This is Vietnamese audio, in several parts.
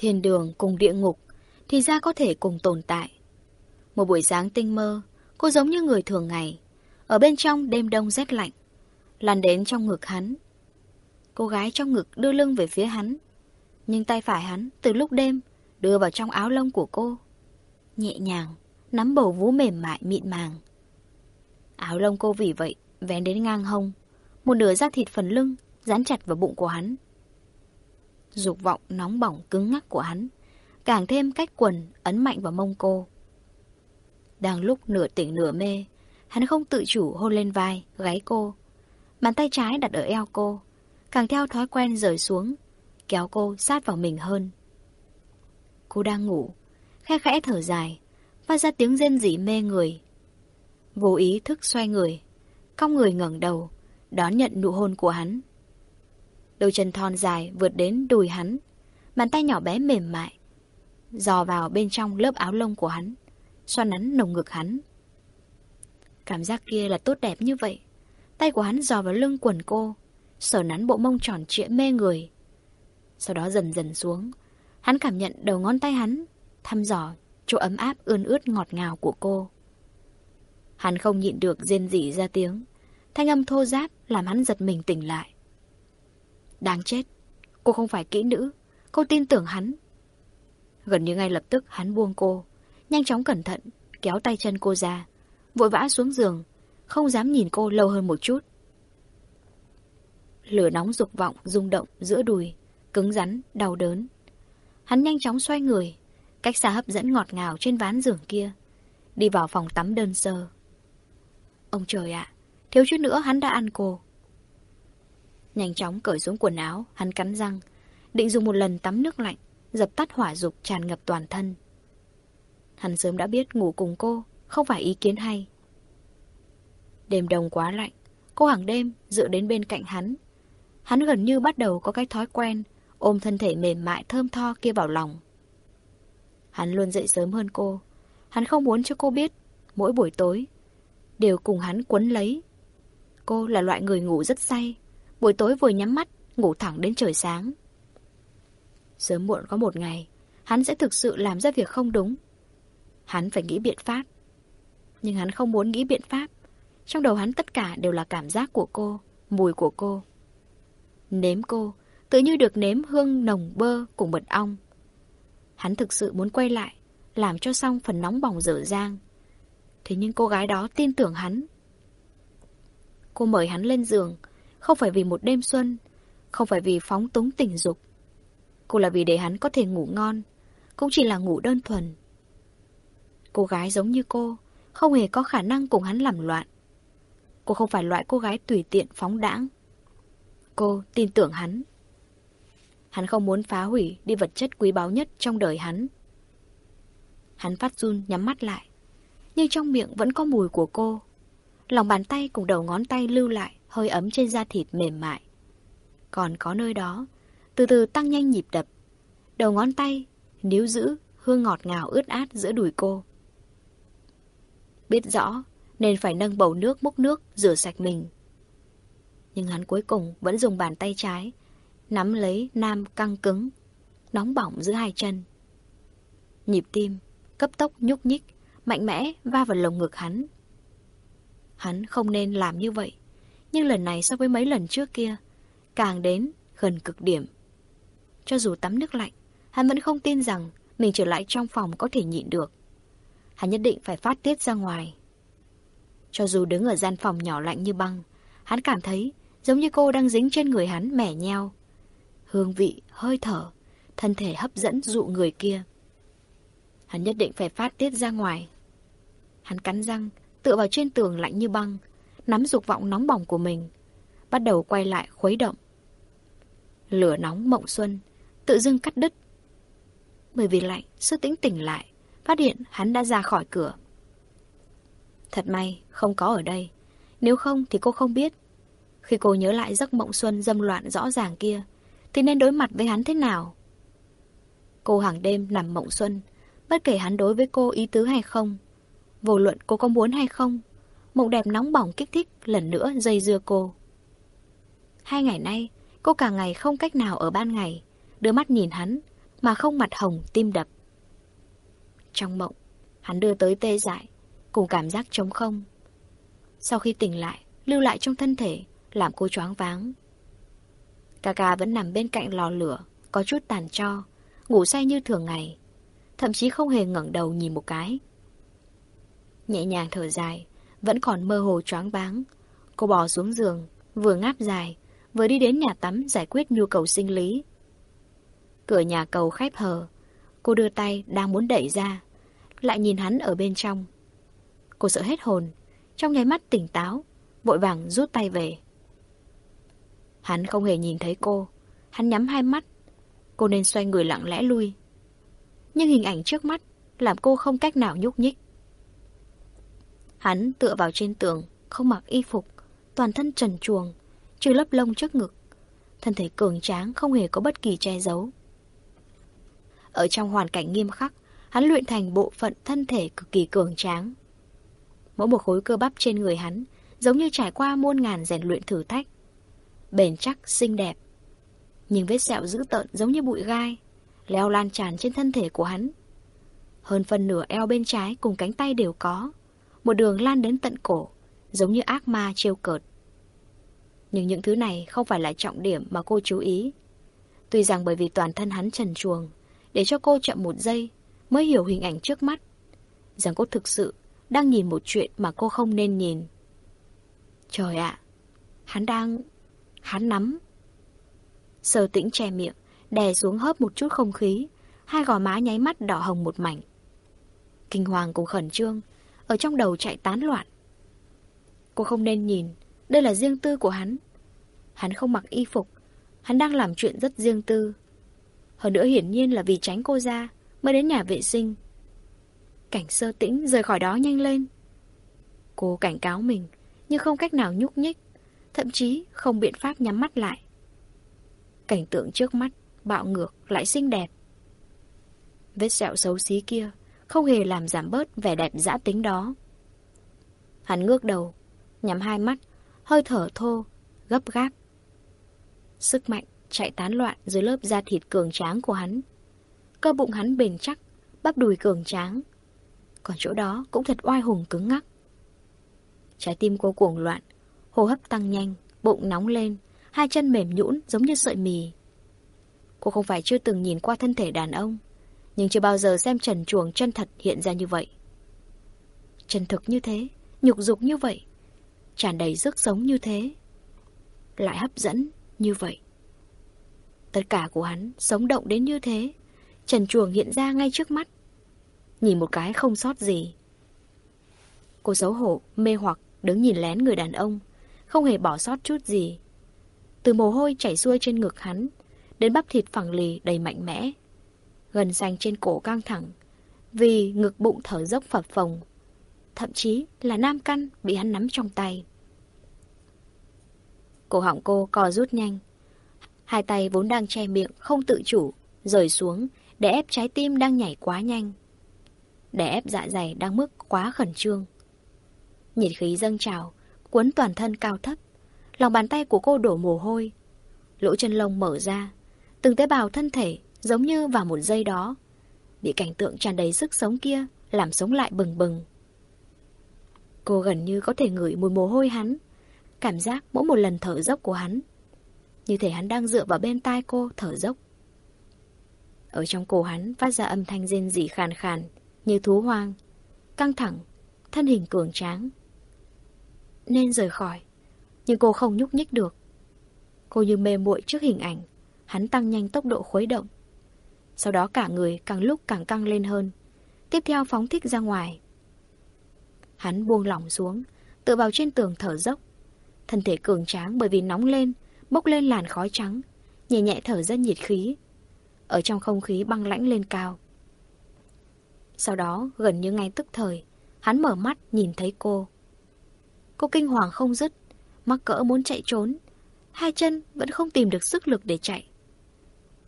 Thiên đường cùng địa ngục thì ra có thể cùng tồn tại. Một buổi sáng tinh mơ, cô giống như người thường ngày, ở bên trong đêm đông rét lạnh, lăn đến trong ngực hắn. Cô gái trong ngực đưa lưng về phía hắn, nhưng tay phải hắn từ lúc đêm đưa vào trong áo lông của cô. Nhẹ nhàng, nắm bầu vú mềm mại mịn màng. Áo lông cô vì vậy vén đến ngang hông, một nửa da thịt phần lưng dán chặt vào bụng của hắn. Dục vọng nóng bỏng cứng ngắc của hắn, càng thêm cách quần ấn mạnh vào mông cô. Đang lúc nửa tỉnh nửa mê, hắn không tự chủ hôn lên vai, gáy cô. Bàn tay trái đặt ở eo cô, càng theo thói quen rời xuống, kéo cô sát vào mình hơn. Cô đang ngủ, khe khẽ thở dài, phát ra tiếng rên rỉ mê người. Vô ý thức xoay người, cong người ngẩng đầu, đón nhận nụ hôn của hắn. Đôi chân thon dài vượt đến đùi hắn, bàn tay nhỏ bé mềm mại, dò vào bên trong lớp áo lông của hắn, xoa nắn nồng ngực hắn. Cảm giác kia là tốt đẹp như vậy. Tay của hắn dò vào lưng quần cô, sờ nắn bộ mông tròn trịa mê người. Sau đó dần dần xuống, hắn cảm nhận đầu ngón tay hắn, thăm dò chỗ ấm áp ươn ướt ngọt ngào của cô. Hắn không nhịn được rên rỉ ra tiếng, thanh âm thô giáp làm hắn giật mình tỉnh lại. Đáng chết, cô không phải kỹ nữ, cô tin tưởng hắn. Gần như ngay lập tức hắn buông cô, nhanh chóng cẩn thận, kéo tay chân cô ra, vội vã xuống giường, không dám nhìn cô lâu hơn một chút. Lửa nóng dục vọng rung động giữa đùi, cứng rắn, đau đớn. Hắn nhanh chóng xoay người, cách xa hấp dẫn ngọt ngào trên ván giường kia, đi vào phòng tắm đơn sơ. Ông trời ạ, thiếu chút nữa hắn đã ăn cô. Nhanh chóng cởi xuống quần áo, hắn cắn răng, định dùng một lần tắm nước lạnh, dập tắt hỏa dục tràn ngập toàn thân. Hắn sớm đã biết ngủ cùng cô, không phải ý kiến hay. Đêm đông quá lạnh, cô hàng đêm dựa đến bên cạnh hắn. Hắn gần như bắt đầu có cái thói quen ôm thân thể mềm mại thơm tho kia vào lòng. Hắn luôn dậy sớm hơn cô. Hắn không muốn cho cô biết, mỗi buổi tối, đều cùng hắn quấn lấy. Cô là loại người ngủ rất say, buổi tối vừa nhắm mắt, ngủ thẳng đến trời sáng. Sớm muộn có một ngày, hắn sẽ thực sự làm ra việc không đúng. Hắn phải nghĩ biện pháp. Nhưng hắn không muốn nghĩ biện pháp. Trong đầu hắn tất cả đều là cảm giác của cô, mùi của cô. Nếm cô, tự như được nếm hương nồng bơ cùng mật ong. Hắn thực sự muốn quay lại, làm cho xong phần nóng bỏng dở dang. Thế nhưng cô gái đó tin tưởng hắn. Cô mời hắn lên giường, không phải vì một đêm xuân, không phải vì phóng túng tình dục. Cô là vì để hắn có thể ngủ ngon, cũng chỉ là ngủ đơn thuần. Cô gái giống như cô, không hề có khả năng cùng hắn làm loạn. Cô không phải loại cô gái tùy tiện phóng đãng. Cô tin tưởng hắn. Hắn không muốn phá hủy đi vật chất quý báu nhất trong đời hắn. Hắn phát run nhắm mắt lại. Nhưng trong miệng vẫn có mùi của cô. Lòng bàn tay cùng đầu ngón tay lưu lại hơi ấm trên da thịt mềm mại. Còn có nơi đó, từ từ tăng nhanh nhịp đập. Đầu ngón tay, níu giữ, hương ngọt ngào ướt át giữa đùi cô. Biết rõ, nên phải nâng bầu nước múc nước, rửa sạch mình. Nhưng hắn cuối cùng vẫn dùng bàn tay trái, nắm lấy nam căng cứng, nóng bỏng giữa hai chân. Nhịp tim, cấp tốc nhúc nhích, mạnh mẽ va vào lồng ngực hắn. Hắn không nên làm như vậy, nhưng lần này so với mấy lần trước kia, càng đến gần cực điểm. Cho dù tắm nước lạnh, hắn vẫn không tin rằng mình trở lại trong phòng có thể nhịn được. Hắn nhất định phải phát tiết ra ngoài. Cho dù đứng ở gian phòng nhỏ lạnh như băng, hắn cảm thấy giống như cô đang dính trên người hắn mẻ nheo. Hương vị, hơi thở, thân thể hấp dẫn dụ người kia. Hắn nhất định phải phát tiết ra ngoài. Hắn cắn răng, tựa vào trên tường lạnh như băng, nắm dục vọng nóng bỏng của mình, bắt đầu quay lại khuấy động. Lửa nóng mộng xuân, tự dưng cắt đứt. Bởi vì lạnh, sư tĩnh tỉnh lại, phát hiện hắn đã ra khỏi cửa. Thật may, không có ở đây. Nếu không thì cô không biết. Khi cô nhớ lại giấc mộng xuân dâm loạn rõ ràng kia, thì nên đối mặt với hắn thế nào? Cô hàng đêm nằm mộng xuân, bất kể hắn đối với cô ý tứ hay không. Vô luận cô có muốn hay không, mộng đẹp nóng bỏng kích thích lần nữa dây dưa cô. Hai ngày nay, cô cả ngày không cách nào ở ban ngày, đưa mắt nhìn hắn, mà không mặt hồng tim đập. Trong mộng, hắn đưa tới tê dại, cùng cảm giác trống không. Sau khi tỉnh lại, lưu lại trong thân thể, làm cô choáng váng. Kaka vẫn nằm bên cạnh lò lửa, có chút tàn cho, ngủ say như thường ngày, thậm chí không hề ngẩng đầu nhìn một cái. Nhẹ nhàng thở dài, vẫn còn mơ hồ choáng váng. Cô bò xuống giường, vừa ngáp dài, vừa đi đến nhà tắm giải quyết nhu cầu sinh lý. Cửa nhà cầu khép hờ, cô đưa tay đang muốn đẩy ra, lại nhìn hắn ở bên trong. Cô sợ hết hồn, trong nháy mắt tỉnh táo, vội vàng rút tay về. Hắn không hề nhìn thấy cô, hắn nhắm hai mắt, cô nên xoay người lặng lẽ lui. Nhưng hình ảnh trước mắt làm cô không cách nào nhúc nhích. Hắn tựa vào trên tường, không mặc y phục, toàn thân trần chuồng, trừ lấp lông trước ngực. Thân thể cường tráng không hề có bất kỳ che giấu. Ở trong hoàn cảnh nghiêm khắc, hắn luyện thành bộ phận thân thể cực kỳ cường tráng. Mỗi một khối cơ bắp trên người hắn giống như trải qua muôn ngàn rèn luyện thử thách. Bền chắc, xinh đẹp. Nhưng vết sẹo dữ tợn giống như bụi gai, leo lan tràn trên thân thể của hắn. Hơn phần nửa eo bên trái cùng cánh tay đều có, một đường lan đến tận cổ, giống như ác ma trêu cợt. Nhưng những thứ này không phải là trọng điểm mà cô chú ý. Tuy rằng bởi vì toàn thân hắn trần chuồng, để cho cô chậm một giây mới hiểu hình ảnh trước mắt. Rằng cô thực sự đang nhìn một chuyện mà cô không nên nhìn. Trời ạ, hắn đang... hắn nắm. Sơ tĩnh che miệng, đè xuống hớp một chút không khí, hai gò má nháy mắt đỏ hồng một mảnh. Kinh hoàng cùng khẩn trương, ở trong đầu chạy tán loạn. Cô không nên nhìn, đây là riêng tư của hắn. Hắn không mặc y phục, hắn đang làm chuyện rất riêng tư. Hơn nữa hiển nhiên là vì tránh cô ra, mới đến nhà vệ sinh. Cảnh sơ tĩnh rời khỏi đó nhanh lên. Cô cảnh cáo mình, nhưng không cách nào nhúc nhích, thậm chí không biện pháp nhắm mắt lại. Cảnh tượng trước mắt, bạo ngược, lại xinh đẹp. Vết sẹo xấu xí kia không hề làm giảm bớt vẻ đẹp dã tính đó. Hắn ngước đầu, nhắm hai mắt, hơi thở thô, gấp gáp. Sức mạnh chạy tán loạn dưới lớp da thịt cường tráng của hắn. Cơ bụng hắn bền chắc, bắp đùi cường tráng. Còn chỗ đó cũng thật oai hùng cứng ngắc. Trái tim cô cuồng loạn, hô hấp tăng nhanh, bụng nóng lên, hai chân mềm nhũn giống như sợi mì. Cô không phải chưa từng nhìn qua thân thể đàn ông, nhưng chưa bao giờ xem trần chuồng chân thật hiện ra như vậy. Chân thực như thế, nhục dục như vậy, tràn đầy sức sống như thế, lại hấp dẫn như vậy. Tất cả của hắn sống động đến như thế, trần chuồng hiện ra ngay trước mắt. Nhìn một cái không sót gì. Cô xấu hổ, mê hoặc, đứng nhìn lén người đàn ông, không hề bỏ sót chút gì. Từ mồ hôi chảy xuôi trên ngực hắn, đến bắp thịt phẳng lì đầy mạnh mẽ. Gần xanh trên cổ căng thẳng, vì ngực bụng thở dốc phập phồng. Thậm chí là nam căn bị hắn nắm trong tay. Cổ họng cô co rút nhanh. Hai tay vốn đang che miệng, không tự chủ, rời xuống, để ép trái tim đang nhảy quá nhanh. Để ép dạ dày đang mức quá khẩn trương. Nhiệt khí dâng trào, cuốn toàn thân cao thấp. Lòng bàn tay của cô đổ mồ hôi. Lỗ chân lông mở ra. Từng tế bào thân thể giống như vào một giây đó. Bị cảnh tượng tràn đầy sức sống kia làm sống lại bừng bừng. Cô gần như có thể ngửi mùi mồ hôi hắn. Cảm giác mỗi một lần thở dốc của hắn. Như thể hắn đang dựa vào bên tai cô thở dốc. Ở trong cổ hắn phát ra âm thanh rên rỉ khàn khàn, như thú hoang. Căng thẳng, thân hình cường tráng. Nên rời khỏi, nhưng cô không nhúc nhích được. Cô như mê muội trước hình ảnh, hắn tăng nhanh tốc độ khuấy động. Sau đó cả người càng lúc càng căng lên hơn. Tiếp theo phóng thích ra ngoài. Hắn buông lỏng xuống, tựa vào trên tường thở dốc. Thân thể cường tráng bởi vì nóng lên, bốc lên làn khói trắng, nhẹ nhẹ thở ra nhiệt khí. Ở trong không khí băng lãnh lên cao. Sau đó, gần như ngay tức thời, hắn mở mắt nhìn thấy cô. Cô kinh hoàng không dứt, mắc cỡ muốn chạy trốn. Hai chân vẫn không tìm được sức lực để chạy.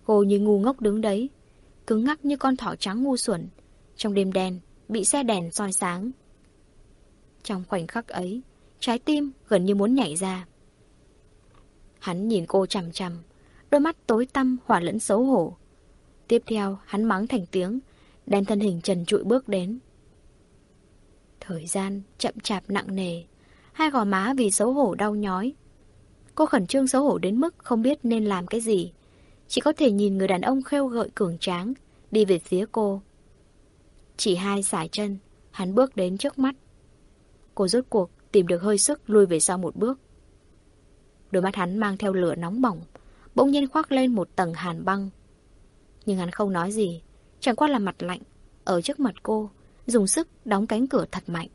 Cô như ngu ngốc đứng đấy, cứng ngắc như con thỏ trắng ngu xuẩn, trong đêm đen, bị xe đèn soi sáng. Trong khoảnh khắc ấy, trái tim gần như muốn nhảy ra. Hắn nhìn cô chằm chằm, đôi mắt tối tăm hòa lẫn xấu hổ. Tiếp theo, hắn mắng thành tiếng, đem thân hình trần trụi bước đến. Thời gian chậm chạp nặng nề, hai gò má vì xấu hổ đau nhói. Cô khẩn trương xấu hổ đến mức không biết nên làm cái gì. Chỉ có thể nhìn người đàn ông khêu gợi cường tráng, đi về phía cô. Chỉ hai sải chân, hắn bước đến trước mắt. Cô rốt cuộc tìm được hơi sức lui về sau một bước. Đôi mắt hắn mang theo lửa nóng bỏng, bỗng nhiên khoác lên một tầng hàn băng. Nhưng hắn không nói gì, chẳng qua là mặt lạnh, ở trước mặt cô, dùng sức đóng cánh cửa thật mạnh.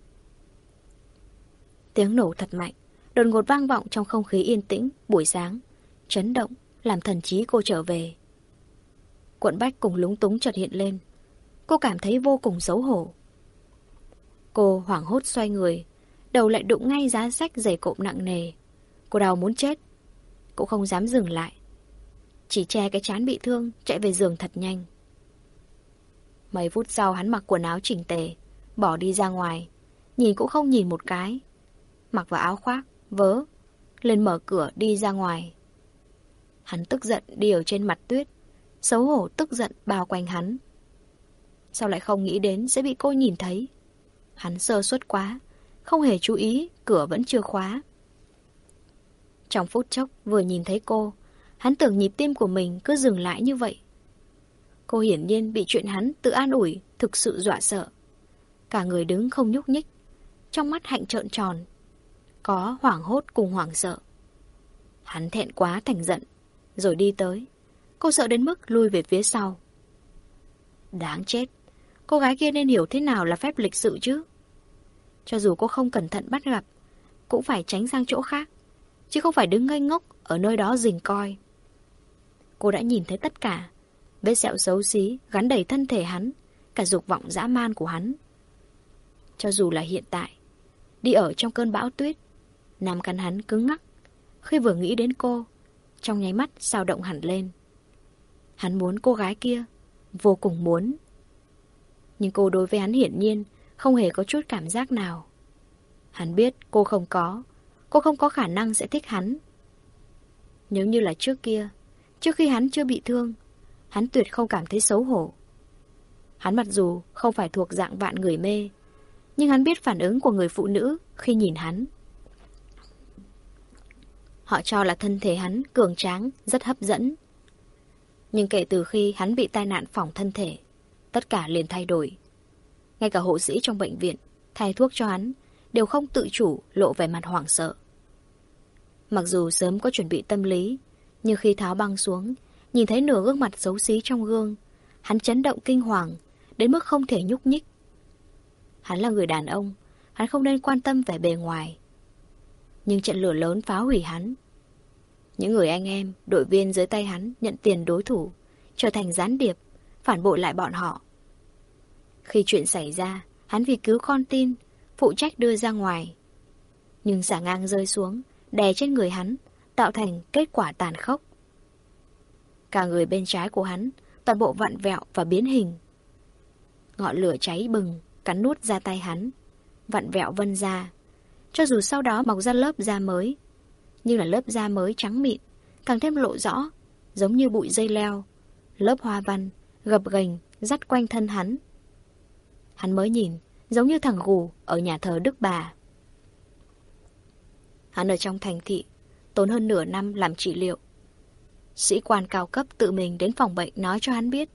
Tiếng nổ thật mạnh, đột ngột vang vọng trong không khí yên tĩnh, buổi sáng, chấn động, làm thần trí cô trở về. Quận bách cùng lúng túng chợt hiện lên. Cô cảm thấy vô cùng xấu hổ. Cô hoảng hốt xoay người, đầu lại đụng ngay giá sách dày cộm nặng nề. Cô đau muốn chết. Cô không dám dừng lại. Chỉ che cái chán bị thương, chạy về giường thật nhanh. Mấy phút sau hắn mặc quần áo chỉnh tề, bỏ đi ra ngoài. Nhìn cũng không nhìn một cái. Mặc vào áo khoác, vớ, lên mở cửa đi ra ngoài. Hắn tức giận đi ở trên mặt tuyết, xấu hổ tức giận bao quanh hắn. Sao lại không nghĩ đến sẽ bị cô nhìn thấy? Hắn sơ suất quá, không hề chú ý, cửa vẫn chưa khóa. Trong phút chốc vừa nhìn thấy cô, hắn tưởng nhịp tim của mình cứ dừng lại như vậy. Cô hiển nhiên bị chuyện hắn tự an ủi, thực sự dọa sợ. Cả người đứng không nhúc nhích, trong mắt hạnh trợn tròn. Có hoảng hốt cùng hoảng sợ. Hắn thẹn quá thành giận, rồi đi tới. Cô sợ đến mức lui về phía sau. Đáng chết, cô gái kia nên hiểu thế nào là phép lịch sự chứ. Cho dù cô không cẩn thận bắt gặp, cũng phải tránh sang chỗ khác, chứ không phải đứng ngây ngốc ở nơi đó rình coi. Cô đã nhìn thấy tất cả, vết sẹo xấu xí gắn đầy thân thể hắn, cả dục vọng dã man của hắn. Cho dù là hiện tại, đi ở trong cơn bão tuyết, nam căn hắn cứng ngắc. Khi vừa nghĩ đến cô, trong nháy mắt sao động hẳn lên. Hắn muốn cô gái kia, vô cùng muốn. Nhưng cô đối với hắn hiển nhiên không hề có chút cảm giác nào. Hắn biết cô không có, cô không có khả năng sẽ thích hắn. Nếu như là trước kia, trước khi hắn chưa bị thương, hắn tuyệt không cảm thấy xấu hổ. Hắn mặc dù không phải thuộc dạng vạn người mê, nhưng hắn biết phản ứng của người phụ nữ khi nhìn hắn. Họ cho là thân thể hắn cường tráng, rất hấp dẫn. Nhưng kể từ khi hắn bị tai nạn phỏng thân thể, tất cả liền thay đổi. Ngay cả hộ sĩ trong bệnh viện, thay thuốc cho hắn, đều không tự chủ lộ vẻ mặt hoảng sợ. Mặc dù sớm có chuẩn bị tâm lý, nhưng khi tháo băng xuống, nhìn thấy nửa gương mặt xấu xí trong gương, hắn chấn động kinh hoàng, đến mức không thể nhúc nhích. Hắn là người đàn ông, hắn không nên quan tâm về bề ngoài. Nhưng trận lửa lớn phá hủy hắn. Những người anh em, đội viên dưới tay hắn nhận tiền đối thủ, trở thành gián điệp, phản bội lại bọn họ. Khi chuyện xảy ra, hắn vì cứu con tin, phụ trách đưa ra ngoài. Nhưng xả ngang rơi xuống, đè trên người hắn, tạo thành kết quả tàn khốc. Cả người bên trái của hắn, toàn bộ vặn vẹo và biến hình. Ngọn lửa cháy bừng, cắn nút ra tay hắn, vặn vẹo vân ra. Cho dù sau đó mọc ra lớp da mới, nhưng là lớp da mới trắng mịn, càng thêm lộ rõ, giống như bụi dây leo. Lớp hoa văn, gập ghềnh, dắt quanh thân hắn. Hắn mới nhìn, giống như thằng gù ở nhà thờ Đức Bà. Hắn ở trong thành thị, tốn hơn nửa năm làm trị liệu. Sĩ quan cao cấp tự mình đến phòng bệnh nói cho hắn biết,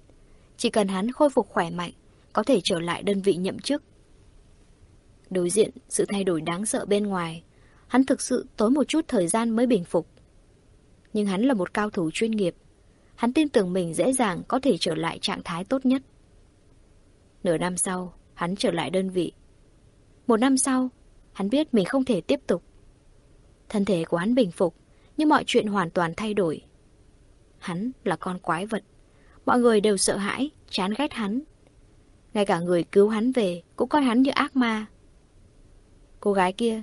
chỉ cần hắn khôi phục khỏe mạnh, có thể trở lại đơn vị nhậm chức. Đối diện sự thay đổi đáng sợ bên ngoài, hắn thực sự tốn một chút thời gian mới bình phục. Nhưng hắn là một cao thủ chuyên nghiệp, hắn tin tưởng mình dễ dàng có thể trở lại trạng thái tốt nhất. Nửa năm sau, hắn trở lại đơn vị. Một năm sau, hắn biết mình không thể tiếp tục. Thân thể của hắn bình phục, nhưng mọi chuyện hoàn toàn thay đổi. Hắn là con quái vật. Mọi người đều sợ hãi, chán ghét hắn. Ngay cả người cứu hắn về cũng coi hắn như ác ma. Cô gái kia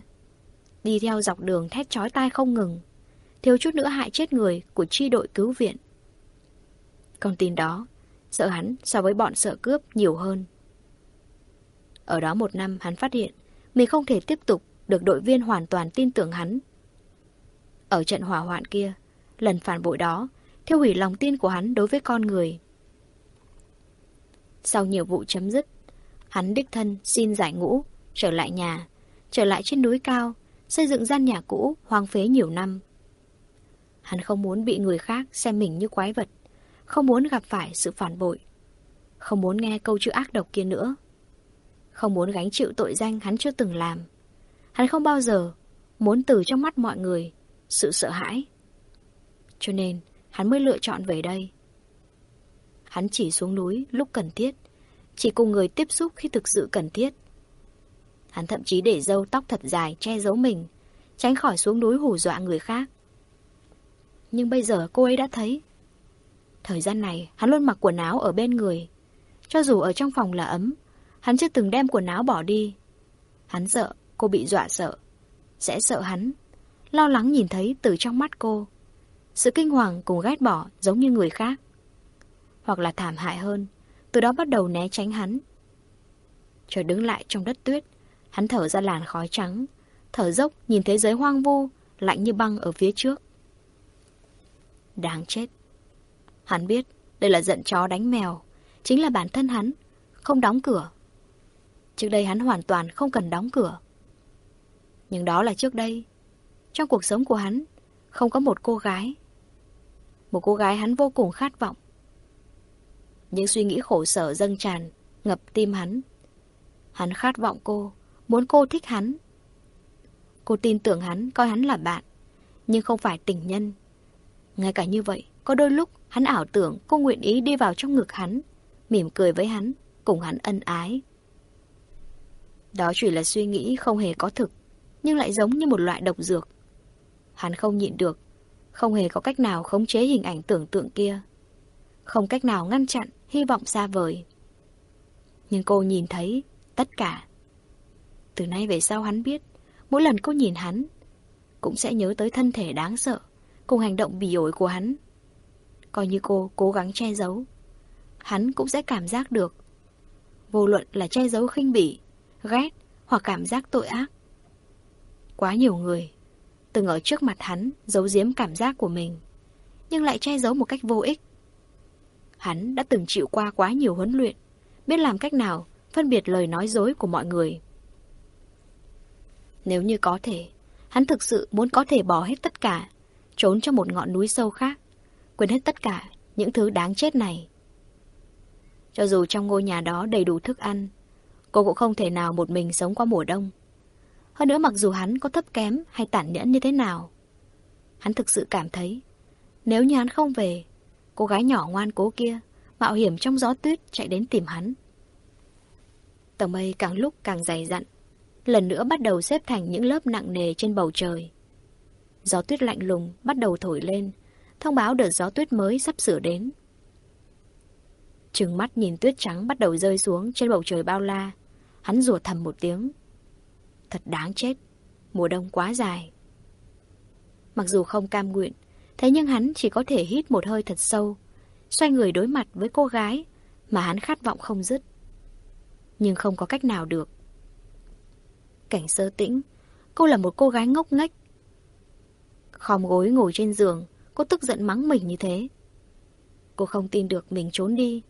đi theo dọc đường thét chói tai không ngừng, thiếu chút nữa hại chết người của chi đội cứu viện. Con tin đó, sợ hắn so với bọn sợ cướp nhiều hơn. Ở đó một năm hắn phát hiện mình không thể tiếp tục được đội viên hoàn toàn tin tưởng hắn. Ở trận hỏa hoạn kia, lần phản bội đó, thiêu hủy lòng tin của hắn đối với con người. Sau nhiều vụ chấm dứt, hắn đích thân xin giải ngũ, trở lại nhà, trở lại trên núi cao, xây dựng gian nhà cũ, hoang phế nhiều năm. Hắn không muốn bị người khác xem mình như quái vật, không muốn gặp phải sự phản bội, không muốn nghe câu chữ ác độc kia nữa, không muốn gánh chịu tội danh hắn chưa từng làm. Hắn không bao giờ muốn từ trong mắt mọi người sự sợ hãi. Cho nên, hắn mới lựa chọn về đây. Hắn chỉ xuống núi lúc cần thiết, chỉ cùng người tiếp xúc khi thực sự cần thiết. Hắn thậm chí để râu tóc thật dài che giấu mình, tránh khỏi xuống núi hù dọa người khác. Nhưng bây giờ cô ấy đã thấy. Thời gian này, hắn luôn mặc quần áo ở bên người. Cho dù ở trong phòng là ấm, hắn chưa từng đem quần áo bỏ đi. Hắn sợ cô bị dọa sợ. Sẽ sợ hắn. Lo lắng nhìn thấy từ trong mắt cô. Sự kinh hoàng cùng ghét bỏ giống như người khác. Hoặc là thảm hại hơn, từ đó bắt đầu né tránh hắn. Trời đứng lại trong đất tuyết, hắn thở ra làn khói trắng, thở dốc nhìn thế giới hoang vu, lạnh như băng ở phía trước. Đáng chết. Hắn biết đây là giận chó đánh mèo, chính là bản thân hắn, không đóng cửa. Trước đây hắn hoàn toàn không cần đóng cửa. Nhưng đó là trước đây. Trong cuộc sống của hắn, không có một cô gái. Một cô gái hắn vô cùng khát vọng. Những suy nghĩ khổ sở dâng tràn, ngập tim hắn. Hắn khát vọng cô, muốn cô thích hắn. Cô tin tưởng hắn, coi hắn là bạn, nhưng không phải tình nhân. Ngay cả như vậy, có đôi lúc hắn ảo tưởng cô nguyện ý đi vào trong ngực hắn, mỉm cười với hắn, cùng hắn ân ái. Đó chỉ là suy nghĩ không hề có thực, nhưng lại giống như một loại độc dược. Hắn không nhịn được, không hề có cách nào khống chế hình ảnh tưởng tượng kia. Không cách nào ngăn chặn, hy vọng xa vời. Nhưng cô nhìn thấy tất cả. Từ nay về sau hắn biết, mỗi lần cô nhìn hắn, cũng sẽ nhớ tới thân thể đáng sợ, cùng hành động bỉ ổi của hắn. Coi như cô cố gắng che giấu, hắn cũng sẽ cảm giác được. Vô luận là che giấu khinh bỉ, ghét hoặc cảm giác tội ác. Quá nhiều người từng ở trước mặt hắn giấu giếm cảm giác của mình, nhưng lại che giấu một cách vô ích. Hắn đã từng chịu qua quá nhiều huấn luyện, biết làm cách nào phân biệt lời nói dối của mọi người. Nếu như có thể, hắn thực sự muốn có thể bỏ hết tất cả, trốn cho một ngọn núi sâu khác, quên hết tất cả những thứ đáng chết này. Cho dù trong ngôi nhà đó đầy đủ thức ăn, cô cũng không thể nào một mình sống qua mùa đông. Hơn nữa mặc dù hắn có thấp kém hay tản nhẫn như thế nào, hắn thực sự cảm thấy, nếu như hắn không về, cô gái nhỏ ngoan cố kia, mạo hiểm trong gió tuyết chạy đến tìm hắn. Tầng mây càng lúc càng dày dặn, lần nữa bắt đầu xếp thành những lớp nặng nề trên bầu trời. Gió tuyết lạnh lùng bắt đầu thổi lên, thông báo đợt gió tuyết mới sắp sửa đến. Trừng mắt nhìn tuyết trắng bắt đầu rơi xuống trên bầu trời bao la, hắn rủa thầm một tiếng. Thật đáng chết, mùa đông quá dài. Mặc dù không cam nguyện, thế nhưng hắn chỉ có thể hít một hơi thật sâu, xoay người đối mặt với cô gái mà hắn khát vọng không dứt. Nhưng không có cách nào được. Cảnh sơ tĩnh, cô là một cô gái ngốc nghếch. Khom gối ngồi trên giường, cô tức giận mắng mình như thế. Cô không tin được mình trốn đi.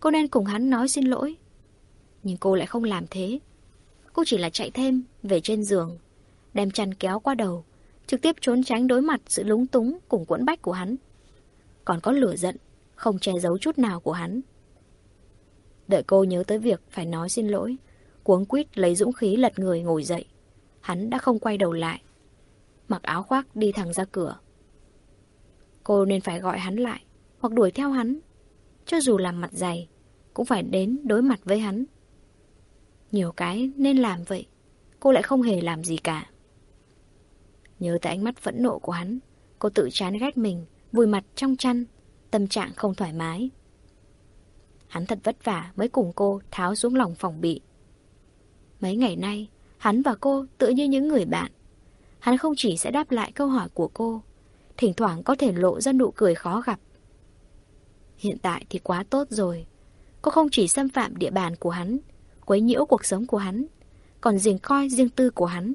Cô nên cùng hắn nói xin lỗi. Nhưng cô lại không làm thế. Cô chỉ là chạy thêm, về trên giường, đem chăn kéo qua đầu, trực tiếp trốn tránh đối mặt sự lúng túng cùng quẫn bách của hắn. Còn có lửa giận, không che giấu chút nào của hắn. Đợi cô nhớ tới việc phải nói xin lỗi, cuống quýt lấy dũng khí lật người ngồi dậy. Hắn đã không quay đầu lại. Mặc áo khoác đi thẳng ra cửa. Cô nên phải gọi hắn lại, hoặc đuổi theo hắn. Cho dù làm mặt dày, cũng phải đến đối mặt với hắn. Nhiều cái nên làm vậy, cô lại không hề làm gì cả. Nhớ tới ánh mắt phẫn nộ của hắn, cô tự chán ghét mình, vùi mặt trong chăn, tâm trạng không thoải mái. Hắn thật vất vả mới cùng cô tháo xuống lòng phòng bị. Mấy ngày nay, hắn và cô tự như những người bạn. Hắn không chỉ sẽ đáp lại câu hỏi của cô, thỉnh thoảng có thể lộ ra nụ cười khó gặp. Hiện tại thì quá tốt rồi. Cô không chỉ xâm phạm địa bàn của hắn, quấy nhiễu cuộc sống của hắn, còn riêng coi riêng tư của hắn.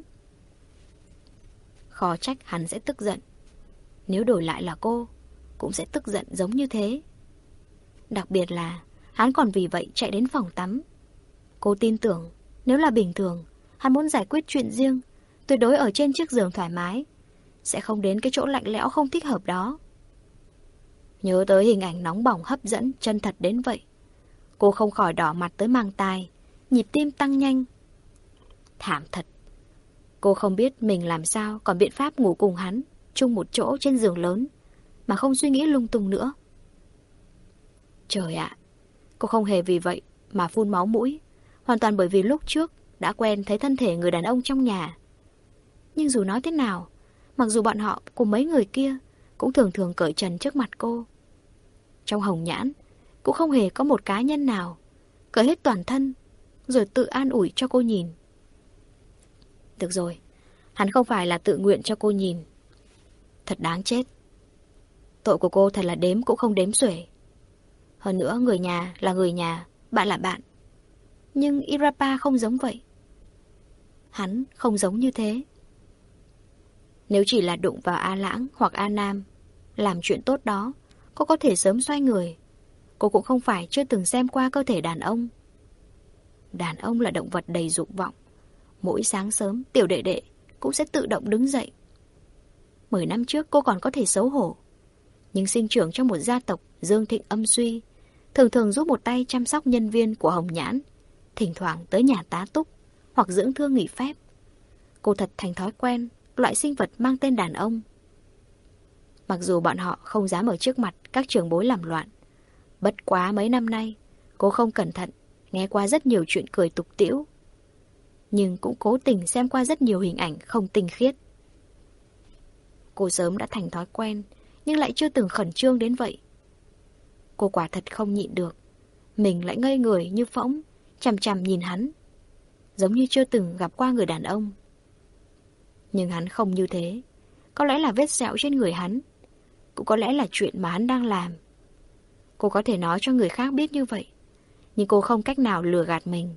Khó trách hắn sẽ tức giận. Nếu đổi lại là cô, cũng sẽ tức giận giống như thế. Đặc biệt là hắn còn vì vậy chạy đến phòng tắm. Cô tin tưởng, nếu là bình thường, hắn muốn giải quyết chuyện riêng, tuyệt đối ở trên chiếc giường thoải mái, sẽ không đến cái chỗ lạnh lẽo không thích hợp đó. Nhớ tới hình ảnh nóng bỏng hấp dẫn, chân thật đến vậy. Cô không khỏi đỏ mặt tới mang tai, nhịp tim tăng nhanh. Thảm thật. Cô không biết mình làm sao còn biện pháp ngủ cùng hắn, chung một chỗ trên giường lớn, mà không suy nghĩ lung tung nữa. Trời ạ, cô không hề vì vậy mà phun máu mũi, hoàn toàn bởi vì lúc trước đã quen thấy thân thể người đàn ông trong nhà. Nhưng dù nói thế nào, mặc dù bọn họ cùng mấy người kia cũng thường thường cởi trần trước mặt cô. Trong hồng nhãn, cũng không hề có một cá nhân nào cởi hết toàn thân, rồi tự an ủi cho cô nhìn. Được rồi, hắn không phải là tự nguyện cho cô nhìn. Thật đáng chết. Tội của cô thật là đếm cũng không đếm xuể. Hơn nữa, người nhà là người nhà, bạn là bạn. Nhưng Irapa không giống vậy. Hắn không giống như thế. Nếu chỉ là đụng vào A Lãng hoặc A Nam, làm chuyện tốt đó, cô có thể sớm xoay người. Cô cũng không phải chưa từng xem qua cơ thể đàn ông. Đàn ông là động vật đầy dục vọng. Mỗi sáng sớm, tiểu đệ đệ cũng sẽ tự động đứng dậy. Mười năm trước cô còn có thể xấu hổ. Nhưng sinh trưởng trong một gia tộc dương thịnh âm suy, thường thường giúp một tay chăm sóc nhân viên của Hồng Nhãn, thỉnh thoảng tới nhà tá túc hoặc dưỡng thương nghỉ phép. Cô thật thành thói quen, loại sinh vật mang tên đàn ông. Mặc dù bọn họ không dám ở trước mặt các trường bối làm loạn. Bất quá mấy năm nay, cô không cẩn thận, nghe qua rất nhiều chuyện cười tục tiễu. Nhưng cũng cố tình xem qua rất nhiều hình ảnh không tinh khiết. Cô sớm đã thành thói quen, nhưng lại chưa từng khẩn trương đến vậy. Cô quả thật không nhịn được. Mình lại ngây người như phỗng, chằm chằm nhìn hắn. Giống như chưa từng gặp qua người đàn ông. Nhưng hắn không như thế. Có lẽ là vết sẹo trên người hắn. Cũng có lẽ là chuyện mà hắn đang làm. Cô có thể nói cho người khác biết như vậy. Nhưng cô không cách nào lừa gạt mình.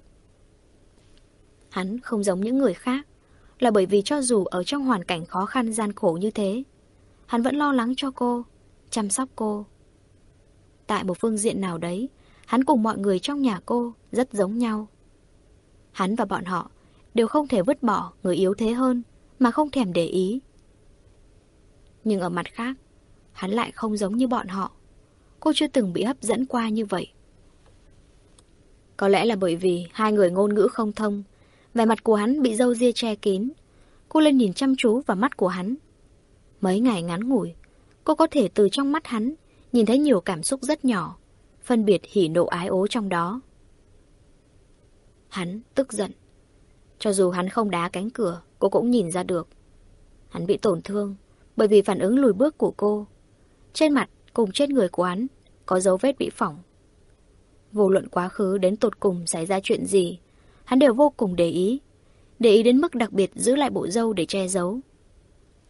Hắn không giống những người khác. Là bởi vì cho dù ở trong hoàn cảnh khó khăn gian khổ như thế, hắn vẫn lo lắng cho cô, chăm sóc cô. Tại một phương diện nào đấy, hắn cùng mọi người trong nhà cô rất giống nhau. Hắn và bọn họ đều không thể vứt bỏ người yếu thế hơn mà không thèm để ý. Nhưng ở mặt khác, hắn lại không giống như bọn họ. Cô chưa từng bị hấp dẫn qua như vậy. Có lẽ là bởi vì hai người ngôn ngữ không thông, vẻ mặt của hắn bị dâu ria che kín. Cô lên nhìn chăm chú vào mắt của hắn. Mấy ngày ngắn ngủi, cô có thể từ trong mắt hắn nhìn thấy nhiều cảm xúc rất nhỏ, phân biệt hỉ nộ ái ố trong đó. Hắn tức giận. Cho dù hắn không đá cánh cửa, cô cũng nhìn ra được. Hắn bị tổn thương bởi vì phản ứng lùi bước của cô. Trên mặt cùng trên người của hắn có dấu vết bị phỏng. Vô luận quá khứ đến tột cùng xảy ra chuyện gì, hắn đều vô cùng để ý. Để ý đến mức đặc biệt giữ lại bộ dâu để che giấu.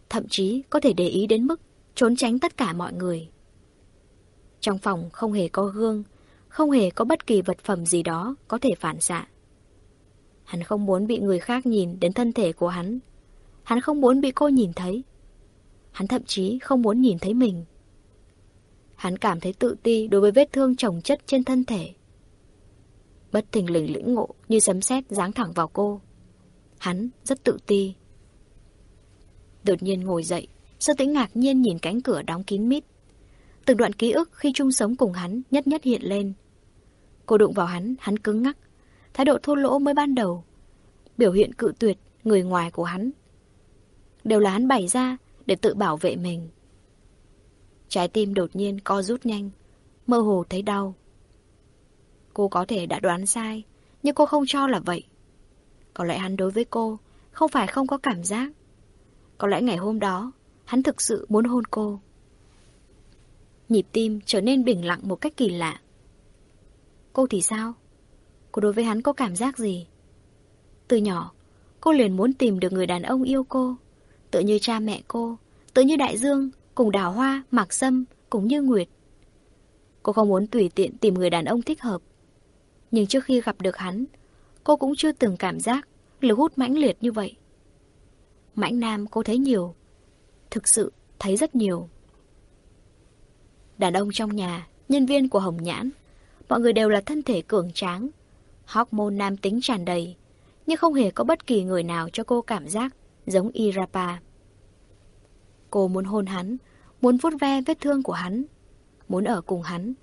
Thậm chí có thể để ý đến mức trốn tránh tất cả mọi người. Trong phòng không hề có gương, không hề có bất kỳ vật phẩm gì đó có thể phản xạ. Hắn không muốn bị người khác nhìn đến thân thể của hắn. Hắn không muốn bị cô nhìn thấy. Hắn thậm chí không muốn nhìn thấy mình. Hắn cảm thấy tự ti đối với vết thương chồng chất trên thân thể. Bất thình lình lĩnh ngộ như sấm sét giáng thẳng vào cô. Hắn rất tự ti. Đột nhiên ngồi dậy, sơ tĩnh ngạc nhiên nhìn cánh cửa đóng kín mít. Từng đoạn ký ức khi chung sống cùng hắn nhất nhất hiện lên. Cô đụng vào hắn, hắn cứng ngắc. Thái độ thô lỗ mới ban đầu. Biểu hiện cự tuyệt, người ngoài của hắn. Đều là hắn bày ra để tự bảo vệ mình. Trái tim đột nhiên co rút nhanh, mơ hồ thấy đau. Cô có thể đã đoán sai, nhưng cô không cho là vậy. Có lẽ hắn đối với cô không phải không có cảm giác. Có lẽ ngày hôm đó, hắn thực sự muốn hôn cô. Nhịp tim trở nên bình lặng một cách kỳ lạ. Cô thì sao? Cô đối với hắn có cảm giác gì? Từ nhỏ, cô liền muốn tìm được người đàn ông yêu cô. Tự như cha mẹ cô, tự như đại dương, cùng đào hoa, mạc sâm, cũng như nguyệt. Cô không muốn tùy tiện tìm người đàn ông thích hợp. Nhưng trước khi gặp được hắn, cô cũng chưa từng cảm giác lực hút mãnh liệt như vậy. Mãnh nam cô thấy nhiều, thực sự thấy rất nhiều. Đàn ông trong nhà, nhân viên của Hồng Nhãn, mọi người đều là thân thể cường tráng, hormone nam tính tràn đầy, nhưng không hề có bất kỳ người nào cho cô cảm giác giống Irapa. Cô muốn hôn hắn, muốn vuốt ve vết thương của hắn, muốn ở cùng hắn,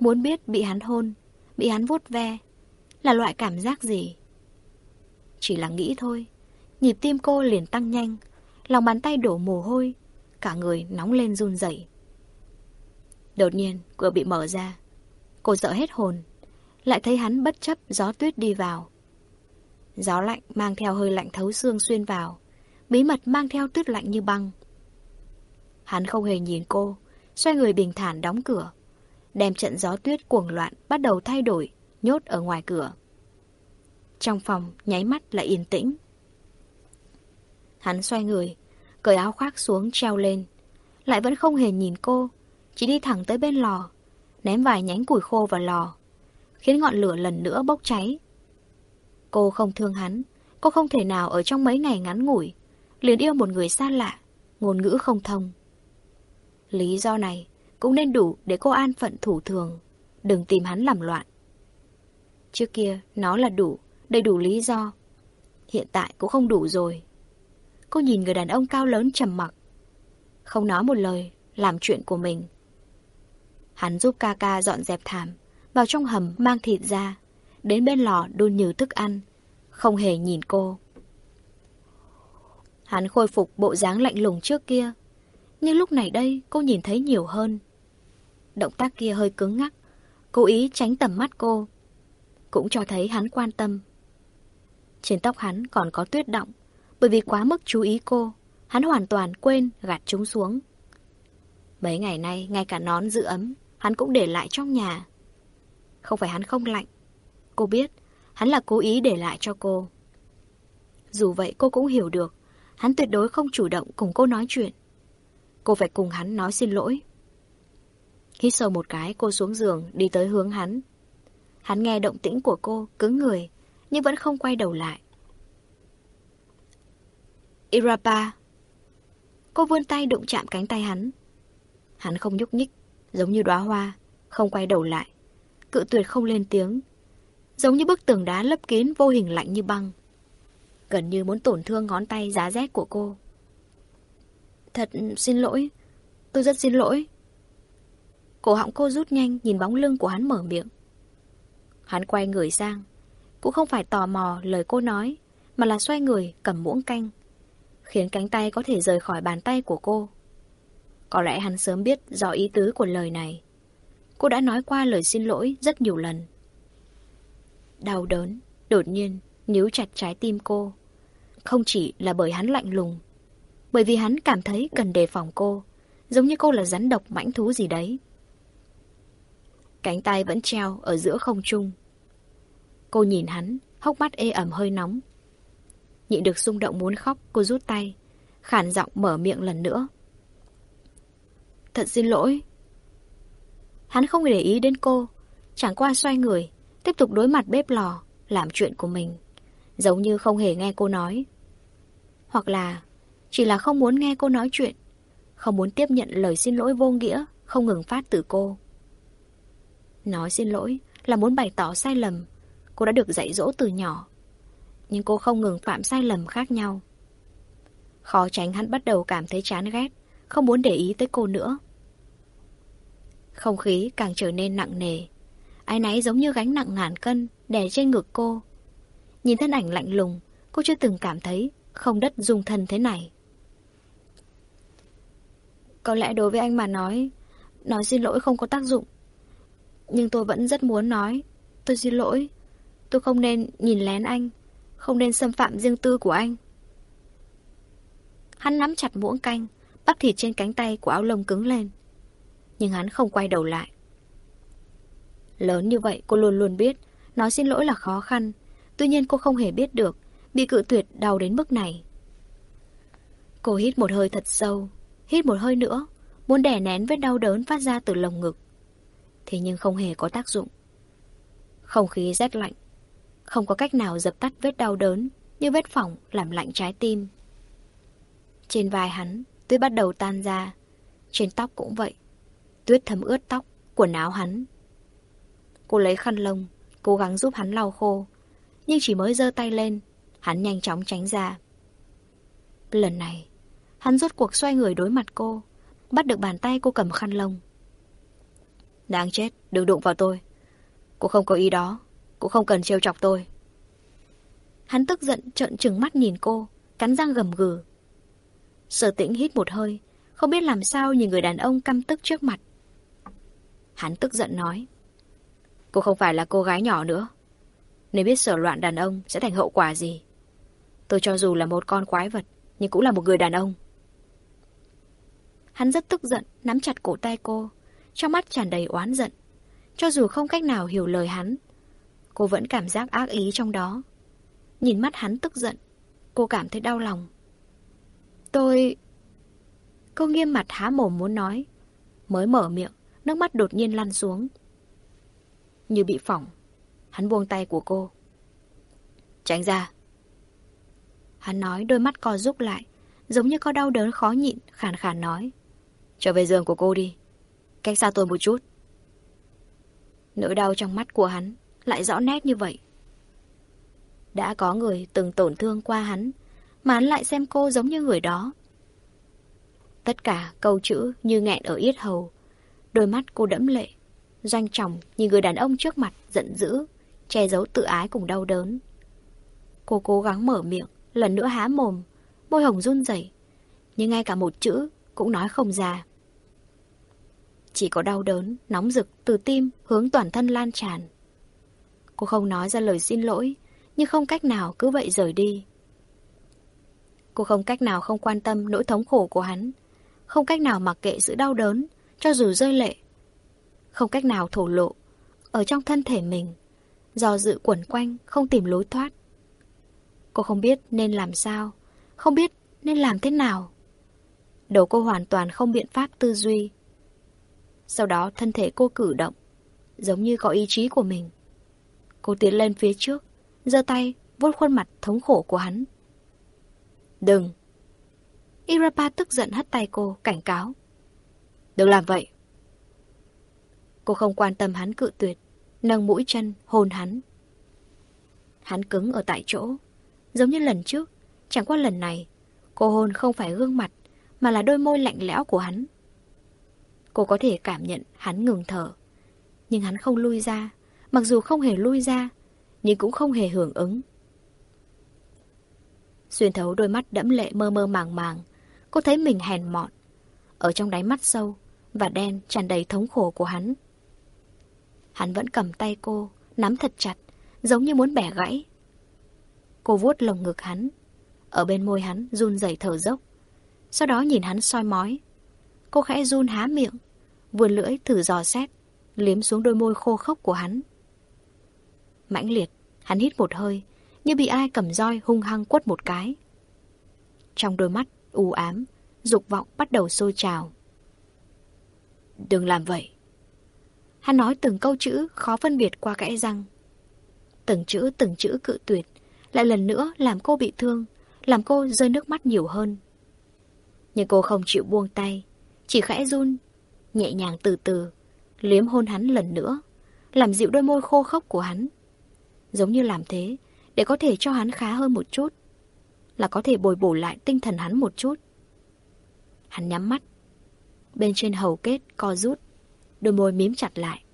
muốn biết bị hắn hôn, bị hắn vuốt ve, là loại cảm giác gì. Chỉ là nghĩ thôi, nhịp tim cô liền tăng nhanh, lòng bàn tay đổ mồ hôi, cả người nóng lên run rẩy. Đột nhiên, cửa bị mở ra. Cô sợ hết hồn, lại thấy hắn bất chấp gió tuyết đi vào. Gió lạnh mang theo hơi lạnh thấu xương xuyên vào, bí mật mang theo tuyết lạnh như băng. Hắn không hề nhìn cô, xoay người bình thản đóng cửa, đem trận gió tuyết cuồng loạn bắt đầu thay đổi, nhốt ở ngoài cửa. Trong phòng, nháy mắt lại yên tĩnh. Hắn xoay người, cởi áo khoác xuống treo lên, lại vẫn không hề nhìn cô, chỉ đi thẳng tới bên lò, ném vài nhánh củi khô vào lò, khiến ngọn lửa lần nữa bốc cháy. Cô không thương hắn, cô không thể nào ở trong mấy ngày ngắn ngủi, liền yêu một người xa lạ, ngôn ngữ không thông. Lý do này cũng nên đủ để cô an phận thủ thường, đừng tìm hắn làm loạn. Trước kia, nó là đủ, đầy đủ lý do. Hiện tại cũng không đủ rồi. Cô nhìn người đàn ông cao lớn trầm mặc. Không nói một lời, làm chuyện của mình. Hắn giúp ca ca dọn dẹp thảm, vào trong hầm mang thịt ra, đến bên lò đun nhừ thức ăn, không hề nhìn cô. Hắn khôi phục bộ dáng lạnh lùng trước kia, nhưng lúc này đây cô nhìn thấy nhiều hơn. Động tác kia hơi cứng ngắc, cố ý tránh tầm mắt cô. Cũng cho thấy hắn quan tâm. Trên tóc hắn còn có tuyết động, bởi vì quá mức chú ý cô, hắn hoàn toàn quên gạt chúng xuống. Mấy ngày nay, ngay cả nón giữ ấm, hắn cũng để lại trong nhà. Không phải hắn không lạnh. Cô biết, hắn là cố ý để lại cho cô. Dù vậy cô cũng hiểu được, hắn tuyệt đối không chủ động cùng cô nói chuyện. Cô phải cùng hắn nói xin lỗi. Hít sâu một cái, cô xuống giường, đi tới hướng hắn. Hắn nghe động tĩnh của cô, cứng người, nhưng vẫn không quay đầu lại. Irapa. Cô vươn tay đụng chạm cánh tay hắn. Hắn không nhúc nhích, giống như đóa hoa, không quay đầu lại. Cự tuyệt không lên tiếng. Giống như bức tường đá lấp kín vô hình lạnh như băng. Gần như muốn tổn thương ngón tay giá rét của cô. Thật xin lỗi. Tôi rất xin lỗi. Cổ họng cô rút nhanh nhìn bóng lưng của hắn mở miệng. Hắn quay người sang. Cũng không phải tò mò lời cô nói, mà là xoay người cầm muỗng canh. Khiến cánh tay có thể rời khỏi bàn tay của cô. Có lẽ hắn sớm biết rõ ý tứ của lời này. Cô đã nói qua lời xin lỗi rất nhiều lần. Đau đớn, đột nhiên, níu chặt trái tim cô. Không chỉ là bởi hắn lạnh lùng, bởi vì hắn cảm thấy cần đề phòng cô, giống như cô là rắn độc mãnh thú gì đấy. Cánh tay vẫn treo ở giữa không trung. Cô nhìn hắn, hốc mắt ê ẩm hơi nóng. Nhịn được xung động muốn khóc, cô rút tay, khản giọng mở miệng lần nữa. Thật xin lỗi. Hắn không để ý đến cô, chẳng qua xoay người, tiếp tục đối mặt bếp lò, làm chuyện của mình. Giống như không hề nghe cô nói. Hoặc là chỉ là không muốn nghe cô nói chuyện, không muốn tiếp nhận lời xin lỗi vô nghĩa, không ngừng phát từ cô. Nói xin lỗi là muốn bày tỏ sai lầm, cô đã được dạy dỗ từ nhỏ. Nhưng cô không ngừng phạm sai lầm khác nhau. Khó tránh hắn bắt đầu cảm thấy chán ghét, không muốn để ý tới cô nữa. Không khí càng trở nên nặng nề. Ái náy giống như gánh nặng ngàn cân đè trên ngực cô. Nhìn thân ảnh lạnh lùng, cô chưa từng cảm thấy không đất dung thân thế này. Có lẽ đối với anh mà nói, nói xin lỗi không có tác dụng. Nhưng tôi vẫn rất muốn nói, tôi xin lỗi. Tôi không nên nhìn lén anh, không nên xâm phạm riêng tư của anh. Hắn nắm chặt muỗng canh, bắp thịt trên cánh tay của áo lông cứng lên. Nhưng hắn không quay đầu lại. Lớn như vậy cô luôn luôn biết, nói xin lỗi là khó khăn. Tuy nhiên cô không hề biết được, bị cự tuyệt đau đến mức này. Cô hít một hơi thật sâu, hít một hơi nữa, muốn đè nén vết đau đớn phát ra từ lồng ngực. Thế nhưng không hề có tác dụng. Không khí rét lạnh, không có cách nào dập tắt vết đau đớn, như vết phỏng làm lạnh trái tim. Trên vai hắn, tuyết bắt đầu tan ra, trên tóc cũng vậy. Tuyết thấm ướt tóc, quần áo hắn. Cô lấy khăn lông, cố gắng giúp hắn lau khô. Nhưng chỉ mới giơ tay lên, hắn nhanh chóng tránh ra. Lần này, hắn rốt cuộc xoay người đối mặt cô, bắt được bàn tay cô cầm khăn lông. Đáng chết, đừng đụng vào tôi. Cô không có ý đó, cô không cần trêu chọc tôi. Hắn tức giận trợn trừng mắt nhìn cô, cắn răng gầm gừ. Sở tĩnh hít một hơi, không biết làm sao nhìn người đàn ông căm tức trước mặt. Hắn tức giận nói. Cô không phải là cô gái nhỏ nữa. Nếu biết sở loạn đàn ông sẽ thành hậu quả gì. Tôi cho dù là một con quái vật, nhưng cũng là một người đàn ông. Hắn rất tức giận, nắm chặt cổ tay cô, trong mắt tràn đầy oán giận. Cho dù không cách nào hiểu lời hắn, cô vẫn cảm giác ác ý trong đó. Nhìn mắt hắn tức giận, cô cảm thấy đau lòng. Tôi... Cô nghiêm mặt há mồm muốn nói. Mới mở miệng, nước mắt đột nhiên lăn xuống. Như bị phỏng, hắn buông tay của cô. Tránh ra. Hắn nói đôi mắt co rúc lại, giống như có đau đớn khó nhịn, khàn khàn nói. Trở về giường của cô đi. Cách xa tôi một chút. Nỗi đau trong mắt của hắn lại rõ nét như vậy. Đã có người từng tổn thương qua hắn, mà hắn lại xem cô giống như người đó. Tất cả câu chữ như nghẹn ở yết hầu. Đôi mắt cô đẫm lệ. Doanh trọng nhìn người đàn ông trước mặt giận dữ, che giấu tự ái cùng đau đớn. Cô cố gắng mở miệng, lần nữa há mồm, môi hồng run rẩy, nhưng ngay cả một chữ cũng nói không ra. Chỉ có đau đớn, nóng rực từ tim hướng toàn thân lan tràn. Cô không nói ra lời xin lỗi, nhưng không cách nào cứ vậy rời đi. Cô không cách nào không quan tâm nỗi thống khổ của hắn, không cách nào mặc kệ sự đau đớn, cho dù rơi lệ. Không cách nào thổ lộ, ở trong thân thể mình, do dự quẩn quanh, không tìm lối thoát. Cô không biết nên làm sao, không biết nên làm thế nào. Đầu cô hoàn toàn không biện pháp tư duy. Sau đó thân thể cô cử động, giống như có ý chí của mình. Cô tiến lên phía trước, giơ tay, vuốt khuôn mặt thống khổ của hắn. Đừng! Irapa tức giận hất tay cô, cảnh cáo. Đừng làm vậy! Cô không quan tâm hắn cự tuyệt, nâng mũi chân, hôn hắn. Hắn cứng ở tại chỗ, giống như lần trước, chẳng qua lần này, cô hôn không phải gương mặt, mà là đôi môi lạnh lẽo của hắn. Cô có thể cảm nhận hắn ngừng thở, nhưng hắn không lui ra, mặc dù không hề lui ra, nhưng cũng không hề hưởng ứng. Xuyên thấu đôi mắt đẫm lệ mơ mơ màng màng, cô thấy mình hèn mọn. Ở trong đáy mắt sâu và đen tràn đầy thống khổ của hắn. Hắn vẫn cầm tay cô, nắm thật chặt, giống như muốn bẻ gãy. Cô vuốt lồng ngực hắn, ở bên môi hắn run rẩy thở dốc. Sau đó nhìn hắn soi mói. Cô khẽ run há miệng, vươn lưỡi thử dò xét, liếm xuống đôi môi khô khốc của hắn. Mãnh liệt, hắn hít một hơi, như bị ai cầm roi hung hăng quất một cái. Trong đôi mắt, u ám, dục vọng bắt đầu sôi trào. Đừng làm vậy. Hắn nói từng câu chữ khó phân biệt qua kẽ răng. Từng chữ từng chữ cự tuyệt, lại lần nữa làm cô bị thương, làm cô rơi nước mắt nhiều hơn. Nhưng cô không chịu buông tay, chỉ khẽ run, nhẹ nhàng từ từ, liếm hôn hắn lần nữa, làm dịu đôi môi khô khốc của hắn. Giống như làm thế, để có thể cho hắn khá hơn một chút, là có thể bồi bổ lại tinh thần hắn một chút. Hắn nhắm mắt, bên trên hầu kết co rút, đôi môi mím chặt lại.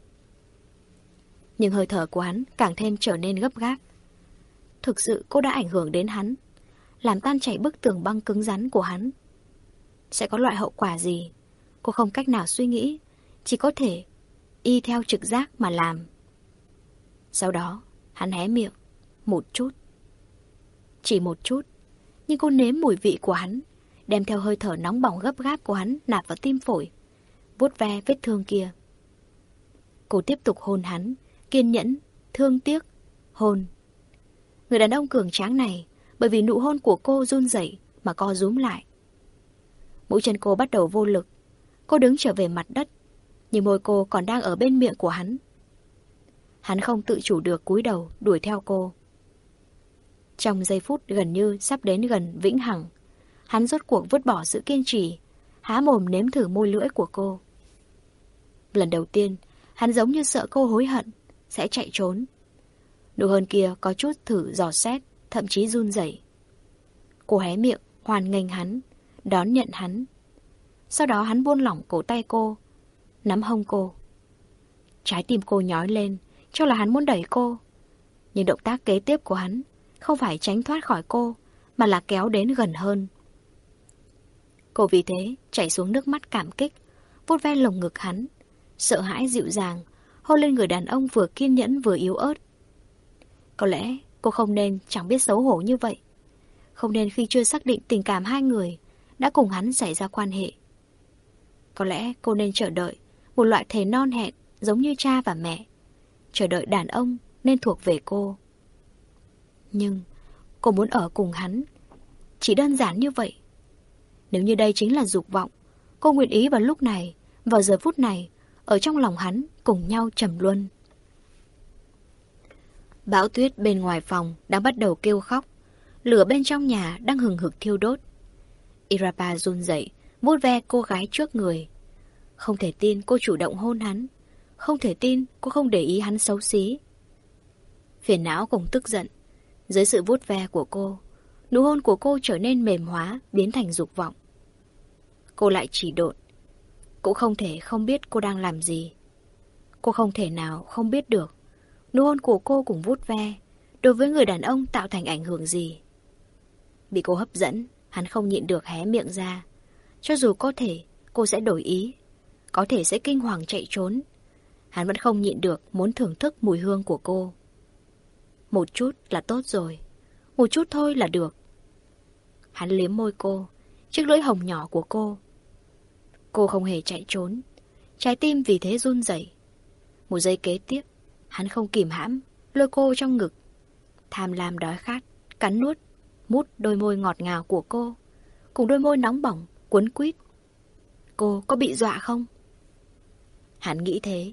Nhưng hơi thở của hắn càng thêm trở nên gấp gáp. Thực sự cô đã ảnh hưởng đến hắn, làm tan chảy bức tường băng cứng rắn của hắn. Sẽ có loại hậu quả gì? Cô không cách nào suy nghĩ, chỉ có thể y theo trực giác mà làm. Sau đó, hắn hé miệng, một chút. Chỉ một chút, nhưng cô nếm mùi vị của hắn, đem theo hơi thở nóng bỏng gấp gáp của hắn nạp vào tim phổi, vuốt ve vết thương kia. Cô tiếp tục hôn hắn, kiên nhẫn, thương tiếc, hôn. Người đàn ông cường tráng này, bởi vì nụ hôn của cô run rẩy mà co rúm lại. Mũi chân cô bắt đầu vô lực. Cô đứng trở về mặt đất, nhưng môi cô còn đang ở bên miệng của hắn. Hắn không tự chủ được cúi đầu đuổi theo cô. Trong giây phút gần như sắp đến gần vĩnh hằng, hắn rốt cuộc vứt bỏ sự kiên trì, há mồm nếm thử môi lưỡi của cô. Lần đầu tiên, hắn giống như sợ cô hối hận, sẽ chạy trốn. Nụ hôn kia có chút thử dò xét, thậm chí run rẩy. Cô hé miệng, hoàn nghênh hắn, đón nhận hắn. Sau đó hắn buông lỏng cổ tay cô, nắm hông cô. Trái tim cô nhói lên, cho là hắn muốn đẩy cô. Nhưng động tác kế tiếp của hắn không phải tránh thoát khỏi cô, mà là kéo đến gần hơn. Cô vì thế chảy xuống nước mắt cảm kích, vuốt ve lồng ngực hắn, sợ hãi dịu dàng, hôn lên người đàn ông vừa kiên nhẫn vừa yếu ớt. Có lẽ cô không nên chẳng biết xấu hổ như vậy. Không nên khi chưa xác định tình cảm hai người đã cùng hắn xảy ra quan hệ. Có lẽ cô nên chờ đợi một loại thề non hẹn giống như cha và mẹ. Chờ đợi đàn ông nên thuộc về cô. Nhưng cô muốn ở cùng hắn. Chỉ đơn giản như vậy. Nếu như đây chính là dục vọng, cô nguyện ý vào lúc này, vào giờ phút này, ở trong lòng hắn cùng nhau trầm luân. Bão tuyết bên ngoài phòng đang bắt đầu kêu khóc. Lửa bên trong nhà đang hừng hực thiêu đốt. Irapa run dậy, vuốt ve cô gái trước người. Không thể tin cô chủ động hôn hắn. Không thể tin cô không để ý hắn xấu xí. Phiền não cùng tức giận. Dưới sự vuốt ve của cô, nụ hôn của cô trở nên mềm hóa, biến thành dục vọng. Cô lại chỉ độn. Cũng không thể không biết cô đang làm gì. Cô không thể nào không biết được. Nụ hôn của cô cùng vuốt ve, đối với người đàn ông tạo thành ảnh hưởng gì. Bị cô hấp dẫn, hắn không nhịn được hé miệng ra. Cho dù có thể, cô sẽ đổi ý. Có thể sẽ kinh hoàng chạy trốn. Hắn vẫn không nhịn được muốn thưởng thức mùi hương của cô. Một chút là tốt rồi. Một chút thôi là được. Hắn liếm môi cô, chiếc lưỡi hồng nhỏ của cô. Cô không hề chạy trốn. Trái tim vì thế run rẩy. Một giây kế tiếp, hắn không kìm hãm, lôi cô trong ngực. Tham lam đói khát, cắn nuốt, mút đôi môi ngọt ngào của cô, cùng đôi môi nóng bỏng, cuốn quýt. Cô có bị dọa không? Hắn nghĩ thế,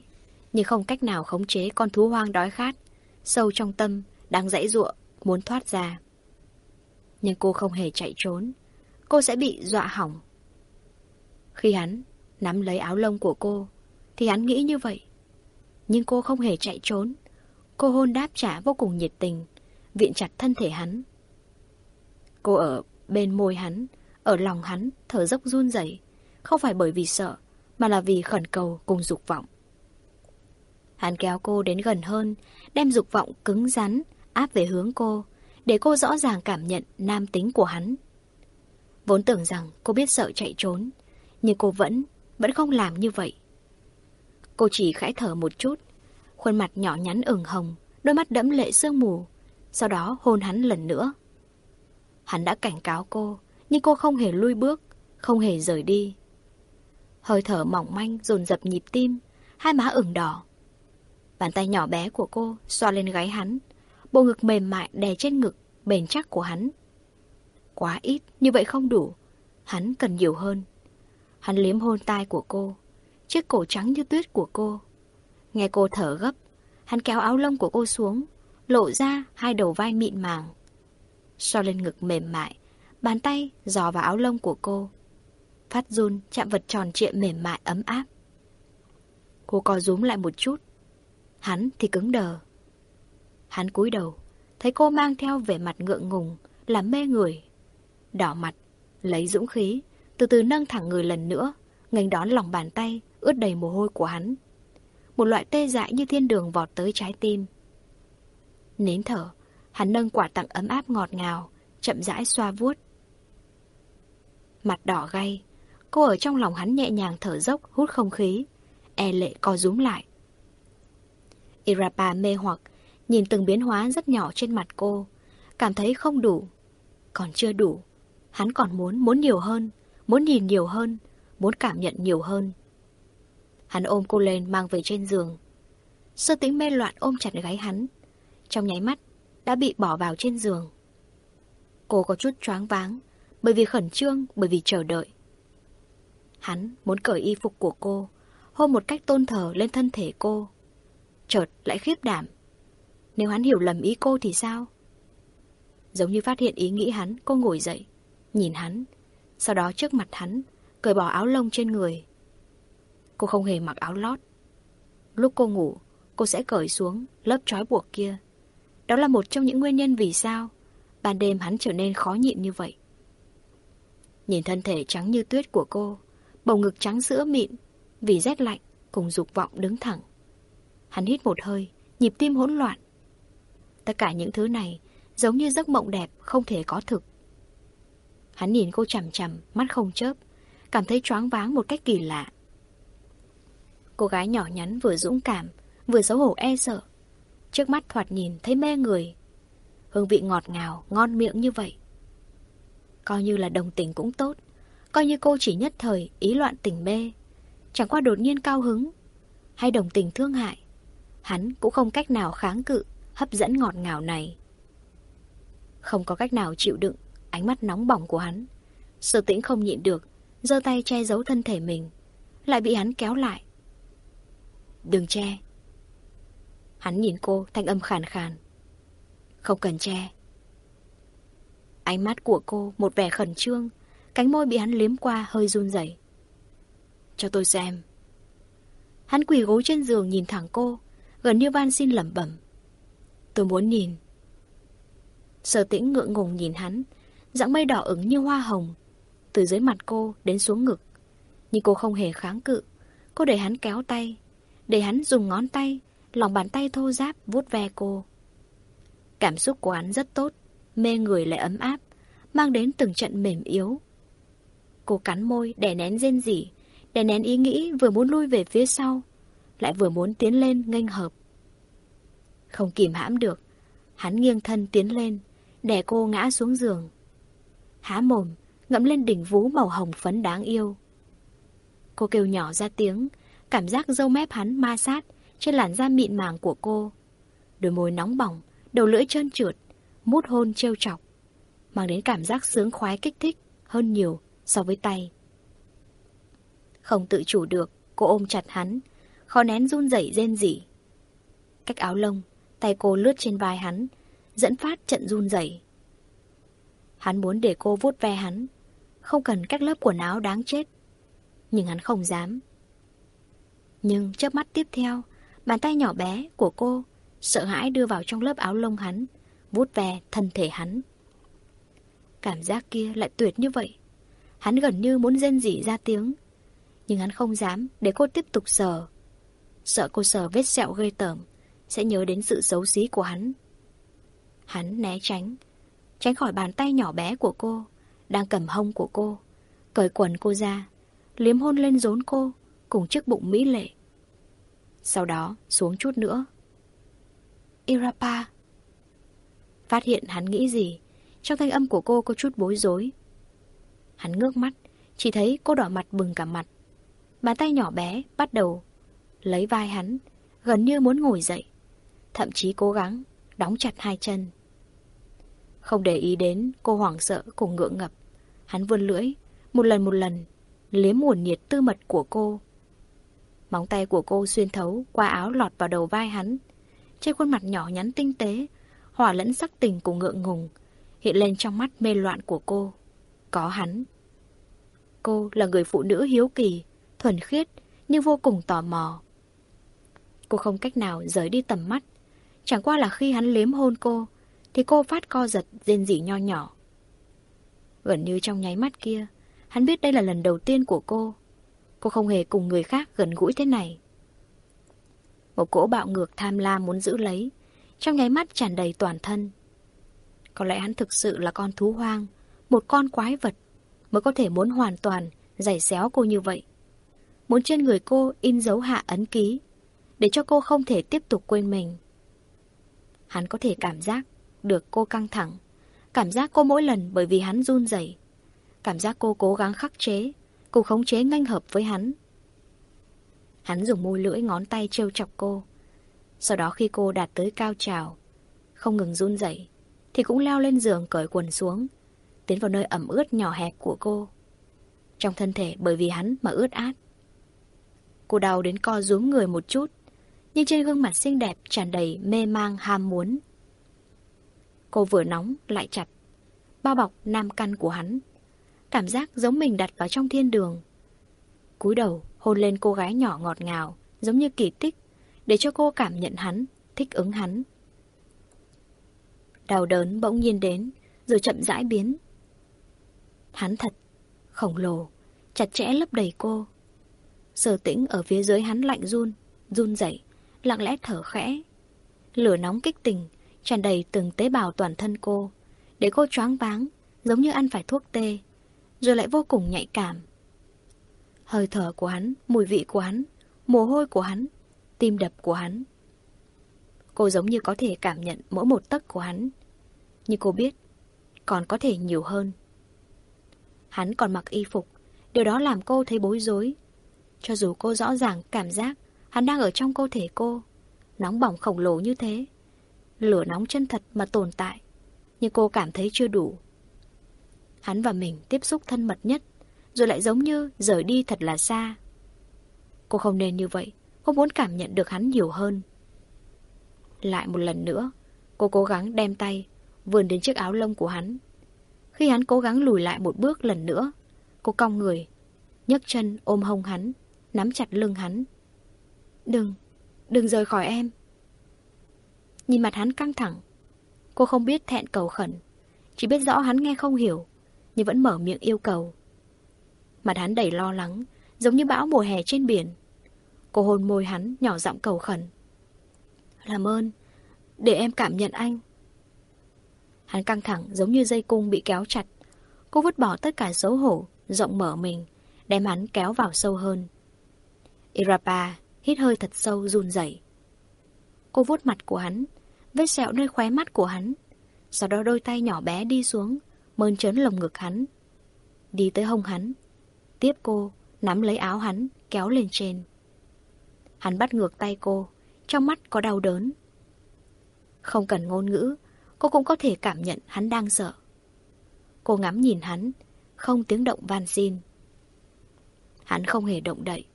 nhưng không cách nào khống chế con thú hoang đói khát, sâu trong tâm, đang dãy ruộng, muốn thoát ra. Nhưng cô không hề chạy trốn, cô sẽ bị dọa hỏng. Khi hắn nắm lấy áo lông của cô, thì hắn nghĩ như vậy. Nhưng cô không hề chạy trốn, cô hôn đáp trả vô cùng nhiệt tình, viện chặt thân thể hắn. Cô ở bên môi hắn, ở lòng hắn, thở dốc run rẩy, không phải bởi vì sợ, mà là vì khẩn cầu cùng dục vọng. Hắn kéo cô đến gần hơn, đem dục vọng cứng rắn, áp về hướng cô, để cô rõ ràng cảm nhận nam tính của hắn. Vốn tưởng rằng cô biết sợ chạy trốn, nhưng cô vẫn, vẫn không làm như vậy. Cô chỉ khẽ thở một chút, khuôn mặt nhỏ nhắn ửng hồng, đôi mắt đẫm lệ sương mù, sau đó hôn hắn lần nữa. Hắn đã cảnh cáo cô, nhưng cô không hề lui bước, không hề rời đi. Hơi thở mỏng manh dồn dập nhịp tim, hai má ửng đỏ. Bàn tay nhỏ bé của cô xoa lên gáy hắn, bộ ngực mềm mại đè trên ngực, bền chắc của hắn. Quá ít, như vậy không đủ. Hắn cần nhiều hơn. Hắn liếm hôn tai của cô, chiếc cổ trắng như tuyết của cô. Nghe cô thở gấp, hắn kéo áo lông của cô xuống, lộ ra hai đầu vai mịn màng. So lên ngực mềm mại, bàn tay dò vào áo lông của cô. Phát run chạm vật tròn trịa mềm mại ấm áp. Cô co rúm lại một chút. Hắn thì cứng đờ. Hắn cúi đầu, thấy cô mang theo vẻ mặt ngượng ngùng, làm mê người. Đỏ mặt, lấy dũng khí, từ từ nâng thẳng người lần nữa, ngành đón lòng bàn tay, ướt đầy mồ hôi của hắn. Một loại tê dại như thiên đường vọt tới trái tim. Nín thở, hắn nâng quả tặng ấm áp ngọt ngào, chậm rãi xoa vuốt. Mặt đỏ gay, cô ở trong lòng hắn nhẹ nhàng thở dốc hút không khí, e lệ co rúm lại. Irapa mê hoặc, nhìn từng biến hóa rất nhỏ trên mặt cô, cảm thấy không đủ. Còn chưa đủ, hắn còn muốn, muốn nhiều hơn, muốn nhìn nhiều hơn, muốn cảm nhận nhiều hơn. Hắn ôm cô lên mang về trên giường. Sơ tính mê loạn ôm chặt gáy hắn. Trong nháy mắt, đã bị bỏ vào trên giường. Cô có chút choáng váng, bởi vì khẩn trương, bởi vì chờ đợi. Hắn muốn cởi y phục của cô, hôn một cách tôn thờ lên thân thể cô. Chợt lại khiếp đảm. Nếu hắn hiểu lầm ý cô thì sao? Giống như phát hiện ý nghĩ hắn, cô ngồi dậy, nhìn hắn, sau đó trước mặt hắn, cởi bỏ áo lông trên người. Cô không hề mặc áo lót. Lúc cô ngủ, cô sẽ cởi xuống lớp trói buộc kia. Đó là một trong những nguyên nhân vì sao ban đêm hắn trở nên khó nhịn như vậy. Nhìn thân thể trắng như tuyết của cô, bầu ngực trắng sữa mịn, vì rét lạnh cùng dục vọng đứng thẳng. Hắn hít một hơi, nhịp tim hỗn loạn. Tất cả những thứ này giống như giấc mộng đẹp không thể có thực. Hắn nhìn cô chằm chằm, mắt không chớp, cảm thấy choáng váng một cách kỳ lạ. Cô gái nhỏ nhắn vừa dũng cảm, vừa xấu hổ e sợ. Trước mắt thoạt nhìn thấy mê người. Hương vị ngọt ngào, ngon miệng như vậy. Coi như là đồng tình cũng tốt. Coi như cô chỉ nhất thời ý loạn tình mê. Chẳng qua đột nhiên cao hứng. Hay đồng tình thương hại. Hắn cũng không cách nào kháng cự, hấp dẫn ngọt ngào này. Không có cách nào chịu đựng ánh mắt nóng bỏng của hắn. Sở tĩnh không nhịn được, giơ tay che giấu thân thể mình. Lại bị hắn kéo lại. Đừng che. Hắn nhìn cô thanh âm khàn khàn. Không cần che. Ánh mắt của cô một vẻ khẩn trương, cánh môi bị hắn liếm qua hơi run rẩy. Cho tôi xem. Hắn quỳ gối trên giường nhìn thẳng cô, gần như van xin lẩm bẩm. Tôi muốn nhìn. Sở tĩnh ngượng ngùng nhìn hắn, dạng mây đỏ ửng như hoa hồng, từ dưới mặt cô đến xuống ngực. Nhưng cô không hề kháng cự, cô để hắn kéo tay, để hắn dùng ngón tay, lòng bàn tay thô ráp vuốt ve cô. Cảm xúc của hắn rất tốt, mê người lại ấm áp, mang đến từng trận mềm yếu. Cô cắn môi, để nén rên rỉ, để nén ý nghĩ vừa muốn lui về phía sau, lại vừa muốn tiến lên nghênh hợp. Không kìm hãm được, hắn nghiêng thân tiến lên, đè cô ngã xuống giường. Há mồm, ngậm lên đỉnh vú màu hồng phấn đáng yêu. Cô kêu nhỏ ra tiếng, cảm giác dâu mép hắn ma sát trên làn da mịn màng của cô. Đôi môi nóng bỏng, đầu lưỡi trơn trượt, mút hôn trêu chọc, mang đến cảm giác sướng khoái kích thích hơn nhiều so với tay. Không tự chủ được, cô ôm chặt hắn, khó nén run rẩy rên rỉ. Cách áo lông, tay cô lướt trên vai hắn, dẫn phát trận run rẩy. Hắn muốn để cô vuốt ve hắn, không cần các lớp quần áo đáng chết. Nhưng hắn không dám. Nhưng chớp mắt tiếp theo, bàn tay nhỏ bé của cô sợ hãi đưa vào trong lớp áo lông hắn, vuốt ve thân thể hắn. Cảm giác kia lại tuyệt như vậy. Hắn gần như muốn rên rỉ ra tiếng. Nhưng hắn không dám để cô tiếp tục sờ. Sợ cô sờ vết sẹo gây tởm, sẽ nhớ đến sự xấu xí của hắn. Hắn né tránh, tránh khỏi bàn tay nhỏ bé của cô, đang cầm hông của cô, cởi quần cô ra, liếm hôn lên rốn cô, cùng chiếc bụng mỹ lệ. Sau đó xuống chút nữa. Irapa. Phát hiện hắn nghĩ gì, trong thanh âm của cô có chút bối rối. Hắn ngước mắt, chỉ thấy cô đỏ mặt bừng cả mặt. Bàn tay nhỏ bé bắt đầu lấy vai hắn, gần như muốn ngồi dậy. Thậm chí cố gắng đóng chặt hai chân. Không để ý đến cô hoảng sợ cùng ngượng ngập. Hắn vươn lưỡi, một lần một lần, liếm nguồn nhiệt tư mật của cô. Móng tay của cô xuyên thấu qua áo lọt vào đầu vai hắn. Trên khuôn mặt nhỏ nhắn tinh tế, hòa lẫn sắc tình cùng ngượng ngùng, hiện lên trong mắt mê loạn của cô. Có hắn. Cô là người phụ nữ hiếu kỳ, thuần khiết, nhưng vô cùng tò mò. Cô không cách nào rời đi tầm mắt. Chẳng qua là khi hắn liếm hôn cô, thì cô phát co giật, rên rỉ nho nhỏ. Gần như trong nháy mắt kia, hắn biết đây là lần đầu tiên của cô. Cô không hề cùng người khác gần gũi thế này. Một cỗ bạo ngược tham lam muốn giữ lấy, trong nháy mắt tràn đầy toàn thân. Có lẽ hắn thực sự là con thú hoang, một con quái vật, mới có thể muốn hoàn toàn giày xéo cô như vậy. Muốn trên người cô in dấu hạ ấn ký, để cho cô không thể tiếp tục quên mình. Hắn có thể cảm giác được cô căng thẳng, cảm giác cô mỗi lần bởi vì hắn run rẩy, cảm giác cô cố gắng khắc chế, cô khống chế nhanh hợp với hắn. Hắn dùng môi lưỡi ngón tay trêu chọc cô. Sau đó khi cô đạt tới cao trào, không ngừng run rẩy, thì cũng leo lên giường cởi quần xuống, tiến vào nơi ẩm ướt nhỏ hẹp của cô. Trong thân thể bởi vì hắn mà ướt át. Cô đau đến co rúm người một chút, nhưng trên gương mặt xinh đẹp tràn đầy mê mang ham muốn. Cô vừa nóng lại chặt, bao bọc nam căn của hắn. Cảm giác giống mình đặt vào trong thiên đường. cúi đầu hôn lên cô gái nhỏ ngọt ngào, giống như kỳ tích, để cho cô cảm nhận hắn, thích ứng hắn. Đau đớn bỗng nhiên đến, rồi chậm rãi biến. Hắn thật, khổng lồ, chặt chẽ lấp đầy cô. Sở tĩnh ở phía dưới hắn lạnh run, run rẩy, lặng lẽ thở khẽ. Lửa nóng kích tình, tràn đầy từng tế bào toàn thân cô, để cô choáng váng, giống như ăn phải thuốc tê, rồi lại vô cùng nhạy cảm. Hơi thở của hắn, mùi vị của hắn, mồ hôi của hắn, tim đập của hắn. Cô giống như có thể cảm nhận mỗi một tấc của hắn. Nhưng cô biết, còn có thể nhiều hơn. Hắn còn mặc y phục, điều đó làm cô thấy bối rối. Cho dù cô rõ ràng cảm giác hắn đang ở trong cơ thể cô, nóng bỏng khổng lồ như thế. Lửa nóng chân thật mà tồn tại, nhưng cô cảm thấy chưa đủ. Hắn và mình tiếp xúc thân mật nhất, rồi lại giống như rời đi thật là xa. Cô không nên như vậy, cô muốn cảm nhận được hắn nhiều hơn. Lại một lần nữa, cô cố gắng đem tay, vươn đến chiếc áo lông của hắn. Khi hắn cố gắng lùi lại một bước lần nữa, cô cong người, nhấc chân ôm hông hắn, nắm chặt lưng hắn. Đừng, đừng rời khỏi em. Nhìn mặt hắn căng thẳng, cô không biết thẹn cầu khẩn, chỉ biết rõ hắn nghe không hiểu, nhưng vẫn mở miệng yêu cầu. Mặt hắn đầy lo lắng, giống như bão mùa hè trên biển. Cô hôn môi hắn, nhỏ giọng cầu khẩn. Làm ơn, để em cảm nhận anh. Hắn căng thẳng giống như dây cung bị kéo chặt. Cô vứt bỏ tất cả xấu hổ, rộng mở mình, đem hắn kéo vào sâu hơn. Irapa hít hơi thật sâu run rẩy. Cô vuốt mặt của hắn, vết sẹo nơi khóe mắt của hắn. Sau đó đôi tay nhỏ bé đi xuống, mơn trớn lồng ngực hắn. Đi tới hông hắn. Tiếp cô, nắm lấy áo hắn, kéo lên trên. Hắn bắt ngược tay cô, trong mắt có đau đớn. Không cần ngôn ngữ, cô cũng có thể cảm nhận hắn đang sợ. Cô ngắm nhìn hắn, không tiếng động van xin. Hắn không hề động đậy,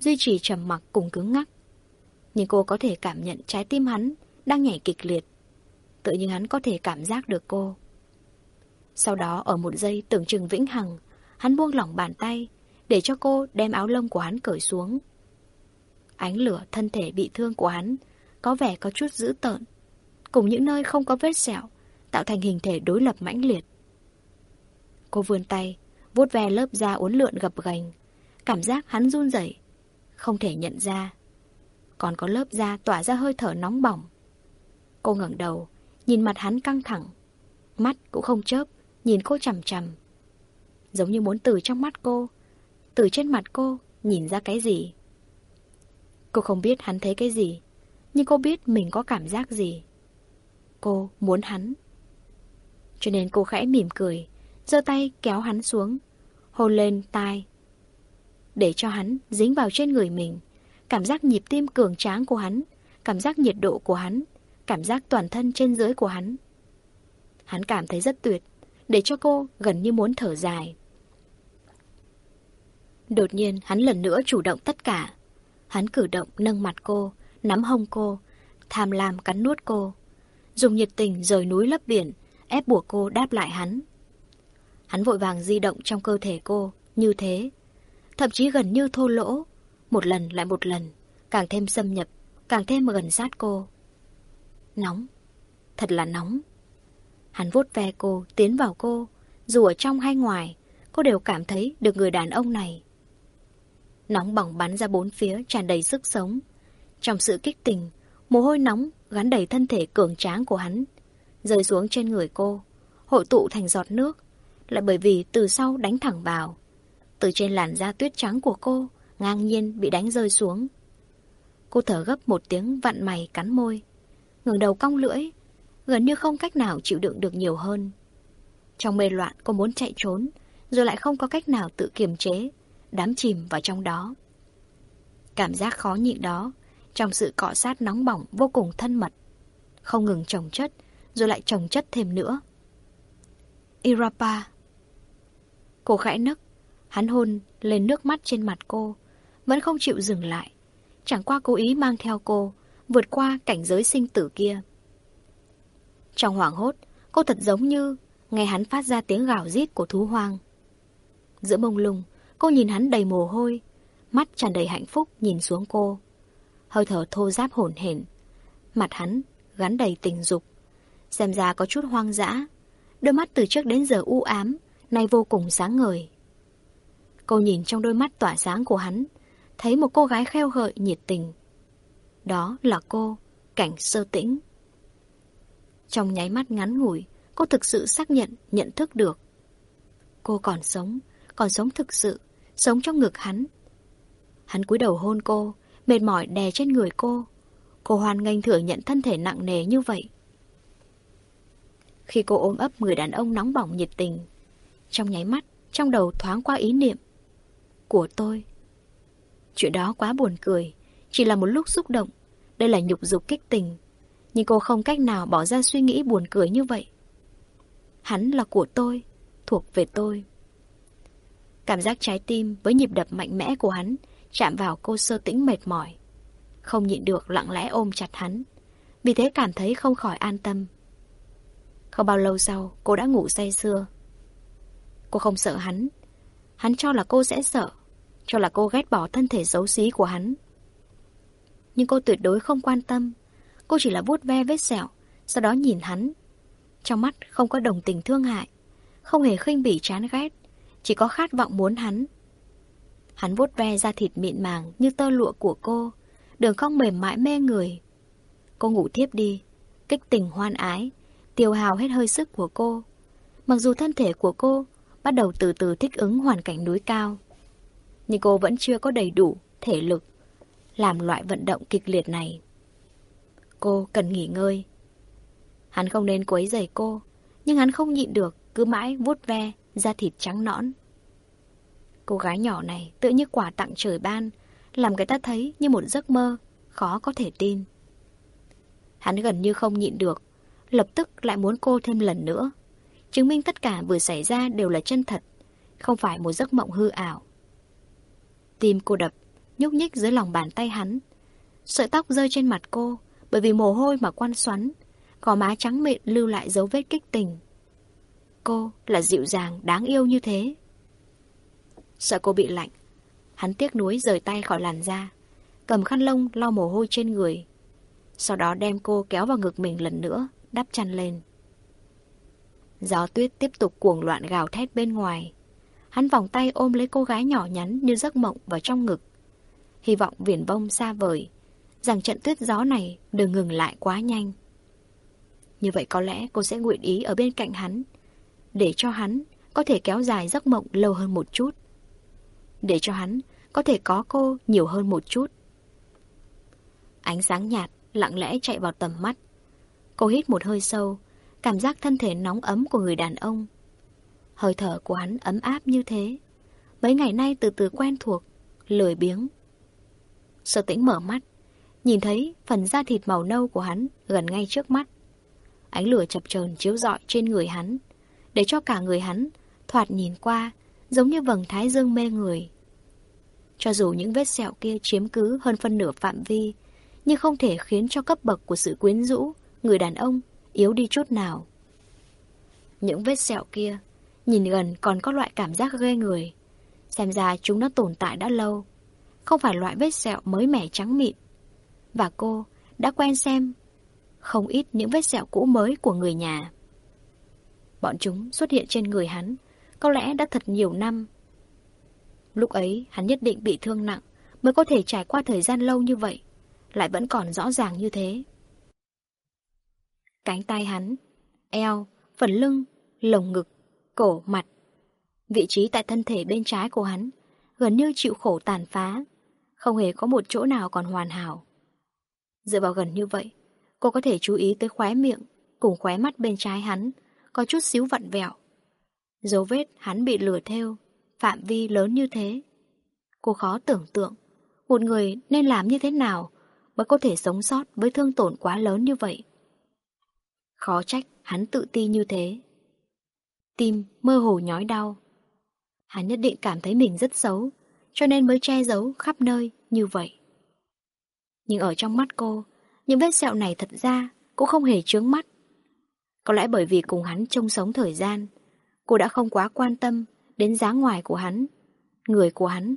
duy trì trầm mặc cùng cứng ngắc. Nhưng cô có thể cảm nhận trái tim hắn đang nhảy kịch liệt. Tự nhiên hắn có thể cảm giác được cô. Sau đó ở một giây tưởng chừng vĩnh hằng, hắn buông lỏng bàn tay, để cho cô đem áo lông của hắn cởi xuống. Ánh lửa thân thể bị thương của hắn có vẻ có chút dữ tợn, cùng những nơi không có vết sẹo, tạo thành hình thể đối lập mãnh liệt. Cô vươn tay, vuốt ve lớp da uốn lượn gập ghềnh, cảm giác hắn run rẩy, không thể nhận ra. Còn có lớp da tỏa ra hơi thở nóng bỏng. Cô ngẩng đầu, nhìn mặt hắn căng thẳng, mắt cũng không chớp, nhìn cô chằm chằm. Giống như muốn từ trong mắt cô, từ trên mặt cô nhìn ra cái gì. Cô không biết hắn thấy cái gì, nhưng cô biết mình có cảm giác gì. Cô muốn hắn. Cho nên cô khẽ mỉm cười, giơ tay kéo hắn xuống, hôn lên tai. Để cho hắn dính vào trên người mình, cảm giác nhịp tim cường tráng của hắn, cảm giác nhiệt độ của hắn, cảm giác toàn thân trên dưới của hắn. Hắn cảm thấy rất tuyệt, để cho cô gần như muốn thở dài. Đột nhiên hắn lần nữa chủ động tất cả. Hắn cử động nâng mặt cô, nắm hông cô, tham lam cắn nuốt cô. Dùng nhiệt tình rời núi lấp biển, ép buộc cô đáp lại hắn. Hắn vội vàng di động trong cơ thể cô, như thế. Thậm chí gần như thô lỗ, một lần lại một lần, càng thêm xâm nhập, càng thêm gần sát cô. Nóng, thật là nóng. Hắn vuốt ve cô, tiến vào cô, dù ở trong hay ngoài, cô đều cảm thấy được người đàn ông này. Nóng bỏng bắn ra bốn phía, tràn đầy sức sống. Trong sự kích tình, mồ hôi nóng gắn đầy thân thể cường tráng của hắn, rơi xuống trên người cô, hội tụ thành giọt nước, lại bởi vì từ sau đánh thẳng vào. Từ trên làn da tuyết trắng của cô, ngang nhiên bị đánh rơi xuống. Cô thở gấp một tiếng vặn mày cắn môi, ngừng đầu cong lưỡi, gần như không cách nào chịu đựng được nhiều hơn. Trong mê loạn cô muốn chạy trốn, rồi lại không có cách nào tự kiềm chế, đám chìm vào trong đó. Cảm giác khó nhịn đó, trong sự cọ sát nóng bỏng vô cùng thân mật, không ngừng trồng chất, rồi lại trồng chất thêm nữa. Irapa Cô khẽ nức, hắn hôn lên nước mắt trên mặt cô, vẫn không chịu dừng lại, chẳng qua cố ý mang theo cô, vượt qua cảnh giới sinh tử kia. Trong hoảng hốt, cô thật giống như nghe hắn phát ra tiếng gào rít của thú hoang. Giữa mông lùng, cô nhìn hắn đầy mồ hôi, mắt tràn đầy hạnh phúc nhìn xuống cô. hơi thở thô ráp hổn hển. Mặt hắn gắn đầy tình dục. Xem ra có chút hoang dã. Đôi mắt từ trước đến giờ u ám, nay vô cùng sáng ngời. Cô nhìn trong đôi mắt tỏa sáng của hắn, thấy một cô gái kheo gợi nhiệt tình. Đó là cô, cảnh sơ tĩnh. Trong nháy mắt ngắn ngủi, cô thực sự xác nhận, nhận thức được. Cô còn sống, còn sống thực sự, sống trong ngực hắn. Hắn cúi đầu hôn cô, mệt mỏi đè trên người cô. Cô hoan nghênh thừa nhận thân thể nặng nề như vậy. Khi cô ôm ấp người đàn ông nóng bỏng nhiệt tình, trong nháy mắt, trong đầu thoáng qua ý niệm. Của tôi. Chuyện đó quá buồn cười, chỉ là một lúc xúc động. Đây là nhục dục kích tình. Nhưng cô không cách nào bỏ ra suy nghĩ buồn cười như vậy. Hắn là của tôi, thuộc về tôi. Cảm giác trái tim với nhịp đập mạnh mẽ của hắn chạm vào cô sơ tĩnh mệt mỏi. Không nhịn được lặng lẽ ôm chặt hắn. Vì thế cảm thấy không khỏi an tâm. Không bao lâu sau, cô đã ngủ say sưa. Cô không sợ hắn. Hắn cho là cô sẽ sợ. Cho là cô ghét bỏ thân thể xấu xí của hắn. Nhưng cô tuyệt đối không quan tâm. Cô chỉ là vuốt ve vết sẹo, sau đó nhìn hắn. Trong mắt không có đồng tình thương hại, không hề khinh bỉ chán ghét, chỉ có khát vọng muốn hắn. Hắn vuốt ve da thịt mịn màng như tơ lụa của cô, đường cong mềm mại mê người. Cô ngủ thiếp đi, kích tình hoan ái, tiêu hào hết hơi sức của cô. Mặc dù thân thể của cô bắt đầu từ từ thích ứng hoàn cảnh núi cao, nhưng cô vẫn chưa có đầy đủ thể lực làm loại vận động kịch liệt này. Cô cần nghỉ ngơi. Hắn không nên quấy rầy cô, nhưng hắn không nhịn được, cứ mãi vuốt ve, da thịt trắng nõn. Cô gái nhỏ này tựa như quả tặng trời ban, làm người ta thấy như một giấc mơ, khó có thể tin. Hắn gần như không nhịn được, lập tức lại muốn cô thêm lần nữa. Chứng minh tất cả vừa xảy ra đều là chân thật, không phải một giấc mộng hư ảo. Tim cô đập, nhúc nhích dưới lòng bàn tay hắn. Sợi tóc rơi trên mặt cô, bởi vì mồ hôi mà quan xoắn, gò má trắng mịn lưu lại dấu vết kích tình. Cô là dịu dàng, đáng yêu như thế. Sợ cô bị lạnh, hắn tiếc nuối rời tay khỏi làn da, cầm khăn lông lau mồ hôi trên người. Sau đó đem cô kéo vào ngực mình lần nữa, đắp chăn lên. Gió tuyết tiếp tục cuồng loạn gào thét bên ngoài. Hắn vòng tay ôm lấy cô gái nhỏ nhắn như giấc mộng vào trong ngực. Hy vọng viển vông xa vời, rằng trận tuyết gió này đừng ngừng lại quá nhanh. Như vậy có lẽ cô sẽ nguyện ý ở bên cạnh hắn, để cho hắn có thể kéo dài giấc mộng lâu hơn một chút. Để cho hắn có thể có cô nhiều hơn một chút. Ánh sáng nhạt lặng lẽ chạy vào tầm mắt. Cô hít một hơi sâu, cảm giác thân thể nóng ấm của người đàn ông. Hơi thở của hắn ấm áp như thế. Mấy ngày nay từ từ quen thuộc, lười biếng. Sở tĩnh mở mắt, nhìn thấy phần da thịt màu nâu của hắn gần ngay trước mắt. Ánh lửa chập chờn chiếu rọi trên người hắn, để cho cả người hắn thoạt nhìn qua giống như vầng thái dương mê người. Cho dù những vết sẹo kia chiếm cứ hơn phân nửa phạm vi, nhưng không thể khiến cho cấp bậc của sự quyến rũ, người đàn ông, yếu đi chút nào. Những vết sẹo kia, nhìn gần còn có loại cảm giác ghê người. Xem ra chúng đã tồn tại đã lâu. Không phải loại vết sẹo mới mẻ trắng mịn. Và cô đã quen xem không ít những vết sẹo cũ mới của người nhà. Bọn chúng xuất hiện trên người hắn, có lẽ đã thật nhiều năm. Lúc ấy, hắn nhất định bị thương nặng, mới có thể trải qua thời gian lâu như vậy, lại vẫn còn rõ ràng như thế. Cánh tay hắn, eo, phần lưng, lồng ngực, cổ, mặt. Vị trí tại thân thể bên trái của hắn gần như chịu khổ tàn phá, không hề có một chỗ nào còn hoàn hảo. Dựa vào gần như vậy, cô có thể chú ý tới khóe miệng cùng khóe mắt bên trái hắn có chút xíu vặn vẹo. Dấu vết hắn bị lừa theo, phạm vi lớn như thế. Cô khó tưởng tượng, một người nên làm như thế nào mới có thể sống sót với thương tổn quá lớn như vậy. Khó trách hắn tự ti như thế. Tim mơ hồ nhói đau. Hắn nhất định cảm thấy mình rất xấu, cho nên mới che giấu khắp nơi như vậy. Nhưng ở trong mắt cô, những vết sẹo này thật ra cũng không hề chướng mắt. Có lẽ bởi vì cùng hắn chung sống thời gian, cô đã không quá quan tâm đến dáng ngoài của hắn, người của hắn.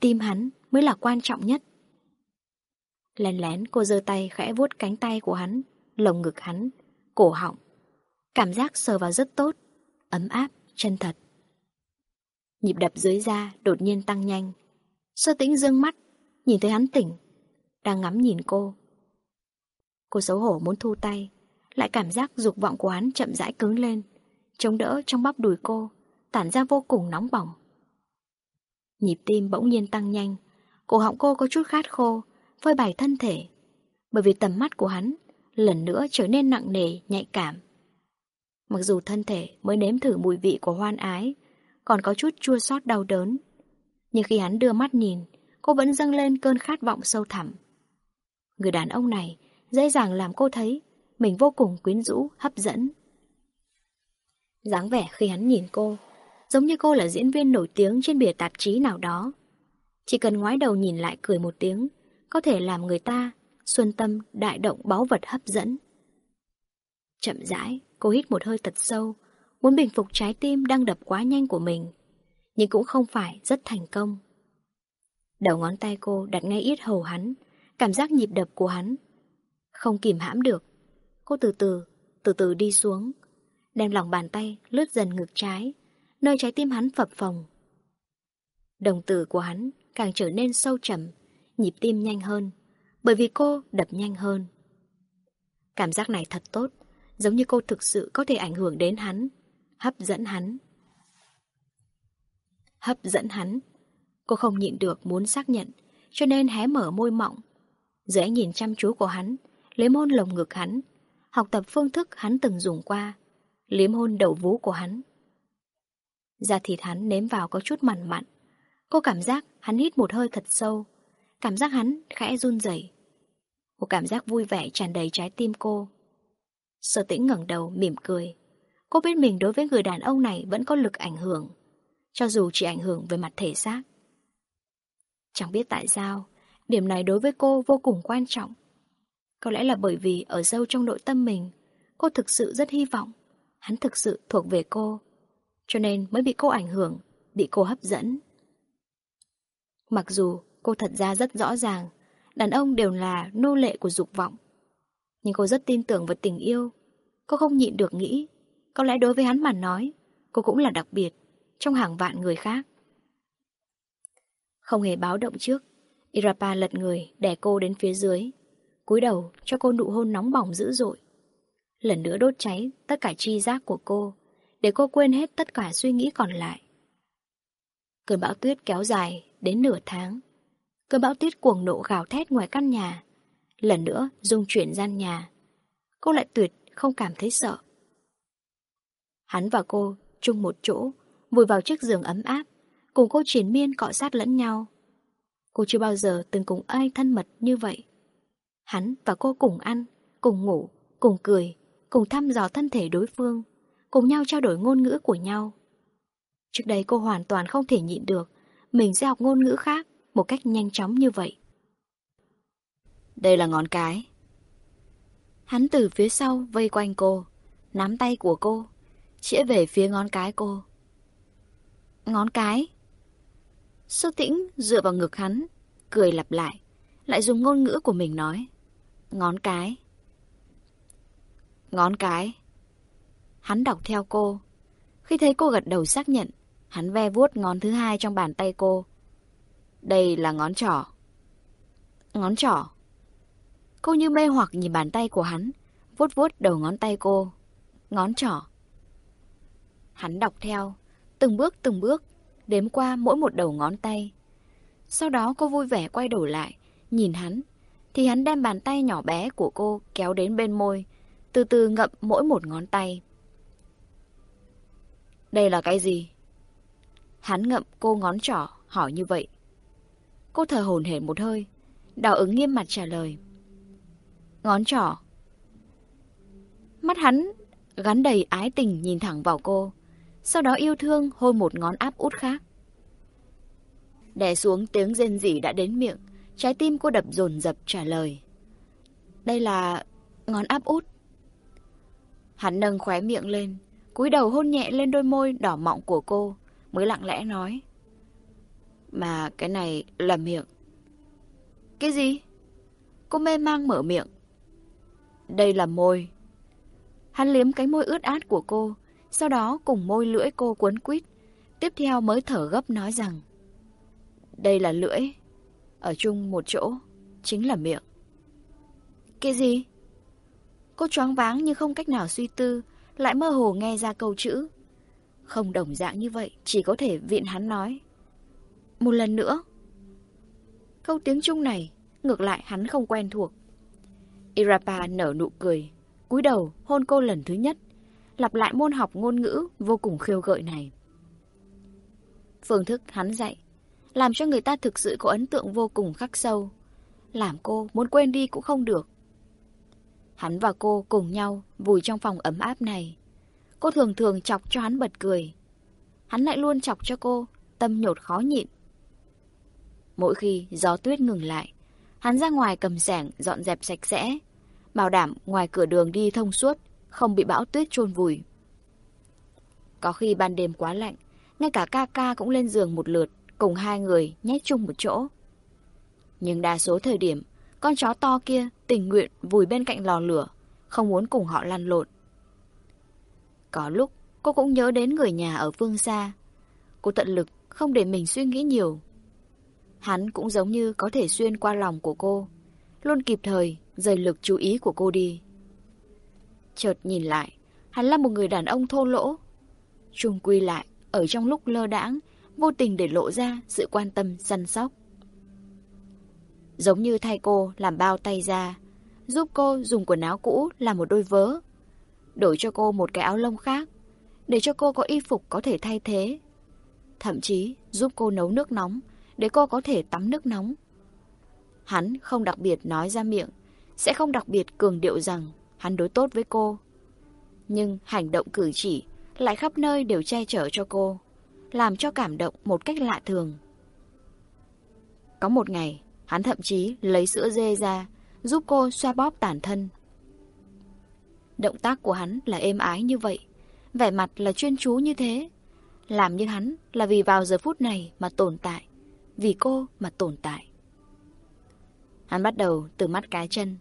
Tim hắn mới là quan trọng nhất. Lén lén cô giơ tay khẽ vuốt cánh tay của hắn, lồng ngực hắn, cổ họng. Cảm giác sờ vào rất tốt, ấm áp, chân thật. Nhịp đập dưới da đột nhiên tăng nhanh. Sơ tĩnh dương mắt, nhìn thấy hắn tỉnh, đang ngắm nhìn cô. Cô xấu hổ muốn thu tay, lại cảm giác dục vọng của hắn chậm rãi cứng lên, chống đỡ trong bắp đùi cô, tản ra vô cùng nóng bỏng. Nhịp tim bỗng nhiên tăng nhanh, cổ họng cô có chút khát khô, phơi bày thân thể, bởi vì tầm mắt của hắn lần nữa trở nên nặng nề, nhạy cảm. Mặc dù thân thể mới nếm thử mùi vị của hoan ái, còn có chút chua xót đau đớn, nhưng khi hắn đưa mắt nhìn, cô vẫn dâng lên cơn khát vọng sâu thẳm. Người đàn ông này dễ dàng làm cô thấy mình vô cùng quyến rũ, hấp dẫn. dáng vẻ khi hắn nhìn cô, giống như cô là diễn viên nổi tiếng trên bìa tạp chí nào đó. Chỉ cần ngoái đầu nhìn lại cười một tiếng, có thể làm người ta xuân tâm đại động báu vật hấp dẫn. Chậm rãi, cô hít một hơi thật sâu, muốn bình phục trái tim đang đập quá nhanh của mình, nhưng cũng không phải rất thành công. Đầu ngón tay cô đặt ngay ít hầu hắn, cảm giác nhịp đập của hắn. Không kìm hãm được. Cô từ từ, từ từ đi xuống, đem lòng bàn tay lướt dần ngực trái, nơi trái tim hắn phập phồng. Đồng tử của hắn càng trở nên sâu trầm, nhịp tim nhanh hơn, bởi vì cô đập nhanh hơn. Cảm giác này thật tốt, giống như cô thực sự có thể ảnh hưởng đến hắn, hấp dẫn hắn. Hấp dẫn hắn. Cô không nhịn được muốn xác nhận, cho nên hé mở môi mọng. Dưới nhìn chăm chú của hắn, lấy môn lồng ngực hắn, học tập phương thức hắn từng dùng qua, liếm hôn đầu vú của hắn. Da thịt hắn nếm vào có chút mặn mặn. Cô cảm giác hắn hít một hơi thật sâu, cảm giác hắn khẽ run rẩy. Một cảm giác vui vẻ tràn đầy trái tim cô. Sở tĩnh ngẩng đầu mỉm cười. Cô biết mình đối với người đàn ông này vẫn có lực ảnh hưởng, cho dù chỉ ảnh hưởng về mặt thể xác. Chẳng biết tại sao, điểm này đối với cô vô cùng quan trọng. Có lẽ là bởi vì ở sâu trong nội tâm mình, cô thực sự rất hy vọng hắn thực sự thuộc về cô, cho nên mới bị cô ảnh hưởng, bị cô hấp dẫn. Mặc dù cô thật ra rất rõ ràng, đàn ông đều là nô lệ của dục vọng. Nhưng cô rất tin tưởng vào tình yêu. Cô không nhịn được nghĩ, có lẽ đối với hắn mà nói, cô cũng là đặc biệt, trong hàng vạn người khác. Không hề báo động trước, Irapa lật người đè cô đến phía dưới, cúi đầu cho cô nụ hôn nóng bỏng dữ dội. Lần nữa đốt cháy tất cả chi giác của cô, để cô quên hết tất cả suy nghĩ còn lại. Cơn bão tuyết kéo dài đến nửa tháng. Cơn bão tuyết cuồng nộ gào thét ngoài căn nhà. Lần nữa dung chuyển gian nhà. Cô lại tuyệt không cảm thấy sợ. Hắn và cô chung một chỗ, vùi vào chiếc giường ấm áp, cùng cô triển miên cọ sát lẫn nhau. Cô chưa bao giờ từng cùng ai thân mật như vậy. Hắn và cô cùng ăn, cùng ngủ, cùng cười, cùng thăm dò thân thể đối phương, cùng nhau trao đổi ngôn ngữ của nhau. Trước đây cô hoàn toàn không thể nhịn được, mình sẽ học ngôn ngữ khác một cách nhanh chóng như vậy. Đây là ngón cái. Hắn từ phía sau vây quanh cô, nắm tay của cô, chĩa về phía ngón cái cô. Ngón cái? Sơ tĩnh dựa vào ngực hắn, cười lặp lại, lại dùng ngôn ngữ của mình nói. Ngón cái. Ngón cái. Hắn đọc theo cô. Khi thấy cô gật đầu xác nhận, hắn ve vuốt ngón thứ hai trong bàn tay cô. Đây là ngón trỏ. Ngón trỏ. Cô như mê hoặc nhìn bàn tay của hắn, vuốt vuốt đầu ngón tay cô. Ngón trỏ. Hắn đọc theo, từng bước từng bước, đếm qua mỗi một đầu ngón tay. Sau đó cô vui vẻ quay đầu lại, nhìn hắn, thì hắn đem bàn tay nhỏ bé của cô kéo đến bên môi, từ từ ngậm mỗi một ngón tay. Đây là cái gì? Hắn ngậm cô ngón trỏ, hỏi như vậy. Cô thở hổn hển một hơi, đào ứng nghiêm mặt trả lời. Ngón trỏ. Mắt hắn gắn đầy ái tình nhìn thẳng vào cô, sau đó yêu thương hôn một ngón áp út khác. Đè xuống tiếng rên rỉ đã đến miệng, trái tim cô đập dồn dập trả lời. Đây là ngón áp út. Hắn nâng khóe miệng lên, cúi đầu hôn nhẹ lên đôi môi đỏ mọng của cô, mới lặng lẽ nói. Mà cái này là miệng. Cái gì? Cô mê mang mở miệng. Đây là môi. Hắn liếm cái môi ướt át của cô, sau đó cùng môi lưỡi cô cuốn quýt. Tiếp theo mới thở gấp nói rằng Đây là lưỡi, ở chung một chỗ, chính là miệng. Cái gì? Cô choáng váng nhưng không cách nào suy tư, lại mơ hồ nghe ra câu chữ. Không đồng dạng như vậy, chỉ có thể viện hắn nói. Một lần nữa. Câu tiếng Trung này, ngược lại hắn không quen thuộc. Irapa nở nụ cười, cúi đầu hôn cô lần thứ nhất, lặp lại môn học ngôn ngữ vô cùng khiêu gợi này. Phương thức hắn dạy, làm cho người ta thực sự có ấn tượng vô cùng khắc sâu. Làm cô muốn quên đi cũng không được. Hắn và cô cùng nhau vùi trong phòng ấm áp này. Cô thường thường chọc cho hắn bật cười. Hắn lại luôn chọc cho cô, tâm nhột khó nhịn. Mỗi khi gió tuyết ngừng lại, hắn ra ngoài cầm sẻng dọn dẹp sạch sẽ, bảo đảm ngoài cửa đường đi thông suốt, không bị bão tuyết chôn vùi. Có khi ban đêm quá lạnh, ngay cả ca ca cũng lên giường một lượt, cùng hai người nhét chung một chỗ. Nhưng đa số thời điểm, con chó to kia tình nguyện vùi bên cạnh lò lửa, không muốn cùng họ lăn lộn. Có lúc, cô cũng nhớ đến người nhà ở phương xa. Cô tận lực không để mình suy nghĩ nhiều. Hắn cũng giống như có thể xuyên qua lòng của cô, luôn kịp thời rời lực chú ý của cô đi. Chợt nhìn lại, hắn là một người đàn ông thô lỗ. Trung quy lại, ở trong lúc lơ đãng, vô tình để lộ ra sự quan tâm săn sóc. Giống như thay cô làm bao tay ra, giúp cô dùng quần áo cũ làm một đôi vớ, đổi cho cô một cái áo lông khác, để cho cô có y phục có thể thay thế. Thậm chí giúp cô nấu nước nóng, để cô có thể tắm nước nóng. Hắn không đặc biệt nói ra miệng, sẽ không đặc biệt cường điệu rằng hắn đối tốt với cô. Nhưng hành động cử chỉ lại khắp nơi đều che chở cho cô, làm cho cảm động một cách lạ thường. Có một ngày, hắn thậm chí lấy sữa dê ra, giúp cô xoa bóp tản thân. Động tác của hắn là êm ái như vậy, vẻ mặt là chuyên chú như thế. Làm như hắn là vì vào giờ phút này mà tồn tại, vì cô mà tồn tại. Hắn bắt đầu từ mắt cá chân,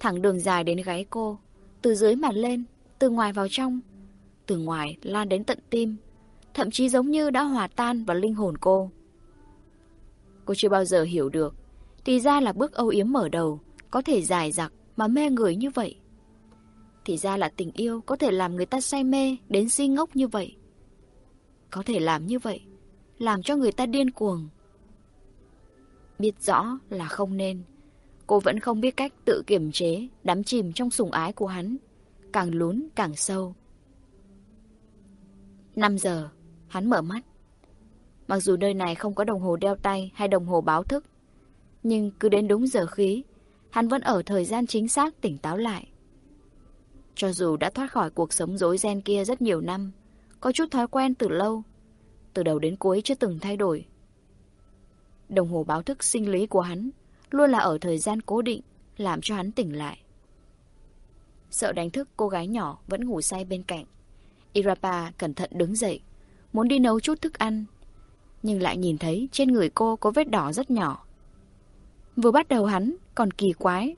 thẳng đường dài đến gáy cô, từ dưới mặt lên, từ ngoài vào trong, từ ngoài lan đến tận tim, thậm chí giống như đã hòa tan vào linh hồn cô. Cô chưa bao giờ hiểu được, thì ra là bước âu yếm mở đầu, có thể dài dặc mà mê người như vậy. Thì ra là tình yêu có thể làm người ta say mê đến si ngốc như vậy. Có thể làm như vậy, làm cho người ta điên cuồng. Biết rõ là không nên, cô vẫn không biết cách tự kiềm chế, đắm chìm trong sủng ái của hắn, càng lún càng sâu. 5 giờ, hắn mở mắt. Mặc dù nơi này không có đồng hồ đeo tay hay đồng hồ báo thức, nhưng cứ đến đúng giờ khí, hắn vẫn ở thời gian chính xác tỉnh táo lại. Cho dù đã thoát khỏi cuộc sống rối ren kia rất nhiều năm, có chút thói quen từ lâu, từ đầu đến cuối chưa từng thay đổi. Đồng hồ báo thức sinh lý của hắn luôn là ở thời gian cố định, làm cho hắn tỉnh lại. Sợ đánh thức cô gái nhỏ vẫn ngủ say bên cạnh. Irapa cẩn thận đứng dậy, muốn đi nấu chút thức ăn, nhưng lại nhìn thấy trên người cô có vết đỏ rất nhỏ. Vừa bắt đầu hắn còn kỳ quái,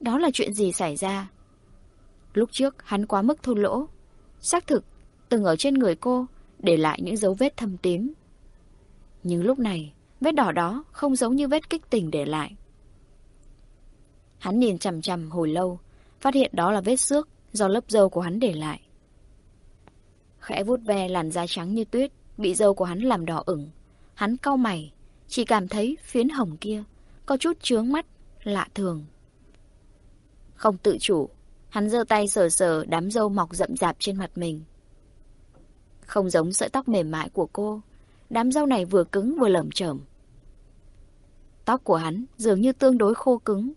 đó là chuyện gì xảy ra? Lúc trước hắn quá mức thô lỗ, xác thực từng ở trên người cô để lại những dấu vết thâm tím. Nhưng lúc này, vết đỏ đó không giống như vết kích tình để lại. Hắn nhìn chằm chằm hồi lâu, phát hiện đó là vết xước do lớp dâu của hắn để lại. Khẽ vuốt ve làn da trắng như tuyết, bị dâu của hắn làm đỏ ửng. Hắn cau mày, chỉ cảm thấy phiến hồng kia có chút chướng mắt, lạ thường. Không tự chủ, hắn giơ tay sờ sờ đám dâu mọc rậm rạp trên mặt mình. Không giống sợi tóc mềm mại của cô, đám dâu này vừa cứng vừa lởm chởm. Tóc của hắn dường như tương đối khô cứng,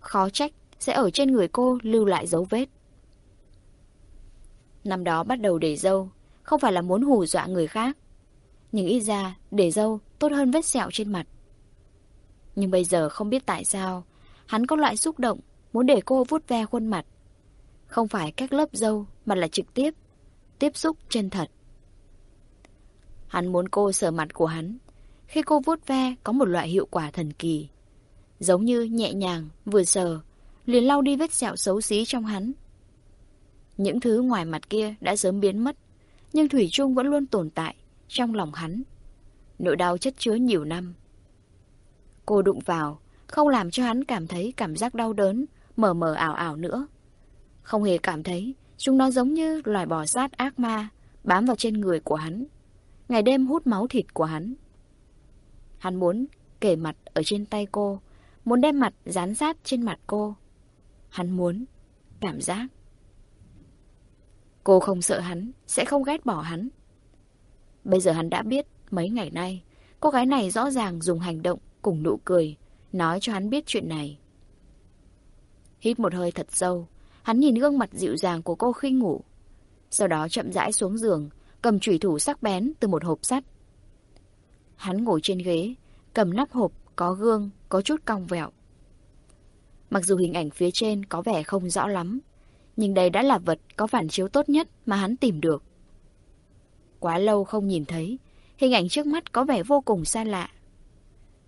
khó trách sẽ ở trên người cô lưu lại dấu vết. Năm đó bắt đầu để dâu, không phải là muốn hù dọa người khác. Nhưng ít ra, để dâu tốt hơn vết sẹo trên mặt. Nhưng bây giờ không biết tại sao, hắn có loại xúc động muốn để cô vuốt ve khuôn mặt. Không phải các lớp dâu mà là trực tiếp, tiếp xúc chân thật. Hắn muốn cô sờ mặt của hắn. Khi cô vuốt ve có một loại hiệu quả thần kỳ. Giống như nhẹ nhàng, vừa sờ, liền lau đi vết sẹo xấu xí trong hắn. Những thứ ngoài mặt kia đã sớm biến mất, nhưng Thủy chung vẫn luôn tồn tại trong lòng hắn. Nỗi đau chất chứa nhiều năm. Cô đụng vào, không làm cho hắn cảm thấy cảm giác đau đớn, mờ mờ ảo ảo nữa. Không hề cảm thấy, chúng nó giống như loài bò sát ác ma, bám vào trên người của hắn. Ngày đêm hút máu thịt của hắn. Hắn muốn kể mặt ở trên tay cô, muốn đem mặt dán sát trên mặt cô. Hắn muốn cảm giác. Cô không sợ hắn, sẽ không ghét bỏ hắn. Bây giờ hắn đã biết, mấy ngày nay, cô gái này rõ ràng dùng hành động cùng nụ cười, nói cho hắn biết chuyện này. Hít một hơi thật sâu, hắn nhìn gương mặt dịu dàng của cô khi ngủ. Sau đó chậm rãi xuống giường, cầm chủy thủ sắc bén từ một hộp sắt. Hắn ngồi trên ghế, cầm nắp hộp, có gương, có chút cong vẹo. Mặc dù hình ảnh phía trên có vẻ không rõ lắm, nhưng đây đã là vật có phản chiếu tốt nhất mà hắn tìm được. Quá lâu không nhìn thấy, hình ảnh trước mắt có vẻ vô cùng xa lạ.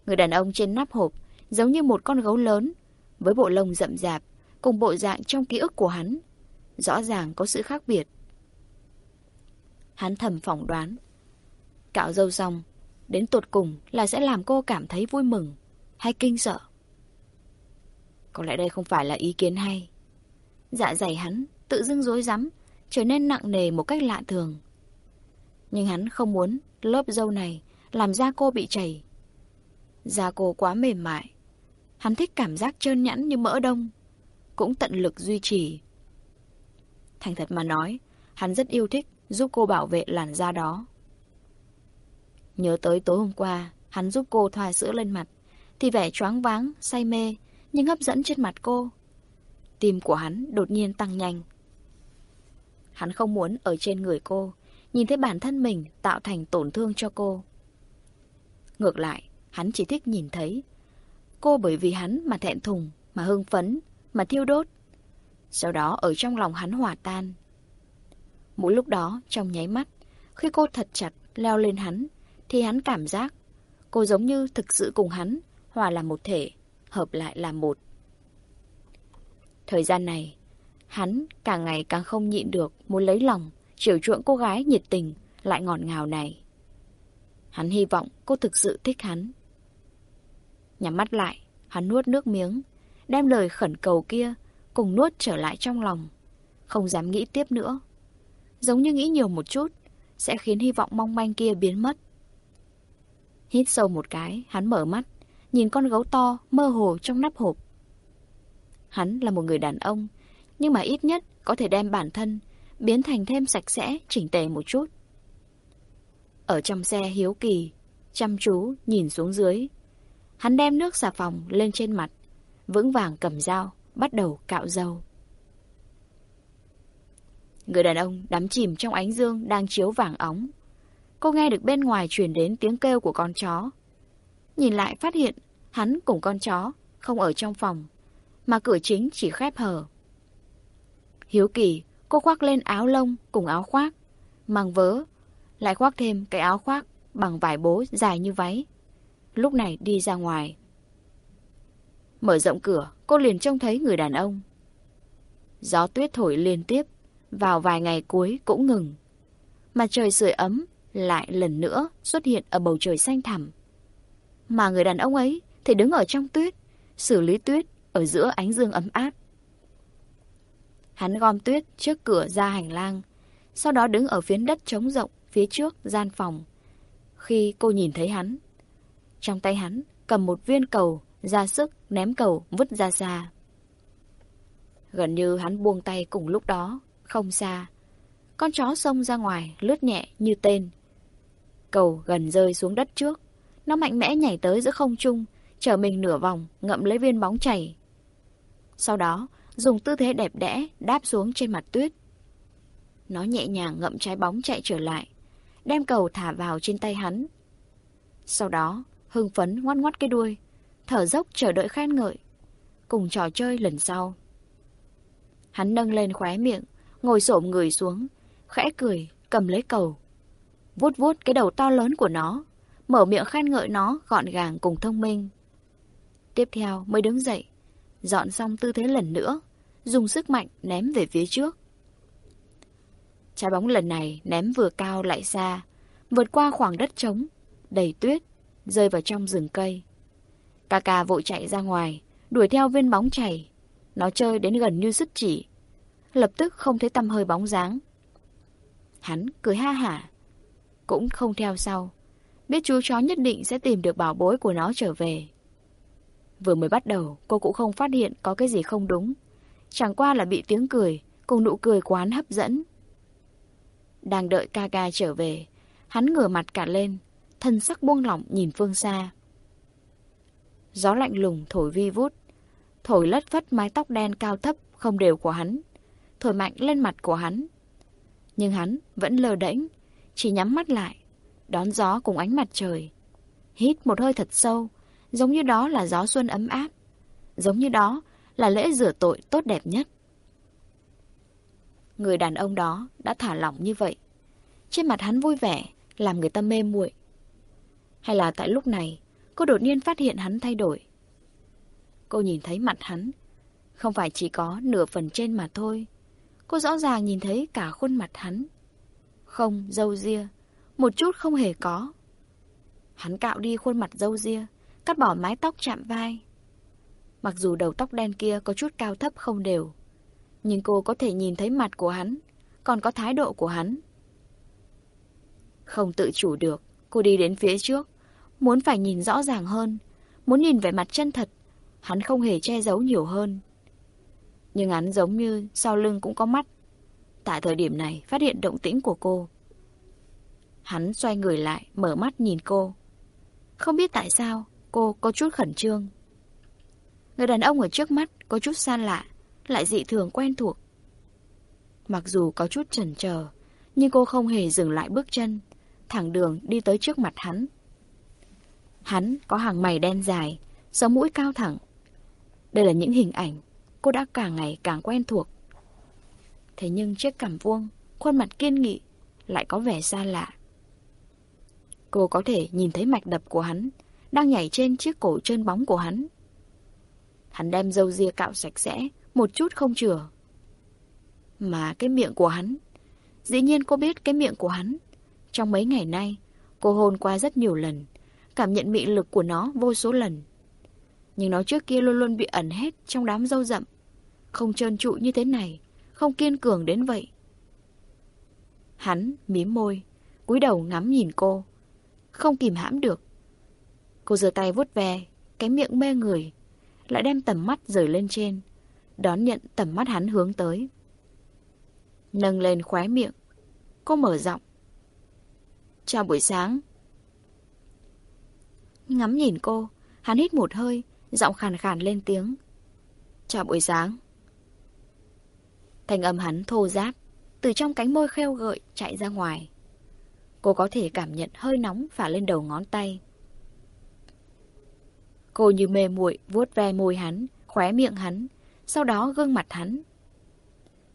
Người đàn ông trên nắp hộp giống như một con gấu lớn, với bộ lông rậm rạp, cùng bộ dạng trong ký ức của hắn. Rõ ràng có sự khác biệt. Hắn thầm phỏng đoán. Cạo dâu xong, đến tột cùng là sẽ làm cô cảm thấy vui mừng hay kinh sợ. Có lẽ đây không phải là ý kiến hay. Dạ dày hắn tự dưng rối rắm trở nên nặng nề một cách lạ thường. Nhưng hắn không muốn lớp dâu này làm da cô bị chảy. Da cô quá mềm mại. Hắn thích cảm giác trơn nhẵn như mỡ đông. Cũng tận lực duy trì. Thành thật mà nói, hắn rất yêu thích giúp cô bảo vệ làn da đó. Nhớ tới tối hôm qua, hắn giúp cô thoa sữa lên mặt, thì vẻ choáng váng, say mê, nhưng hấp dẫn trên mặt cô. Tim của hắn đột nhiên tăng nhanh. Hắn không muốn ở trên người cô, nhìn thấy bản thân mình tạo thành tổn thương cho cô. Ngược lại, hắn chỉ thích nhìn thấy cô bởi vì hắn mà thẹn thùng, mà hưng phấn, mà thiêu đốt. Sau đó ở trong lòng hắn hòa tan. Mỗi lúc đó, trong nháy mắt, khi cô thật chặt leo lên hắn, thì hắn cảm giác cô giống như thực sự cùng hắn hòa là một thể, hợp lại là một. Thời gian này, hắn càng ngày càng không nhịn được muốn lấy lòng, chiều chuộng cô gái nhiệt tình, lại ngọt ngào này. Hắn hy vọng cô thực sự thích hắn. Nhắm mắt lại, hắn nuốt nước miếng, đem lời khẩn cầu kia cùng nuốt trở lại trong lòng. Không dám nghĩ tiếp nữa. Giống như nghĩ nhiều một chút, sẽ khiến hy vọng mong manh kia biến mất. Hít sâu một cái, hắn mở mắt, nhìn con gấu to mơ hồ trong nắp hộp. Hắn là một người đàn ông, nhưng mà ít nhất có thể đem bản thân biến thành thêm sạch sẽ, chỉnh tề một chút. Ở trong xe hiếu kỳ, chăm chú nhìn xuống dưới. Hắn đem nước xà phòng lên trên mặt, vững vàng cầm dao, bắt đầu cạo dâu. Người đàn ông đắm chìm trong ánh dương đang chiếu vàng óng. Cô nghe được bên ngoài truyền đến tiếng kêu của con chó. Nhìn lại phát hiện hắn cùng con chó không ở trong phòng, mà cửa chính chỉ khép hờ. Hiếu kỳ, cô khoác lên áo lông cùng áo khoác, mang vớ, lại khoác thêm cái áo khoác bằng vải bố dài như váy. Lúc này đi ra ngoài. Mở rộng cửa, cô liền trông thấy người đàn ông. Gió tuyết thổi liên tiếp, vào vài ngày cuối cũng ngừng. mặt trời sưởi ấm lại lần nữa xuất hiện ở bầu trời xanh thẳm. Mà người đàn ông ấy thì đứng ở trong tuyết, xử lý tuyết ở giữa ánh dương ấm áp. Hắn gom tuyết trước cửa ra hành lang, sau đó đứng ở phiến đất trống rộng phía trước gian phòng. Khi cô nhìn thấy hắn, trong tay hắn cầm một viên cầu, ra sức ném cầu vứt ra xa. Gần như hắn buông tay cùng lúc đó, không xa. Con chó xông ra ngoài, lướt nhẹ như tên. Cầu gần rơi xuống đất trước. Nó mạnh mẽ nhảy tới giữa không trung, trở mình nửa vòng, ngậm lấy viên bóng chảy. Sau đó, dùng tư thế đẹp đẽ đáp xuống trên mặt tuyết. Nó nhẹ nhàng ngậm trái bóng chạy trở lại, đem cầu thả vào trên tay hắn. Sau đó, hưng phấn ngoắt ngoắt cái đuôi, thở dốc chờ đợi khen ngợi, cùng trò chơi lần sau. Hắn nâng lên khóe miệng, ngồi xổm người xuống, khẽ cười, cầm lấy cầu. Vuốt vuốt cái đầu to lớn của nó, mở miệng khen ngợi nó gọn gàng cùng thông minh. tiếp theo mới đứng dậy, dọn xong tư thế lần nữa, dùng sức mạnh ném về phía trước. Trái bóng lần này ném vừa cao lại xa, vượt qua khoảng đất trống, đầy tuyết, rơi vào trong rừng cây. Kaka vội chạy ra ngoài, đuổi theo viên bóng chảy. Nó chơi đến gần như sứt chỉ. Lập tức không thấy tăm hơi bóng dáng. Hắn cười ha hả. Cũng không theo sau. Biết chú chó nhất định sẽ tìm được bảo bối của nó trở về. Vừa mới bắt đầu, cô cũng không phát hiện có cái gì không đúng. Chẳng qua là bị tiếng cười, cùng nụ cười quán hấp dẫn. Đang đợi ca ca trở về, hắn ngửa mặt cả lên, thân sắc buông lỏng nhìn phương xa. Gió lạnh lùng thổi vi vút, thổi lất phất mái tóc đen cao thấp không đều của hắn, thổi mạnh lên mặt của hắn. Nhưng hắn vẫn lờ đễnh, chỉ nhắm mắt lại, đón gió cùng ánh mặt trời. Hít một hơi thật sâu, giống như đó là gió xuân ấm áp, giống như đó là lễ rửa tội tốt đẹp nhất. Người đàn ông đó đã thả lỏng như vậy. Trên mặt hắn vui vẻ, làm người ta mê muội. Hay là tại lúc này, cô đột nhiên phát hiện hắn thay đổi. Cô nhìn thấy mặt hắn, không phải chỉ có nửa phần trên mà thôi. Cô rõ ràng nhìn thấy cả khuôn mặt hắn. Không, dâu ria, một chút không hề có. Hắn cạo đi khuôn mặt dâu ria, cắt bỏ mái tóc chạm vai. Mặc dù đầu tóc đen kia có chút cao thấp không đều, nhưng cô có thể nhìn thấy mặt của hắn, còn có thái độ của hắn. Không tự chủ được, cô đi đến phía trước, muốn phải nhìn rõ ràng hơn, muốn nhìn vẻ mặt chân thật, hắn không hề che giấu nhiều hơn. Nhưng hắn giống như sau lưng cũng có mắt. Tại thời điểm này, phát hiện động tĩnh của cô. Hắn xoay người lại, mở mắt nhìn cô. Không biết tại sao, cô có chút khẩn trương. Người đàn ông ở trước mắt có chút xa lạ, lại dị thường quen thuộc. Mặc dù có chút chần chờ, nhưng cô không hề dừng lại bước chân, thẳng đường đi tới trước mặt hắn. Hắn có hàng mày đen dài, sống mũi cao thẳng. Đây là những hình ảnh cô đã càng ngày càng quen thuộc. Thế nhưng chiếc cằm vuông, khuôn mặt kiên nghị, lại có vẻ xa lạ. Cô có thể nhìn thấy mạch đập của hắn, đang nhảy trên chiếc cổ trơn bóng của hắn. Hắn đem dâu ria cạo sạch sẽ, một chút không chừa. Mà cái miệng của hắn, dĩ nhiên cô biết cái miệng của hắn. Trong mấy ngày nay, cô hôn qua rất nhiều lần, cảm nhận mị lực của nó vô số lần. Nhưng nó trước kia luôn luôn bị ẩn hết trong đám dâu rậm. Không trơn trụ như thế này, không kiên cường đến vậy. Hắn mím môi, cúi đầu ngắm nhìn cô. Không kìm hãm được. Cô giơ tay vuốt ve, cái miệng mê người, lại đem tầm mắt rời lên trên, đón nhận tầm mắt hắn hướng tới. Nâng lên khóe miệng, cô mở giọng. Chào buổi sáng. Ngắm nhìn cô, hắn hít một hơi, giọng khàn khàn lên tiếng. Chào buổi sáng. Thành âm hắn thô ráp, từ trong cánh môi kheo gợi chạy ra ngoài. Cô có thể cảm nhận hơi nóng phả lên đầu ngón tay. Cô như mê muội vuốt ve môi hắn, khóe miệng hắn, sau đó gương mặt hắn.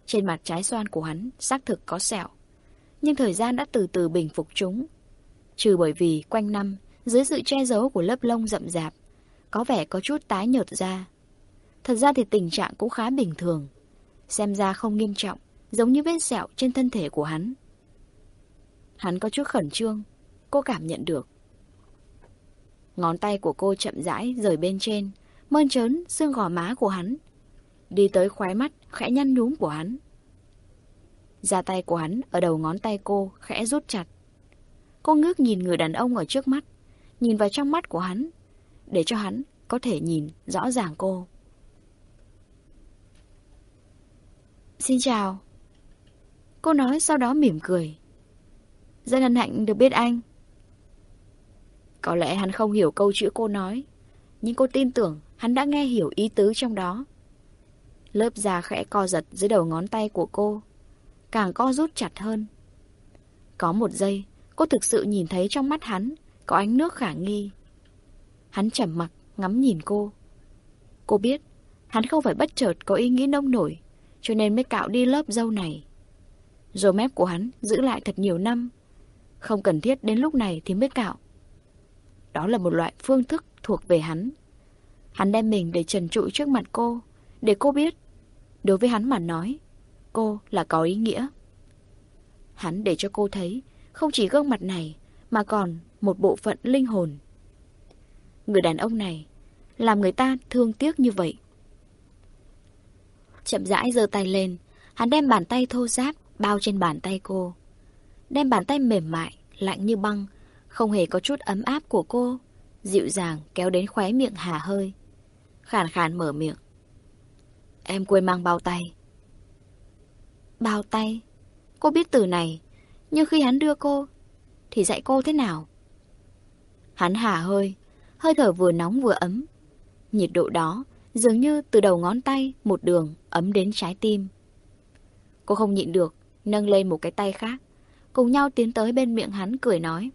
Trên mặt trái xoan của hắn xác thực có sẹo, nhưng thời gian đã từ từ bình phục chúng. Trừ bởi vì quanh năm, dưới sự che giấu của lớp lông rậm rạp, có vẻ có chút tái nhợt ra. Thật ra thì tình trạng cũng khá bình thường, xem ra không nghiêm trọng, giống như vết sẹo trên thân thể của hắn. Hắn có chút khẩn trương, cô cảm nhận được. Ngón tay của cô chậm rãi rời bên trên, mơn trớn xương gò má của hắn. Đi tới khóe mắt, khẽ nhăn nhúm của hắn. Da tay của hắn ở đầu ngón tay cô khẽ rút chặt. Cô ngước nhìn người đàn ông ở trước mắt, nhìn vào trong mắt của hắn, để cho hắn có thể nhìn rõ ràng cô. Xin chào. Cô nói sau đó mỉm cười. Rất hân hạnh được biết anh. Có lẽ hắn không hiểu câu chữ cô nói, nhưng cô tin tưởng hắn đã nghe hiểu ý tứ trong đó. Lớp da khẽ co giật dưới đầu ngón tay của cô, càng co rút chặt hơn. Có một giây, cô thực sự nhìn thấy trong mắt hắn có ánh nước khả nghi. Hắn chầm mặc, ngắm nhìn cô. Cô biết, hắn không phải bất chợt có ý nghĩ nông nổi, cho nên mới cạo đi lớp dâu này. Rồi mép của hắn giữ lại thật nhiều năm. Không cần thiết đến lúc này thì mới cạo. Đó là một loại phương thức thuộc về hắn. Hắn đem mình để trần trụi trước mặt cô, để cô biết. Đối với hắn mà nói, cô là có ý nghĩa. Hắn để cho cô thấy, không chỉ gương mặt này, mà còn một bộ phận linh hồn. Người đàn ông này, làm người ta thương tiếc như vậy. Chậm rãi giơ tay lên, hắn đem bàn tay thô ráp bao trên bàn tay cô. Đem bàn tay mềm mại, lạnh như băng, không hề có chút ấm áp của cô, dịu dàng kéo đến khóe miệng hà hơi. Khàn khàn mở miệng. Em quên mang bao tay. Bao tay? Cô biết từ này, nhưng khi hắn đưa cô, thì dạy cô thế nào? Hắn hà hơi, hơi thở vừa nóng vừa ấm. Nhiệt độ đó dường như từ đầu ngón tay một đường ấm đến trái tim. Cô không nhịn được, nâng lên một cái tay khác, cùng nhau tiến tới bên miệng hắn cười nói.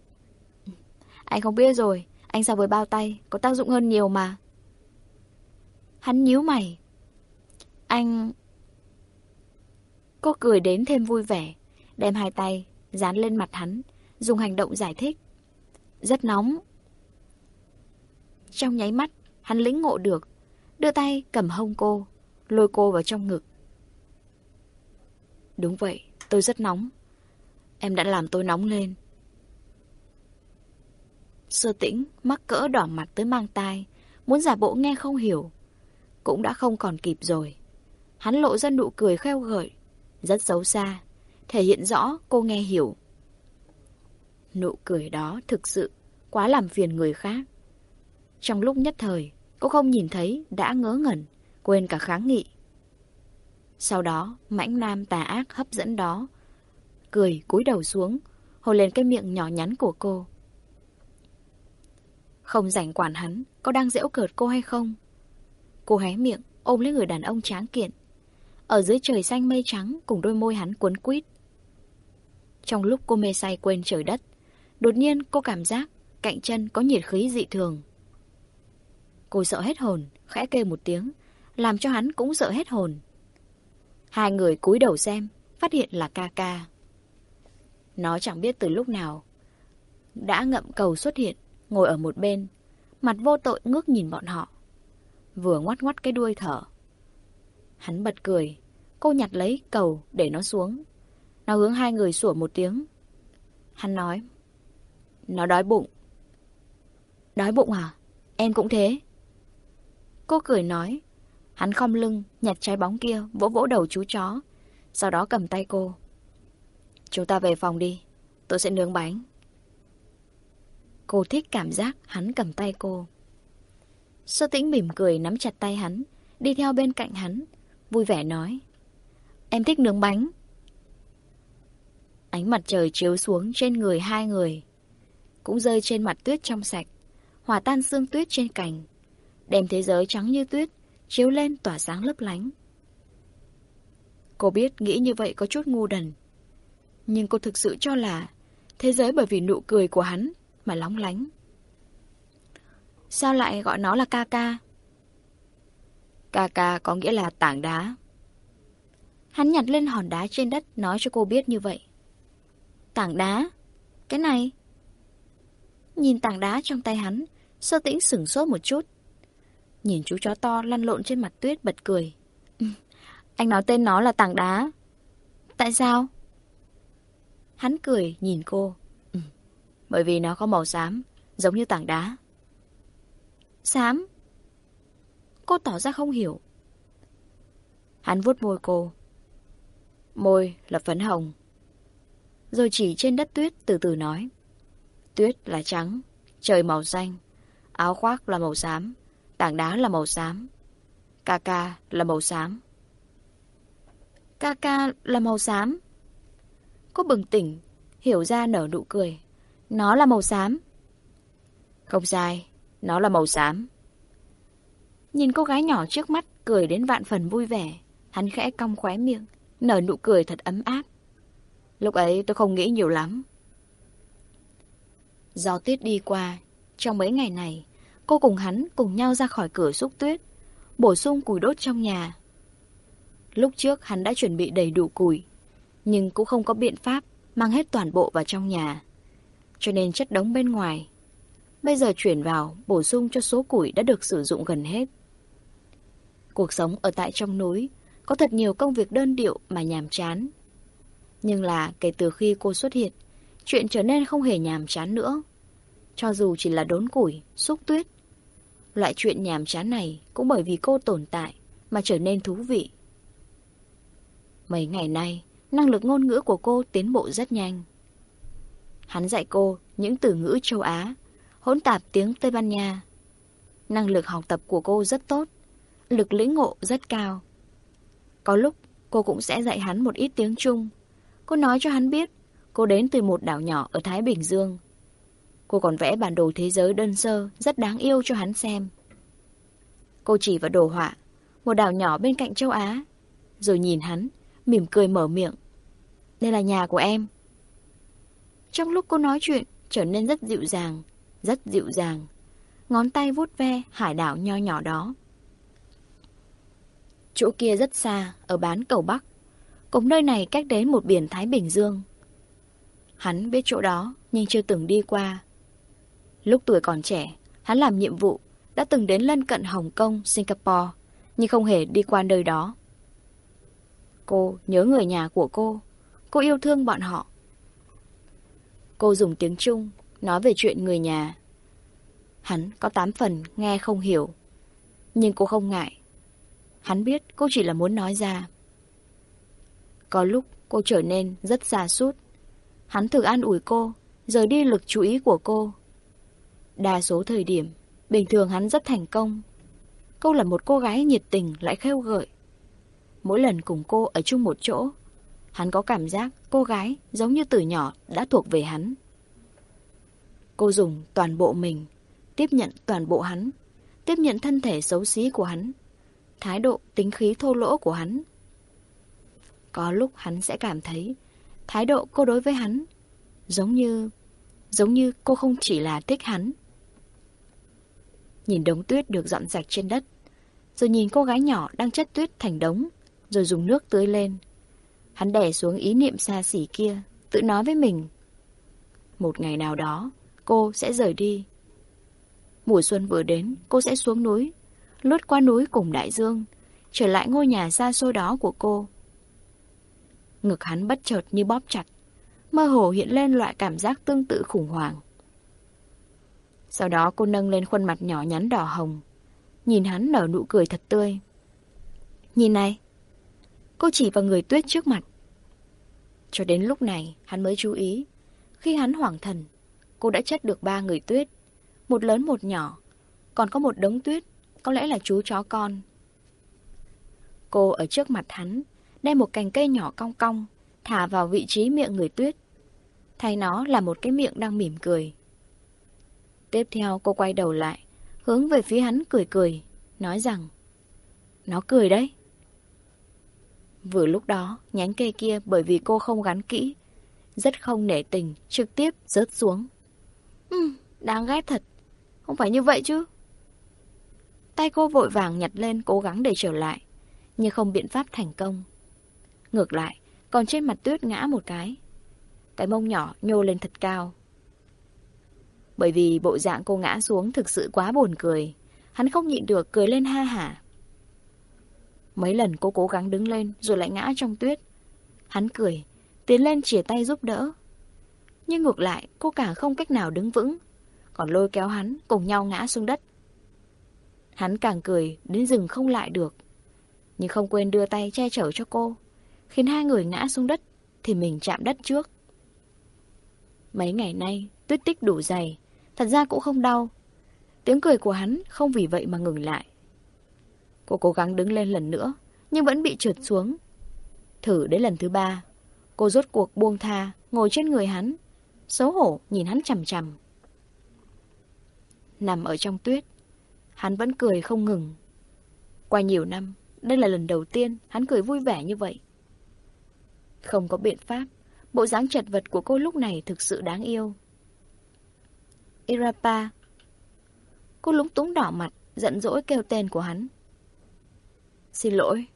Anh không biết rồi, anh so với bao tay, có tác dụng hơn nhiều mà. Hắn nhíu mày. Anh... Cô cười đến thêm vui vẻ, đem hai tay, dán lên mặt hắn, dùng hành động giải thích. Rất nóng. Trong nháy mắt, hắn lĩnh ngộ được, đưa tay cầm hông cô, lôi cô vào trong ngực. Đúng vậy, tôi rất nóng. Em đã làm tôi nóng lên. Sơ tĩnh, mắc cỡ đỏ mặt tới mang tai, muốn giả bộ nghe không hiểu. Cũng đã không còn kịp rồi. Hắn lộ ra nụ cười kheo gợi, rất xấu xa, thể hiện rõ cô nghe hiểu. Nụ cười đó thực sự quá làm phiền người khác. Trong lúc nhất thời, cô không nhìn thấy đã ngớ ngẩn, quên cả kháng nghị. Sau đó, mãnh nam tà ác hấp dẫn đó, cười cúi đầu xuống, hôn lên cái miệng nhỏ nhắn của cô. Không rảnh quản hắn, có đang dễu cợt cô hay không? Cô hé miệng, ôm lấy người đàn ông tráng kiện. Ở dưới trời xanh mây trắng cùng đôi môi hắn cuốn quýt. Trong lúc cô mê say quên trời đất, đột nhiên cô cảm giác cạnh chân có nhiệt khí dị thường. Cô sợ hết hồn, khẽ kêu một tiếng, làm cho hắn cũng sợ hết hồn. Hai người cúi đầu xem, phát hiện là ca ca. Nó chẳng biết từ lúc nào. Đã ngậm cầu xuất hiện, ngồi ở một bên, mặt vô tội ngước nhìn bọn họ. Vừa ngoắt ngoắt cái đuôi thở. Hắn bật cười, cô nhặt lấy cầu để nó xuống. Nó hướng hai người sủa một tiếng. Hắn nói, nó đói bụng. Đói bụng à? Em cũng thế. Cô cười nói, hắn khom lưng, nhặt trái bóng kia, vỗ vỗ đầu chú chó. Sau đó cầm tay cô. Chúng ta về phòng đi, tôi sẽ nướng bánh. Cô thích cảm giác hắn cầm tay cô. Sơ tĩnh mỉm cười nắm chặt tay hắn, đi theo bên cạnh hắn, vui vẻ nói. Em thích nướng bánh. Ánh mặt trời chiếu xuống trên người hai người, cũng rơi trên mặt tuyết trong sạch, hòa tan xương tuyết trên cành, đem thế giới trắng như tuyết, chiếu lên tỏa sáng lấp lánh. Cô biết nghĩ như vậy có chút ngu đần, nhưng cô thực sự cho là thế giới bởi vì nụ cười của hắn mà lóng lánh. Sao lại gọi nó là ca ca? Ca ca có nghĩa là tảng đá. Hắn nhặt lên hòn đá trên đất nói cho cô biết như vậy. Tảng đá? Cái này? Nhìn tảng đá trong tay hắn, sơ tĩnh sửng sốt một chút. Nhìn chú chó to lăn lộn trên mặt tuyết bật cười. Ừ, anh nói tên nó là tảng đá. Tại sao? Hắn cười nhìn cô. Ừ, bởi vì nó có màu xám, giống như tảng đá. Xám? Cô tỏ ra không hiểu. Hắn vuốt môi cô. Môi là phấn hồng. Rồi chỉ trên đất tuyết từ từ nói. Tuyết là trắng, trời màu xanh, áo khoác là màu xám, tảng đá là màu xám, ca ca là màu xám. Ca ca là màu xám. Cô bừng tỉnh, hiểu ra nở nụ cười. Nó là màu xám. Không sai, nó là màu xám. Nhìn cô gái nhỏ trước mắt cười đến vạn phần vui vẻ, hắn khẽ cong khóe miệng, nở nụ cười thật ấm áp. Lúc ấy tôi không nghĩ nhiều lắm. Gió tuyết đi qua, trong mấy ngày này, cô cùng hắn cùng nhau ra khỏi cửa xúc tuyết, bổ sung củi đốt trong nhà. Lúc trước hắn đã chuẩn bị đầy đủ củi, nhưng cũng không có biện pháp mang hết toàn bộ vào trong nhà. Cho nên chất đống bên ngoài. bây giờ chuyển vào, bổ sung cho số củi đã được sử dụng gần hết. Cuộc sống ở tại trong núi, có thật nhiều công việc đơn điệu mà nhàm chán. Nhưng là kể từ khi cô xuất hiện, chuyện trở nên không hề nhàm chán nữa. Cho dù chỉ là đốn củi, xúc tuyết. Loại chuyện nhàm chán này cũng bởi vì cô tồn tại mà trở nên thú vị. Mấy ngày nay, năng lực ngôn ngữ của cô tiến bộ rất nhanh. Hắn dạy cô những từ ngữ châu Á, hỗn tạp tiếng Tây Ban Nha. Năng lực học tập của cô rất tốt, lực lĩnh ngộ rất cao. Có lúc cô cũng sẽ dạy hắn một ít tiếng Trung. Cô nói cho hắn biết cô đến từ một đảo nhỏ ở Thái Bình Dương. Cô còn vẽ bản đồ thế giới đơn sơ rất đáng yêu cho hắn xem. Cô chỉ vào đồ họa, một đảo nhỏ bên cạnh châu Á, rồi nhìn hắn, mỉm cười mở miệng. Đây là nhà của em. Trong lúc cô nói chuyện, trở nên rất dịu dàng, rất dịu dàng. Ngón tay vuốt ve hải đảo nho nhỏ đó. Chỗ kia rất xa, ở bán cầu Bắc. Cũng nơi này cách đến một biển Thái Bình Dương. Hắn biết chỗ đó, nhưng chưa từng đi qua. Lúc tuổi còn trẻ, hắn làm nhiệm vụ, đã từng đến lân cận Hồng Kông, Singapore, nhưng không hề đi qua nơi đó. Cô nhớ người nhà của cô, cô yêu thương bọn họ. Cô dùng tiếng Trung, nói về chuyện người nhà. Hắn có tám phần nghe không hiểu, nhưng cô không ngại. Hắn biết cô chỉ là muốn nói ra. Có lúc cô trở nên rất xa sút Hắn thử an ủi cô, rời đi lực chú ý của cô. Đa số thời điểm, bình thường hắn rất thành công. Cô là một cô gái nhiệt tình lại khêu gợi. Mỗi lần cùng cô ở chung một chỗ, hắn có cảm giác cô gái giống như từ nhỏ đã thuộc về hắn. Cô dùng toàn bộ mình, tiếp nhận toàn bộ hắn, tiếp nhận thân thể xấu xí của hắn, thái độ tính khí thô lỗ của hắn. Có lúc hắn sẽ cảm thấy thái độ cô đối với hắn giống như giống như cô không chỉ là thích hắn. Nhìn đống tuyết được dọn sạch trên đất, rồi nhìn cô gái nhỏ đang chất tuyết thành đống, rồi dùng nước tưới lên. Hắn đè xuống ý niệm xa xỉ kia, tự nói với mình. Một ngày nào đó, cô sẽ rời đi. Mùa xuân vừa đến, cô sẽ xuống núi, lướt qua núi cùng đại dương, trở lại ngôi nhà xa xôi đó của cô. Ngực hắn bất chợt như bóp chặt, mơ hồ hiện lên loại cảm giác tương tự khủng hoảng. Sau đó cô nâng lên khuôn mặt nhỏ nhắn đỏ hồng, nhìn hắn nở nụ cười thật tươi. Nhìn này, cô chỉ vào người tuyết trước mặt. Cho đến lúc này, hắn mới chú ý. Khi hắn hoảng thần, cô đã chất được ba người tuyết, một lớn một nhỏ, còn có một đống tuyết, có lẽ là chú chó con. Cô ở trước mặt hắn, đem một cành cây nhỏ cong cong, thả vào vị trí miệng người tuyết. Thay nó là một cái miệng đang mỉm cười. Tiếp theo cô quay đầu lại, hướng về phía hắn cười cười, nói rằng Nó cười đấy. Vừa lúc đó, nhánh cây kia bởi vì cô không gắn kỹ, rất không nể tình, trực tiếp rớt xuống. Ừ, đáng ghét thật. Không phải như vậy chứ. Tay cô vội vàng nhặt lên cố gắng để trở lại, nhưng không biện pháp thành công. Ngược lại, còn trên mặt tuyết ngã một cái. Cái mông nhỏ nhô lên thật cao. Bởi vì bộ dạng cô ngã xuống thực sự quá buồn cười. Hắn không nhịn được cười lên ha hả. Mấy lần cô cố gắng đứng lên rồi lại ngã trong tuyết. Hắn cười, tiến lên chìa tay giúp đỡ. Nhưng ngược lại, cô cả không cách nào đứng vững, còn lôi kéo hắn cùng nhau ngã xuống đất. Hắn càng cười, đến rừng không lại được. Nhưng không quên đưa tay che chở cho cô, khiến hai người ngã xuống đất, thì mình chạm đất trước. Mấy ngày nay, tuyết tích đủ dày, thật ra cũng không đau. Tiếng cười của hắn không vì vậy mà ngừng lại. Cô cố gắng đứng lên lần nữa, nhưng vẫn bị trượt xuống. Thử đến lần thứ ba, cô rốt cuộc buông tha, ngồi trên người hắn, xấu hổ nhìn hắn chằm chằm. Nằm ở trong tuyết, hắn vẫn cười không ngừng. Qua nhiều năm, đây là lần đầu tiên hắn cười vui vẻ như vậy. Không có biện pháp, bộ dáng chật vật của cô lúc này thực sự đáng yêu. Irapa. Cô lúng túng đỏ mặt, giận dỗi kêu tên của hắn. Xin lỗi.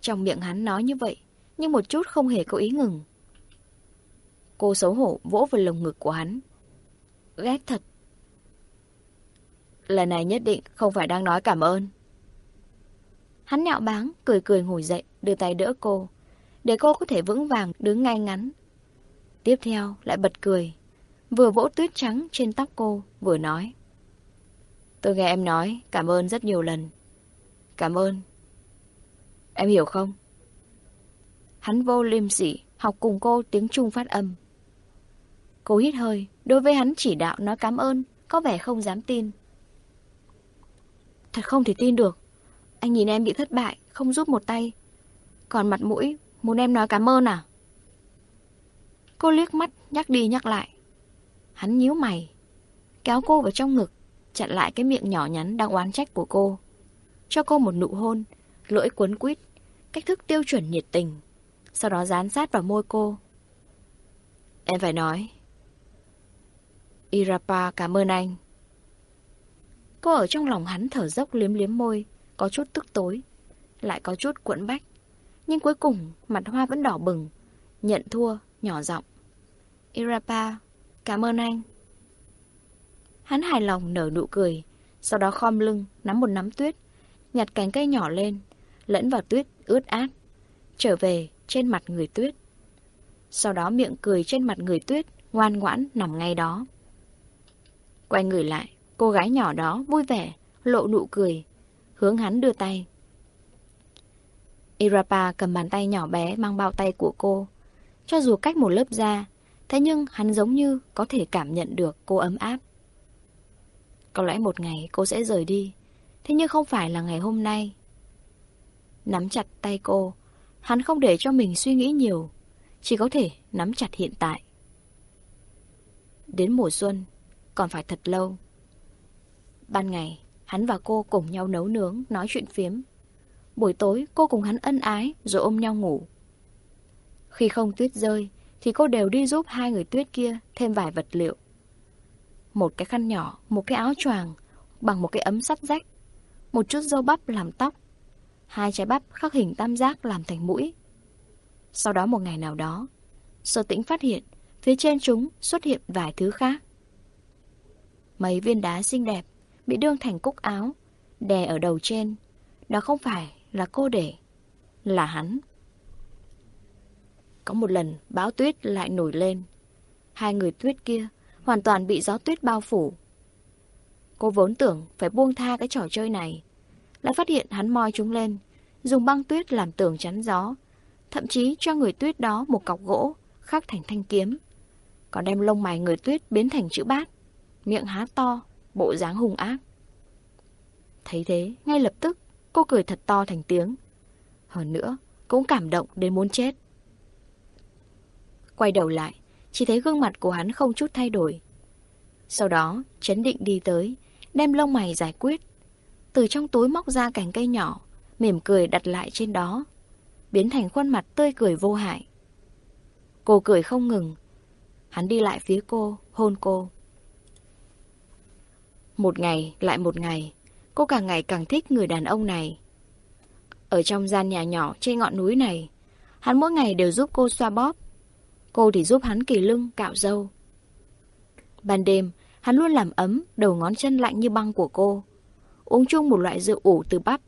Trong miệng hắn nói như vậy, nhưng một chút không hề có ý ngừng. Cô xấu hổ vỗ vào lồng ngực của hắn. Ghét thật, Lần này nhất định không phải đang nói cảm ơn. Hắn nhạo báng, cười cười ngồi dậy, đưa tay đỡ cô, để cô có thể vững vàng đứng ngay ngắn. Tiếp theo lại bật cười, vừa vỗ tuyết trắng trên tóc cô, vừa nói. Tôi nghe em nói cảm ơn rất nhiều lần. Cảm ơn. Em hiểu không? Hắn vô liêm sỉ, học cùng cô tiếng Trung phát âm. Cô hít hơi, đối với hắn chỉ đạo nói cảm ơn, có vẻ không dám tin. Thật không thể tin được. Anh nhìn em bị thất bại, không giúp một tay. Còn mặt mũi, muốn em nói cảm ơn à? Cô liếc mắt, nhắc đi nhắc lại. Hắn nhíu mày, kéo cô vào trong ngực, chặn lại cái miệng nhỏ nhắn đang oán trách của cô. Cho cô một nụ hôn, lưỡi cuốn quýt, cách thức tiêu chuẩn nhiệt tình. Sau đó dán sát vào môi cô. Em phải nói. Irapa cảm ơn anh. Cô ở trong lòng hắn thở dốc liếm liếm môi, có chút tức tối, lại có chút cuộn bách. Nhưng cuối cùng, mặt hoa vẫn đỏ bừng, nhận thua, nhỏ giọng. Irapa, cảm ơn anh. Hắn hài lòng nở nụ cười, sau đó khom lưng, nắm một nắm tuyết, nhặt cánh cây nhỏ lên, lẫn vào tuyết ướt át, trở về trên mặt người tuyết. Sau đó miệng cười trên mặt người tuyết, ngoan ngoãn nằm ngay đó. Quay người lại, cô gái nhỏ đó vui vẻ, lộ nụ cười, hướng hắn đưa tay. Irapa cầm bàn tay nhỏ bé mang bao tay của cô. Cho dù cách một lớp da, thế nhưng hắn giống như có thể cảm nhận được cô ấm áp. Có lẽ một ngày cô sẽ rời đi, thế nhưng không phải là ngày hôm nay. Nắm chặt tay cô, hắn không để cho mình suy nghĩ nhiều, chỉ có thể nắm chặt hiện tại. Đến mùa xuân, còn phải thật lâu. Ban ngày, hắn và cô cùng nhau nấu nướng, nói chuyện phiếm. Buổi tối, cô cùng hắn ân ái, rồi ôm nhau ngủ. Khi không tuyết rơi, thì cô đều đi giúp hai người tuyết kia thêm vài vật liệu. Một cái khăn nhỏ, một cái áo choàng, bằng một cái ấm sắt rách, một chút dâu bắp làm tóc, hai trái bắp khắc hình tam giác làm thành mũi. Sau đó một ngày nào đó, sơ tĩnh phát hiện phía trên chúng xuất hiện vài thứ khác. Mấy viên đá xinh đẹp bị đương thành cúc áo, đè ở đầu trên. Đó không phải là cô để, là hắn. Có một lần bão tuyết lại nổi lên. Hai người tuyết kia hoàn toàn bị gió tuyết bao phủ. Cô vốn tưởng phải buông tha cái trò chơi này. Lại phát hiện hắn moi chúng lên, dùng băng tuyết làm tường chắn gió. Thậm chí cho người tuyết đó một cọc gỗ, khắc thành thanh kiếm. Còn đem lông mày người tuyết biến thành chữ bát, miệng há to, bộ dáng hung ác. Thấy thế, ngay lập tức, cô cười thật to thành tiếng. Hơn nữa, cũng cảm động đến muốn chết. Quay đầu lại, chỉ thấy gương mặt của hắn không chút thay đổi. Sau đó, chấn định đi tới, đem lông mày giải quyết. Từ trong túi móc ra cành cây nhỏ, mỉm cười đặt lại trên đó, biến thành khuôn mặt tươi cười vô hại. Cô cười không ngừng. Hắn đi lại phía cô, hôn cô. Một ngày lại một ngày, cô càng ngày càng thích người đàn ông này. Ở trong gian nhà nhỏ trên ngọn núi này, hắn mỗi ngày đều giúp cô xoa bóp. Cô thì giúp hắn kỳ lưng, cạo râu. Ban đêm, hắn luôn làm ấm, đầu ngón chân lạnh như băng của cô. Uống chung một loại rượu ủ từ bắp.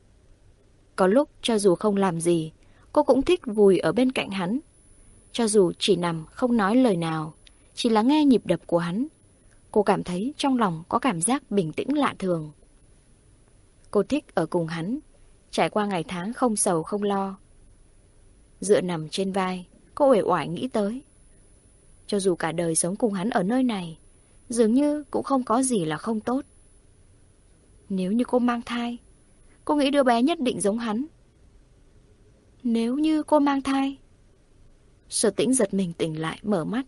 Có lúc, cho dù không làm gì, cô cũng thích vùi ở bên cạnh hắn. Cho dù chỉ nằm, không nói lời nào, chỉ lắng nghe nhịp đập của hắn, Cô cảm thấy trong lòng có cảm giác bình tĩnh lạ thường. Cô thích ở cùng hắn, trải qua ngày tháng không sầu không lo. Dựa nằm trên vai, cô uể oải nghĩ tới. Cho dù cả đời sống cùng hắn ở nơi này, dường như cũng không có gì là không tốt. Nếu như cô mang thai, cô nghĩ đứa bé nhất định giống hắn. Nếu như cô mang thai... Sở tĩnh giật mình tỉnh lại, mở mắt.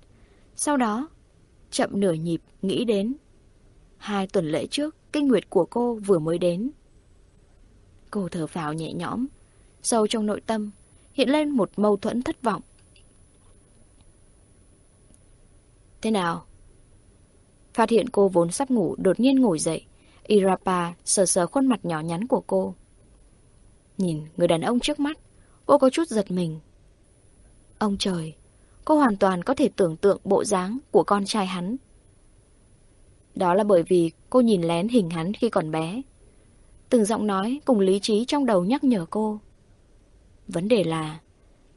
Sau đó, chậm nửa nhịp, nghĩ đến. Hai tuần lễ trước, kinh nguyệt của cô vừa mới đến. Cô thở phào nhẹ nhõm, sâu trong nội tâm, hiện lên một mâu thuẫn thất vọng. Thế nào? Phát hiện cô vốn sắp ngủ, đột nhiên ngồi dậy. Irapa sờ sờ khuôn mặt nhỏ nhắn của cô. Nhìn người đàn ông trước mắt, cô có chút giật mình. Ông trời, cô hoàn toàn có thể tưởng tượng bộ dáng của con trai hắn. Đó là bởi vì cô nhìn lén hình hắn khi còn bé. Từng giọng nói cùng lý trí trong đầu nhắc nhở cô. Vấn đề là,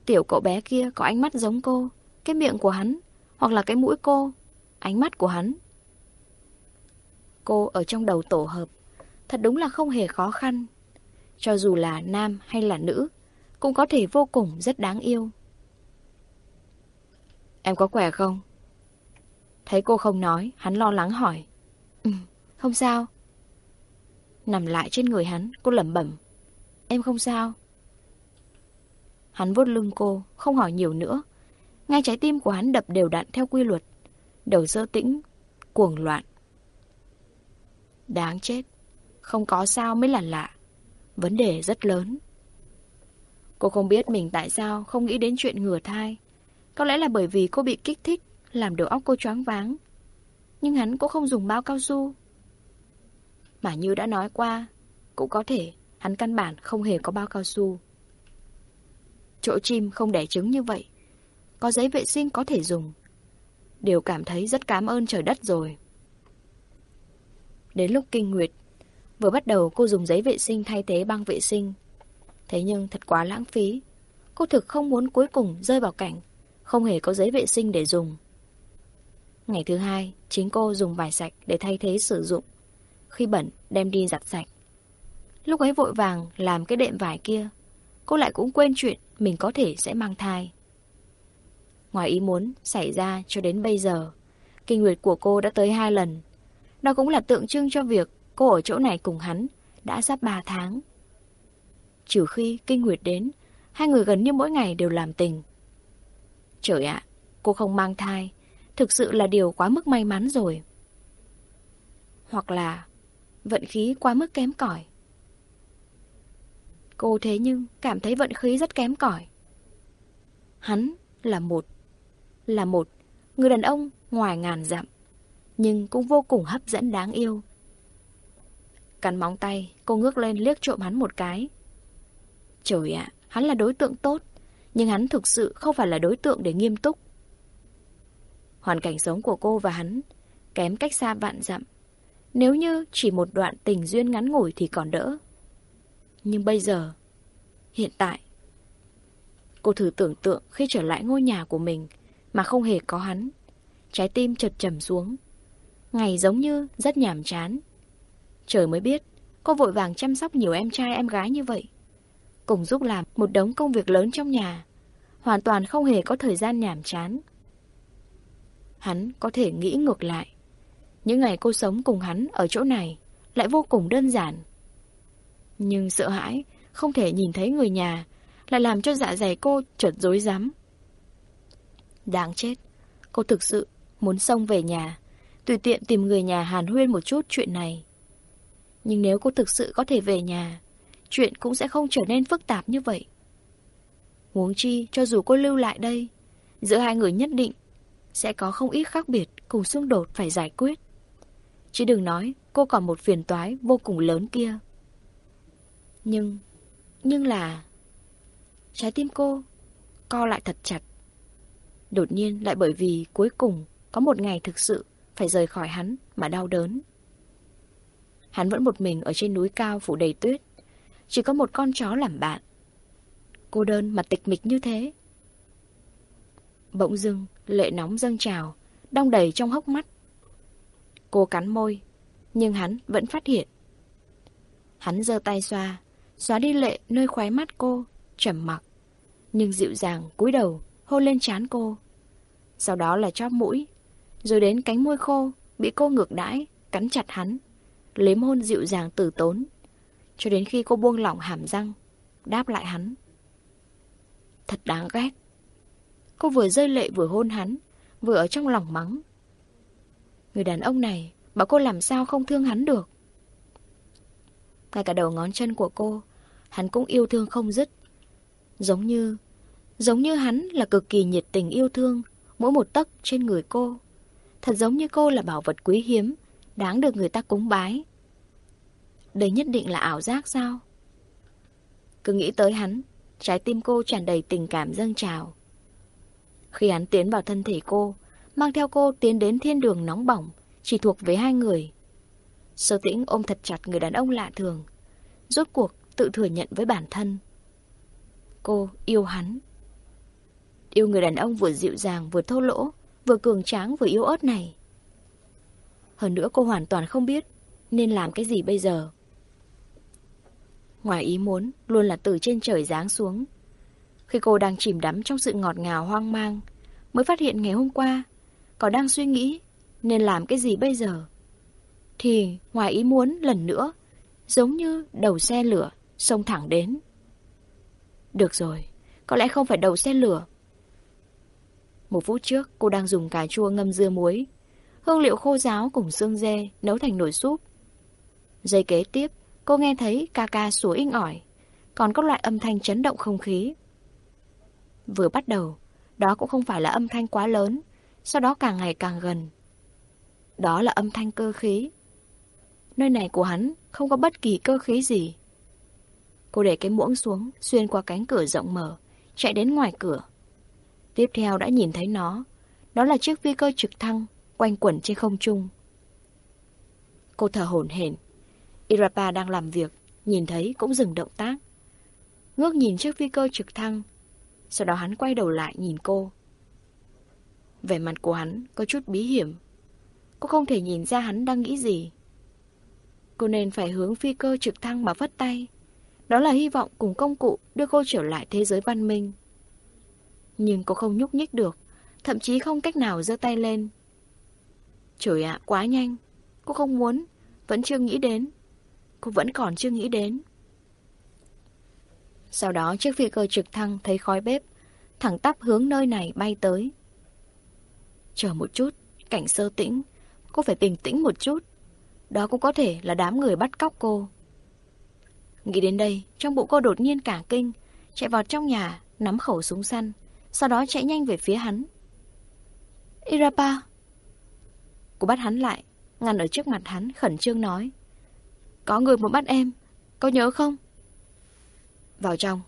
tiểu cậu bé kia có ánh mắt giống cô, cái miệng của hắn, hoặc là cái mũi cô, ánh mắt của hắn. Cô ở trong đầu tổ hợp, thật đúng là không hề khó khăn. Cho dù là nam hay là nữ, cũng có thể vô cùng rất đáng yêu. Em có khỏe không? Thấy cô không nói, hắn lo lắng hỏi. Ừ, không sao. Nằm lại trên người hắn, cô lẩm bẩm. Em không sao. Hắn vuốt lưng cô, không hỏi nhiều nữa. Ngay trái tim của hắn đập đều đặn theo quy luật. Đầu dơ tĩnh, cuồng loạn. Đáng chết. Không có sao mới là lạ. Vấn đề rất lớn. Cô không biết mình tại sao không nghĩ đến chuyện ngừa thai. Có lẽ là bởi vì cô bị kích thích, làm đầu óc cô choáng váng. Nhưng hắn cũng không dùng bao cao su. Mà như đã nói qua, cũng có thể hắn căn bản không hề có bao cao su. Chỗ chim không đẻ trứng như vậy. Có giấy vệ sinh có thể dùng. Đều cảm thấy rất cảm ơn trời đất rồi. Đến lúc kinh nguyệt, vừa bắt đầu cô dùng giấy vệ sinh thay thế băng vệ sinh. Thế nhưng thật quá lãng phí. Cô thực không muốn cuối cùng rơi vào cảnh không hề có giấy vệ sinh để dùng. Ngày thứ hai, chính cô dùng vải sạch để thay thế sử dụng. Khi bẩn, đem đi giặt sạch. Lúc ấy vội vàng làm cái đệm vải kia, cô lại cũng quên chuyện mình có thể sẽ mang thai. Ngoài ý muốn xảy ra cho đến bây giờ, kinh nguyệt của cô đã tới hai lần. Đó cũng là tượng trưng cho việc cô ở chỗ này cùng hắn đã sắp ba tháng. Trừ khi kinh nguyệt đến, hai người gần như mỗi ngày đều làm tình. Trời ạ, cô không mang thai, thực sự là điều quá mức may mắn rồi. Hoặc là vận khí quá mức kém cỏi. Cô thế nhưng cảm thấy vận khí rất kém cỏi. Hắn là một, là một người đàn ông ngoài ngàn dặm, nhưng cũng vô cùng hấp dẫn đáng yêu. Cắn móng tay, cô ngước lên liếc trộm hắn một cái. Trời ạ, hắn là đối tượng tốt, nhưng hắn thực sự không phải là đối tượng để nghiêm túc. Hoàn cảnh sống của cô và hắn kém cách xa vạn dặm. Nếu như chỉ một đoạn tình duyên ngắn ngủi thì còn đỡ. Nhưng bây giờ, hiện tại, cô thử tưởng tượng khi trở lại ngôi nhà của mình mà không hề có hắn. Trái tim chợt trầm xuống. Ngày giống như rất nhàm chán. Trời mới biết, cô vội vàng chăm sóc nhiều em trai em gái như vậy cùng giúp làm một đống công việc lớn trong nhà, hoàn toàn không hề có thời gian nhàm chán. Hắn có thể nghĩ ngược lại. Những ngày cô sống cùng hắn ở chỗ này lại vô cùng đơn giản. Nhưng sợ hãi, không thể nhìn thấy người nhà, lại làm cho dạ dày cô chợt rối rắm. Đáng chết, cô thực sự muốn xông về nhà, tùy tiện tìm người nhà hàn huyên một chút chuyện này. Nhưng nếu cô thực sự có thể về nhà, chuyện cũng sẽ không trở nên phức tạp như vậy. Huống chi, cho dù cô lưu lại đây, giữa hai người nhất định sẽ có không ít khác biệt cùng xung đột phải giải quyết. Chứ đừng nói cô còn một phiền toái vô cùng lớn kia. Nhưng, nhưng là... Trái tim cô co lại thật chặt. Đột nhiên lại bởi vì cuối cùng có một ngày thực sự phải rời khỏi hắn mà đau đớn. Hắn vẫn một mình ở trên núi cao phủ đầy tuyết chỉ có một con chó làm bạn. Cô đơn mà tịch mịch như thế. Bỗng dưng, lệ nóng dâng trào, đong đầy trong hốc mắt. Cô cắn môi, nhưng hắn vẫn phát hiện. Hắn giơ tay xoa, xóa đi lệ nơi khóe mắt cô, trầm mặc, nhưng dịu dàng cúi đầu hôn lên trán cô. Sau đó là chóp mũi, rồi đến cánh môi khô bị cô ngược đãi, cắn chặt hắn, liếm hôn dịu dàng tử tốn cho đến khi cô buông lỏng hàm răng Đáp lại hắn. Thật đáng ghét. Cô vừa rơi lệ vừa hôn hắn Vừa ở trong lòng mắng. Người đàn ông này Bảo cô làm sao không thương hắn được. Ngay cả đầu ngón chân của cô Hắn cũng yêu thương không dứt. Giống như Giống như hắn là cực kỳ nhiệt tình yêu thương Mỗi một tấc trên người cô Thật giống như cô là bảo vật quý hiếm Đáng được người ta cúng bái đây nhất định là ảo giác sao? Cứ nghĩ tới hắn, trái tim cô tràn đầy tình cảm dâng trào. Khi hắn tiến vào thân thể cô, mang theo cô tiến đến thiên đường nóng bỏng, chỉ thuộc với hai người. Sơ tĩnh ôm thật chặt người đàn ông lạ thường. Rốt cuộc tự thừa nhận với bản thân. Cô yêu hắn. Yêu người đàn ông vừa dịu dàng vừa thô lỗ, vừa cường tráng vừa yếu ớt này. Hơn nữa cô hoàn toàn không biết nên làm cái gì bây giờ. Ngoài ý muốn, luôn là từ trên trời giáng xuống. Khi cô đang chìm đắm trong sự ngọt ngào hoang mang, mới phát hiện ngày hôm qua, có đang suy nghĩ nên làm cái gì bây giờ. Thì ngoài ý muốn lần nữa, giống như đầu xe lửa, xông thẳng đến. Được rồi, có lẽ không phải đầu xe lửa. Một phút trước, cô đang dùng cà chua ngâm dưa muối. Hương liệu khô ráo cùng xương dê nấu thành nồi súp. Giây kế tiếp, cô nghe thấy ca ca sủa inh ỏi, còn các loại âm thanh chấn động không khí. Vừa bắt đầu, đó cũng không phải là âm thanh quá lớn, sau đó càng ngày càng gần. Đó là âm thanh cơ khí. Nơi này của hắn không có bất kỳ cơ khí gì. Cô để cái muỗng xuống, xuyên qua cánh cửa rộng mở, chạy đến ngoài cửa. Tiếp theo đã nhìn thấy nó. Đó là chiếc phi cơ trực thăng, quanh quẩn trên không trung. Cô thở hổn hển. Irapa đang làm việc, nhìn thấy cũng dừng động tác. Ngước nhìn chiếc phi cơ trực thăng, sau đó hắn quay đầu lại nhìn cô. Vẻ mặt của hắn có chút bí hiểm. Cô không thể nhìn ra hắn đang nghĩ gì. Cô nên phải hướng phi cơ trực thăng mà vất tay. Đó là hy vọng cùng công cụ đưa cô trở lại thế giới văn minh. Nhưng cô không nhúc nhích được, thậm chí không cách nào giơ tay lên. Trời ạ, quá nhanh. Cô không muốn, vẫn chưa nghĩ đến. Cô vẫn còn chưa nghĩ đến. Sau đó chiếc phi cơ trực thăng thấy khói bếp, thẳng tắp hướng nơi này bay tới. Chờ một chút, cảnh sơ tĩnh, cô phải bình tĩnh một chút. Đó cũng có thể là đám người bắt cóc cô. Nghĩ đến đây, trong bụng cô đột nhiên cả kinh, chạy vào trong nhà, nắm khẩu súng săn, sau đó chạy nhanh về phía hắn. Irapa! Cô bắt hắn lại, ngăn ở trước mặt hắn, khẩn trương nói. Có người muốn bắt em, có nhớ không? Vào trong.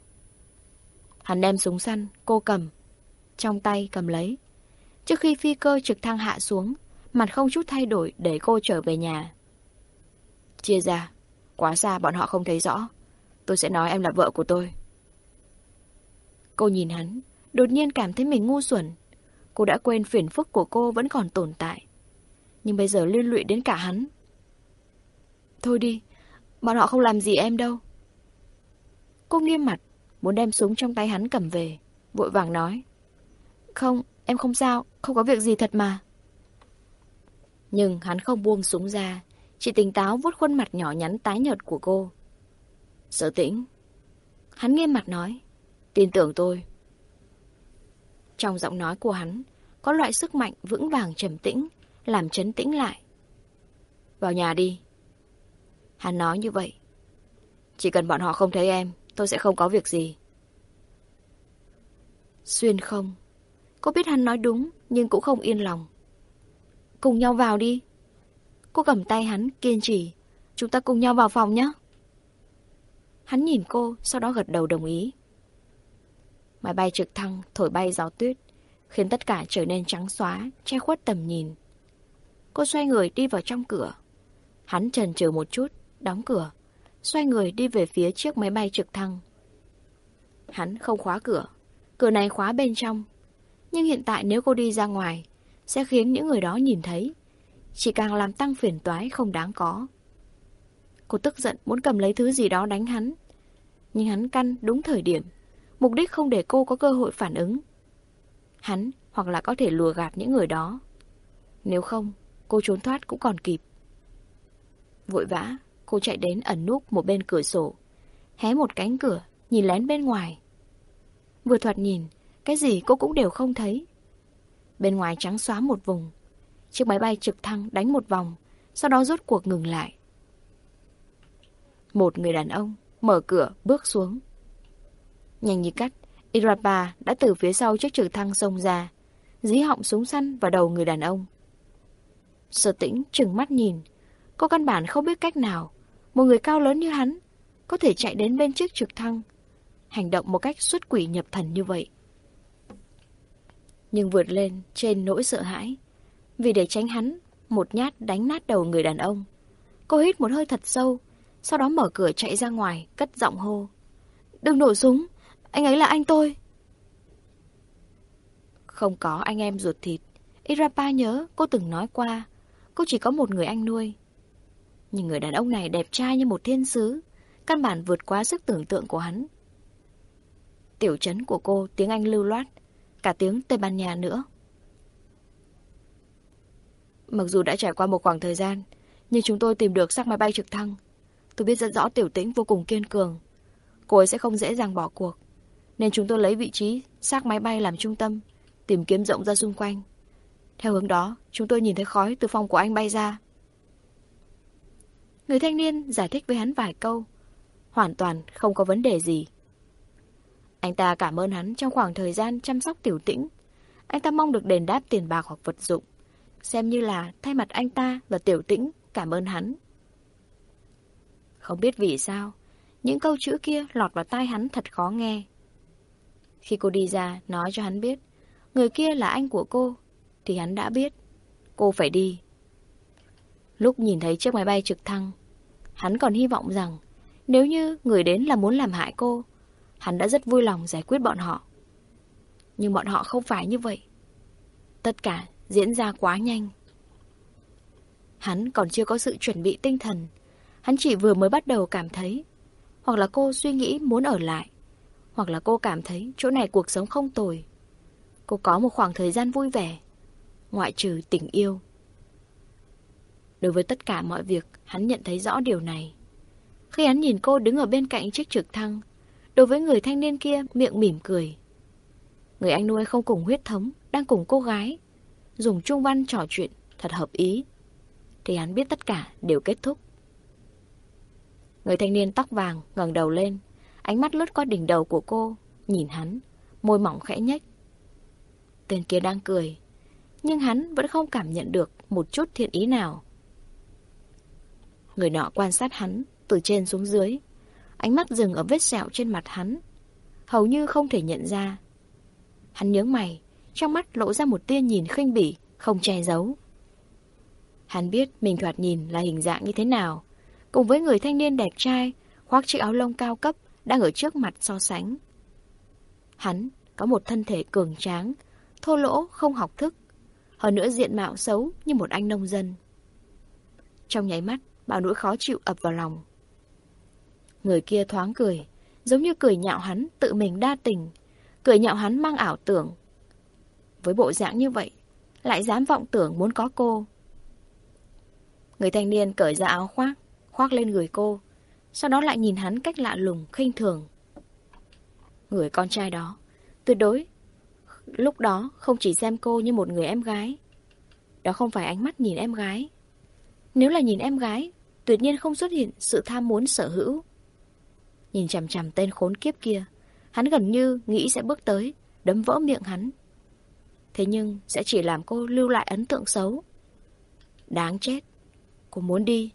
Hắn đem súng săn, cô cầm. Trong tay cầm lấy. Trước khi phi cơ trực thăng hạ xuống, mặt không chút thay đổi để cô trở về nhà. Chia ra, quá xa bọn họ không thấy rõ. Tôi sẽ nói em là vợ của tôi. Cô nhìn hắn, đột nhiên cảm thấy mình ngu xuẩn. Cô đã quên phiền phức của cô vẫn còn tồn tại. Nhưng bây giờ liên lụy đến cả hắn. Thôi đi, bọn họ không làm gì em đâu. Cô nghiêm mặt, muốn đem súng trong tay hắn cầm về. Vội vàng nói. Không, em không sao, không có việc gì thật mà. Nhưng hắn không buông súng ra, chỉ tỉnh táo vuốt khuôn mặt nhỏ nhắn tái nhợt của cô. Sở tĩnh. Hắn nghiêm mặt nói. Tin tưởng tôi. Trong giọng nói của hắn, có loại sức mạnh vững vàng trầm tĩnh, làm chấn tĩnh lại. Vào nhà đi. Hắn nói như vậy. Chỉ cần bọn họ không thấy em, tôi sẽ không có việc gì. Xuyên không. Cô biết hắn nói đúng, nhưng cũng không yên lòng. Cùng nhau vào đi. Cô cầm tay hắn, kiên trì. Chúng ta cùng nhau vào phòng nhé. Hắn nhìn cô, sau đó gật đầu đồng ý. Máy bay trực thăng thổi bay gió tuyết, khiến tất cả trở nên trắng xóa, che khuất tầm nhìn. Cô xoay người đi vào trong cửa. Hắn trần chờ một chút, đóng cửa, xoay người đi về phía chiếc máy bay trực thăng. Hắn không khóa cửa, cửa này khóa bên trong. Nhưng hiện tại nếu cô đi ra ngoài, sẽ khiến những người đó nhìn thấy. Chỉ càng làm tăng phiền toái không đáng có. Cô tức giận muốn cầm lấy thứ gì đó đánh hắn. Nhưng hắn căn đúng thời điểm. Mục đích không để cô có cơ hội phản ứng. Hắn hoặc là có thể lùa gạt những người đó. Nếu không, cô trốn thoát cũng còn kịp. Vội vã, cô chạy đến ẩn núp một bên cửa sổ. Hé một cánh cửa, nhìn lén bên ngoài. Vừa thoạt nhìn, cái gì cô cũng đều không thấy. Bên ngoài trắng xóa một vùng. Chiếc máy bay trực thăng đánh một vòng, sau đó rốt cuộc ngừng lại. Một người đàn ông mở cửa bước xuống. Nhanh như cắt, Irapa đã từ phía sau chiếc trực thăng xông ra, dí họng súng săn vào đầu người đàn ông. Sở tĩnh trừng mắt nhìn, cô căn bản không biết cách nào, một người cao lớn như hắn, có thể chạy đến bên chiếc trực thăng, hành động một cách xuất quỷ nhập thần như vậy. Nhưng vượt lên trên nỗi sợ hãi, vì để tránh hắn, một nhát đánh nát đầu người đàn ông. Cô hít một hơi thật sâu, sau đó mở cửa chạy ra ngoài, cất giọng hô. Đừng nổ súng, anh ấy là anh tôi. Không có anh em ruột thịt. Irapa nhớ cô từng nói qua, cô chỉ có một người anh nuôi. Nhưng người đàn ông này đẹp trai như một thiên sứ, căn bản vượt quá sức tưởng tượng của hắn. Tiểu chấn của cô tiếng Anh lưu loát, cả tiếng Tây Ban Nha nữa. Mặc dù đã trải qua một khoảng thời gian, nhưng chúng tôi tìm được xác máy bay trực thăng. Tôi biết rất rõ tiểu tĩnh vô cùng kiên cường. Cô ấy sẽ không dễ dàng bỏ cuộc. Nên chúng tôi lấy vị trí xác máy bay làm trung tâm, tìm kiếm rộng ra xung quanh. Theo hướng đó, chúng tôi nhìn thấy khói từ phòng của anh bay ra. Người thanh niên giải thích với hắn vài câu. Hoàn toàn không có vấn đề gì. Anh ta cảm ơn hắn trong khoảng thời gian chăm sóc tiểu tĩnh. Anh ta mong được đền đáp tiền bạc hoặc vật dụng. Xem như là thay mặt anh ta và tiểu tĩnh cảm ơn hắn. Không biết vì sao, những câu chữ kia lọt vào tai hắn thật khó nghe. Khi cô đi ra, nói cho hắn biết, người kia là anh của cô, thì hắn đã biết, cô phải đi. Lúc nhìn thấy chiếc máy bay trực thăng, hắn còn hy vọng rằng nếu như người đến là muốn làm hại cô, hắn đã rất vui lòng giải quyết bọn họ. Nhưng bọn họ không phải như vậy. Tất cả diễn ra quá nhanh. Hắn còn chưa có sự chuẩn bị tinh thần. Hắn chỉ vừa mới bắt đầu cảm thấy. Hoặc là cô suy nghĩ muốn ở lại. Hoặc là cô cảm thấy chỗ này cuộc sống không tồi. Cô có một khoảng thời gian vui vẻ. Ngoại trừ tình yêu. Đối với tất cả mọi việc, hắn nhận thấy rõ điều này. Khi hắn nhìn cô đứng ở bên cạnh chiếc trực thăng, đối với người thanh niên kia miệng mỉm cười. Người anh nuôi không cùng huyết thống, đang cùng cô gái. Dùng trung văn trò chuyện, thật hợp ý thì hắn biết tất cả đều kết thúc. Người thanh niên tóc vàng ngẩng đầu lên, ánh mắt lướt qua đỉnh đầu của cô, nhìn hắn, môi mỏng khẽ nhếch. Tên kia đang cười, nhưng hắn vẫn không cảm nhận được một chút thiện ý nào. Người nọ quan sát hắn từ trên xuống dưới, ánh mắt dừng ở vết sẹo trên mặt hắn, hầu như không thể nhận ra. Hắn nhướng mày, trong mắt lộ ra một tia nhìn khinh bỉ, không che giấu. Hắn biết mình thoạt nhìn là hình dạng như thế nào, cùng với người thanh niên đẹp trai, khoác chiếc áo lông cao cấp, đang ở trước mặt so sánh. Hắn có một thân thể cường tráng, thô lỗ, không học thức, hơn nữa diện mạo xấu như một anh nông dân. Trong nháy mắt, bao nỗi khó chịu ập vào lòng. Người kia thoáng cười, giống như cười nhạo hắn tự mình đa tình, cười nhạo hắn mang ảo tưởng. Với bộ dạng như vậy, lại dám vọng tưởng muốn có cô. Người thanh niên cởi ra áo khoác, khoác lên người cô, sau đó lại nhìn hắn cách lạ lùng, khinh thường. Người con trai đó, tuyệt đối, lúc đó không chỉ xem cô như một người em gái. Đó không phải ánh mắt nhìn em gái. Nếu là nhìn em gái, tuyệt nhiên không xuất hiện sự tham muốn sở hữu. Nhìn chằm chằm tên khốn kiếp kia, hắn gần như nghĩ sẽ bước tới, đấm vỡ miệng hắn. Thế nhưng sẽ chỉ làm cô lưu lại ấn tượng xấu. Đáng chết. Cô muốn đi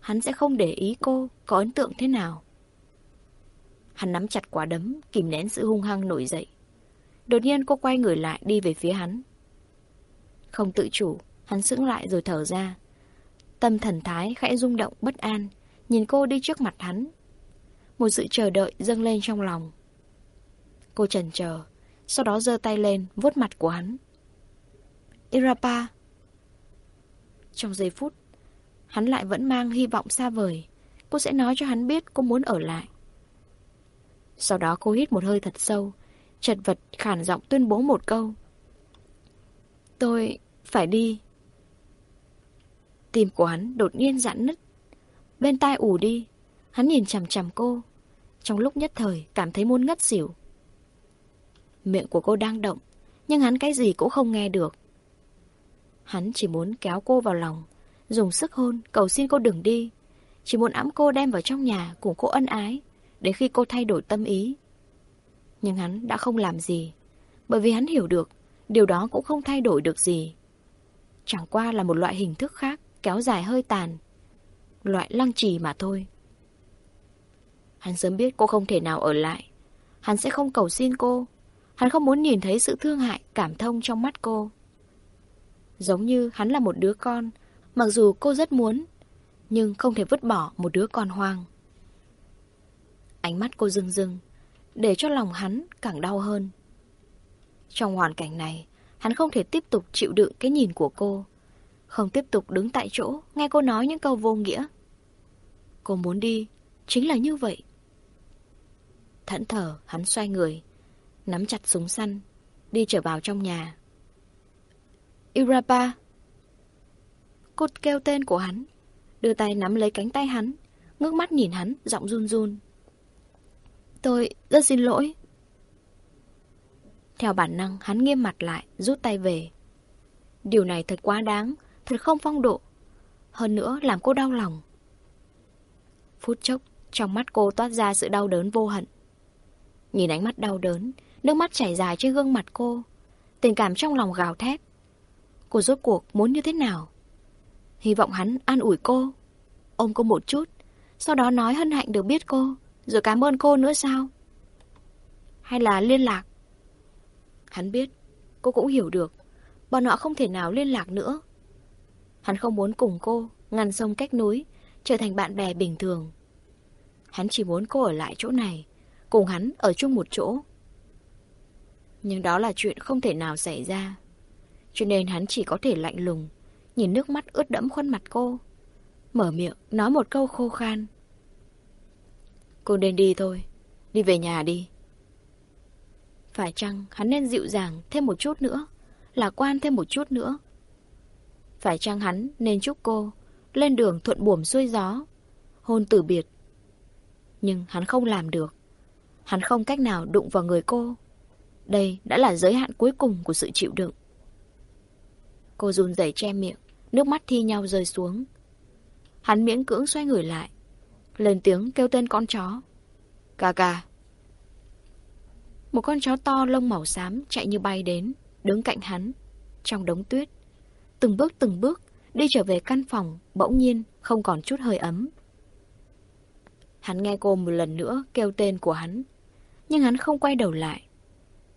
Hắn sẽ không để ý cô có ấn tượng thế nào? Hắn nắm chặt quả đấm, Kìm nén sự hung hăng nổi dậy. Đột nhiên cô quay người lại đi về phía hắn. Không tự chủ, Hắn sững lại rồi thở ra. Tâm thần thái khẽ rung động bất an, Nhìn cô đi trước mặt hắn. Một sự chờ đợi dâng lên trong lòng. Cô chần chờ, Sau đó giơ tay lên, vuốt mặt của hắn. Irapa. Trong giây phút, Hắn lại vẫn mang hy vọng xa vời. Cô sẽ nói cho hắn biết cô muốn ở lại. Sau đó cô hít một hơi thật sâu Chật vật khản giọng tuyên bố một câu. Tôi phải đi. Tim của hắn đột nhiên giãn nứt. Bên tai ủ đi Hắn nhìn chằm chằm cô. Trong lúc nhất thời cảm thấy muốn ngất xỉu. Miệng của cô đang động Nhưng hắn cái gì cũng không nghe được. Hắn chỉ muốn kéo cô vào lòng dùng sức hôn, cầu xin cô đừng đi. Chỉ muốn ẵm cô đem vào trong nhà cùng cô ân ái, đến khi cô thay đổi tâm ý. Nhưng hắn đã không làm gì, bởi vì hắn hiểu được, điều đó cũng không thay đổi được gì. Chẳng qua là một loại hình thức khác, kéo dài hơi tàn. Loại lăng trì mà thôi. Hắn sớm biết cô không thể nào ở lại. Hắn sẽ không cầu xin cô. Hắn không muốn nhìn thấy sự thương hại, cảm thông trong mắt cô. Giống như hắn là một đứa con, mặc dù cô rất muốn, nhưng không thể vứt bỏ một đứa con hoang. Ánh mắt cô rưng rưng, để cho lòng hắn càng đau hơn. Trong hoàn cảnh này, hắn không thể tiếp tục chịu đựng cái nhìn của cô, không tiếp tục đứng tại chỗ nghe cô nói những câu vô nghĩa. Cô muốn đi, chính là như vậy. Thẫn thờ, hắn xoay người, nắm chặt súng săn, đi trở vào trong nhà. Irapa! Cô kêu tên của hắn, đưa tay nắm lấy cánh tay hắn, ngước mắt nhìn hắn, giọng run run. Tôi rất xin lỗi. Theo bản năng, hắn nghiêm mặt lại, rút tay về. Điều này thật quá đáng, thật không phong độ. Hơn nữa làm cô đau lòng. Phút chốc, trong mắt cô toát ra sự đau đớn vô hận. Nhìn ánh mắt đau đớn, nước mắt chảy dài trên gương mặt cô. Tình cảm trong lòng gào thét. Cô rốt cuộc muốn như thế nào? Hy vọng hắn an ủi cô, ôm cô một chút, sau đó nói hân hạnh được biết cô, rồi cảm ơn cô nữa sao? Hay là liên lạc? Hắn biết, cô cũng hiểu được, bọn họ không thể nào liên lạc nữa. Hắn không muốn cùng cô, ngăn sông cách núi, trở thành bạn bè bình thường. Hắn chỉ muốn cô ở lại chỗ này, cùng hắn ở chung một chỗ. Nhưng đó là chuyện không thể nào xảy ra. Cho nên hắn chỉ có thể lạnh lùng, nhìn nước mắt ướt đẫm khuôn mặt cô. Mở miệng, nói một câu khô khan. Cô nên đi thôi, đi về nhà đi. Phải chăng hắn nên dịu dàng thêm một chút nữa, lạc quan thêm một chút nữa? Phải chăng hắn nên chúc cô lên đường thuận buồm xuôi gió, hôn tử biệt? Nhưng hắn không làm được. Hắn không cách nào đụng vào người cô. Đây đã là giới hạn cuối cùng của sự chịu đựng. Cô run rẩy che miệng, nước mắt thi nhau rơi xuống. Hắn miễn cưỡng xoay người lại, lên tiếng kêu tên con chó. Cà cà. Một con chó to lông màu xám chạy như bay đến, đứng cạnh hắn, trong đống tuyết. Từng bước từng bước, đi trở về căn phòng, bỗng nhiên, không còn chút hơi ấm. Hắn nghe cô một lần nữa kêu tên của hắn, nhưng hắn không quay đầu lại.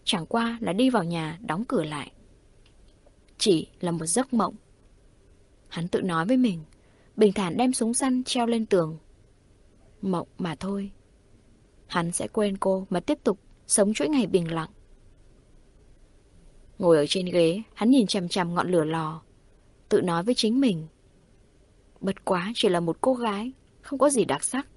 Chẳng qua là đi vào nhà, đóng cửa lại. Chỉ là một giấc mộng. Hắn tự nói với mình, bình thản đem súng săn treo lên tường. Mộng mà thôi. Hắn sẽ quên cô mà tiếp tục sống chuỗi ngày bình lặng. Ngồi ở trên ghế, hắn nhìn chằm chằm ngọn lửa lò. Tự nói với chính mình. Bất quá chỉ là một cô gái, không có gì đặc sắc.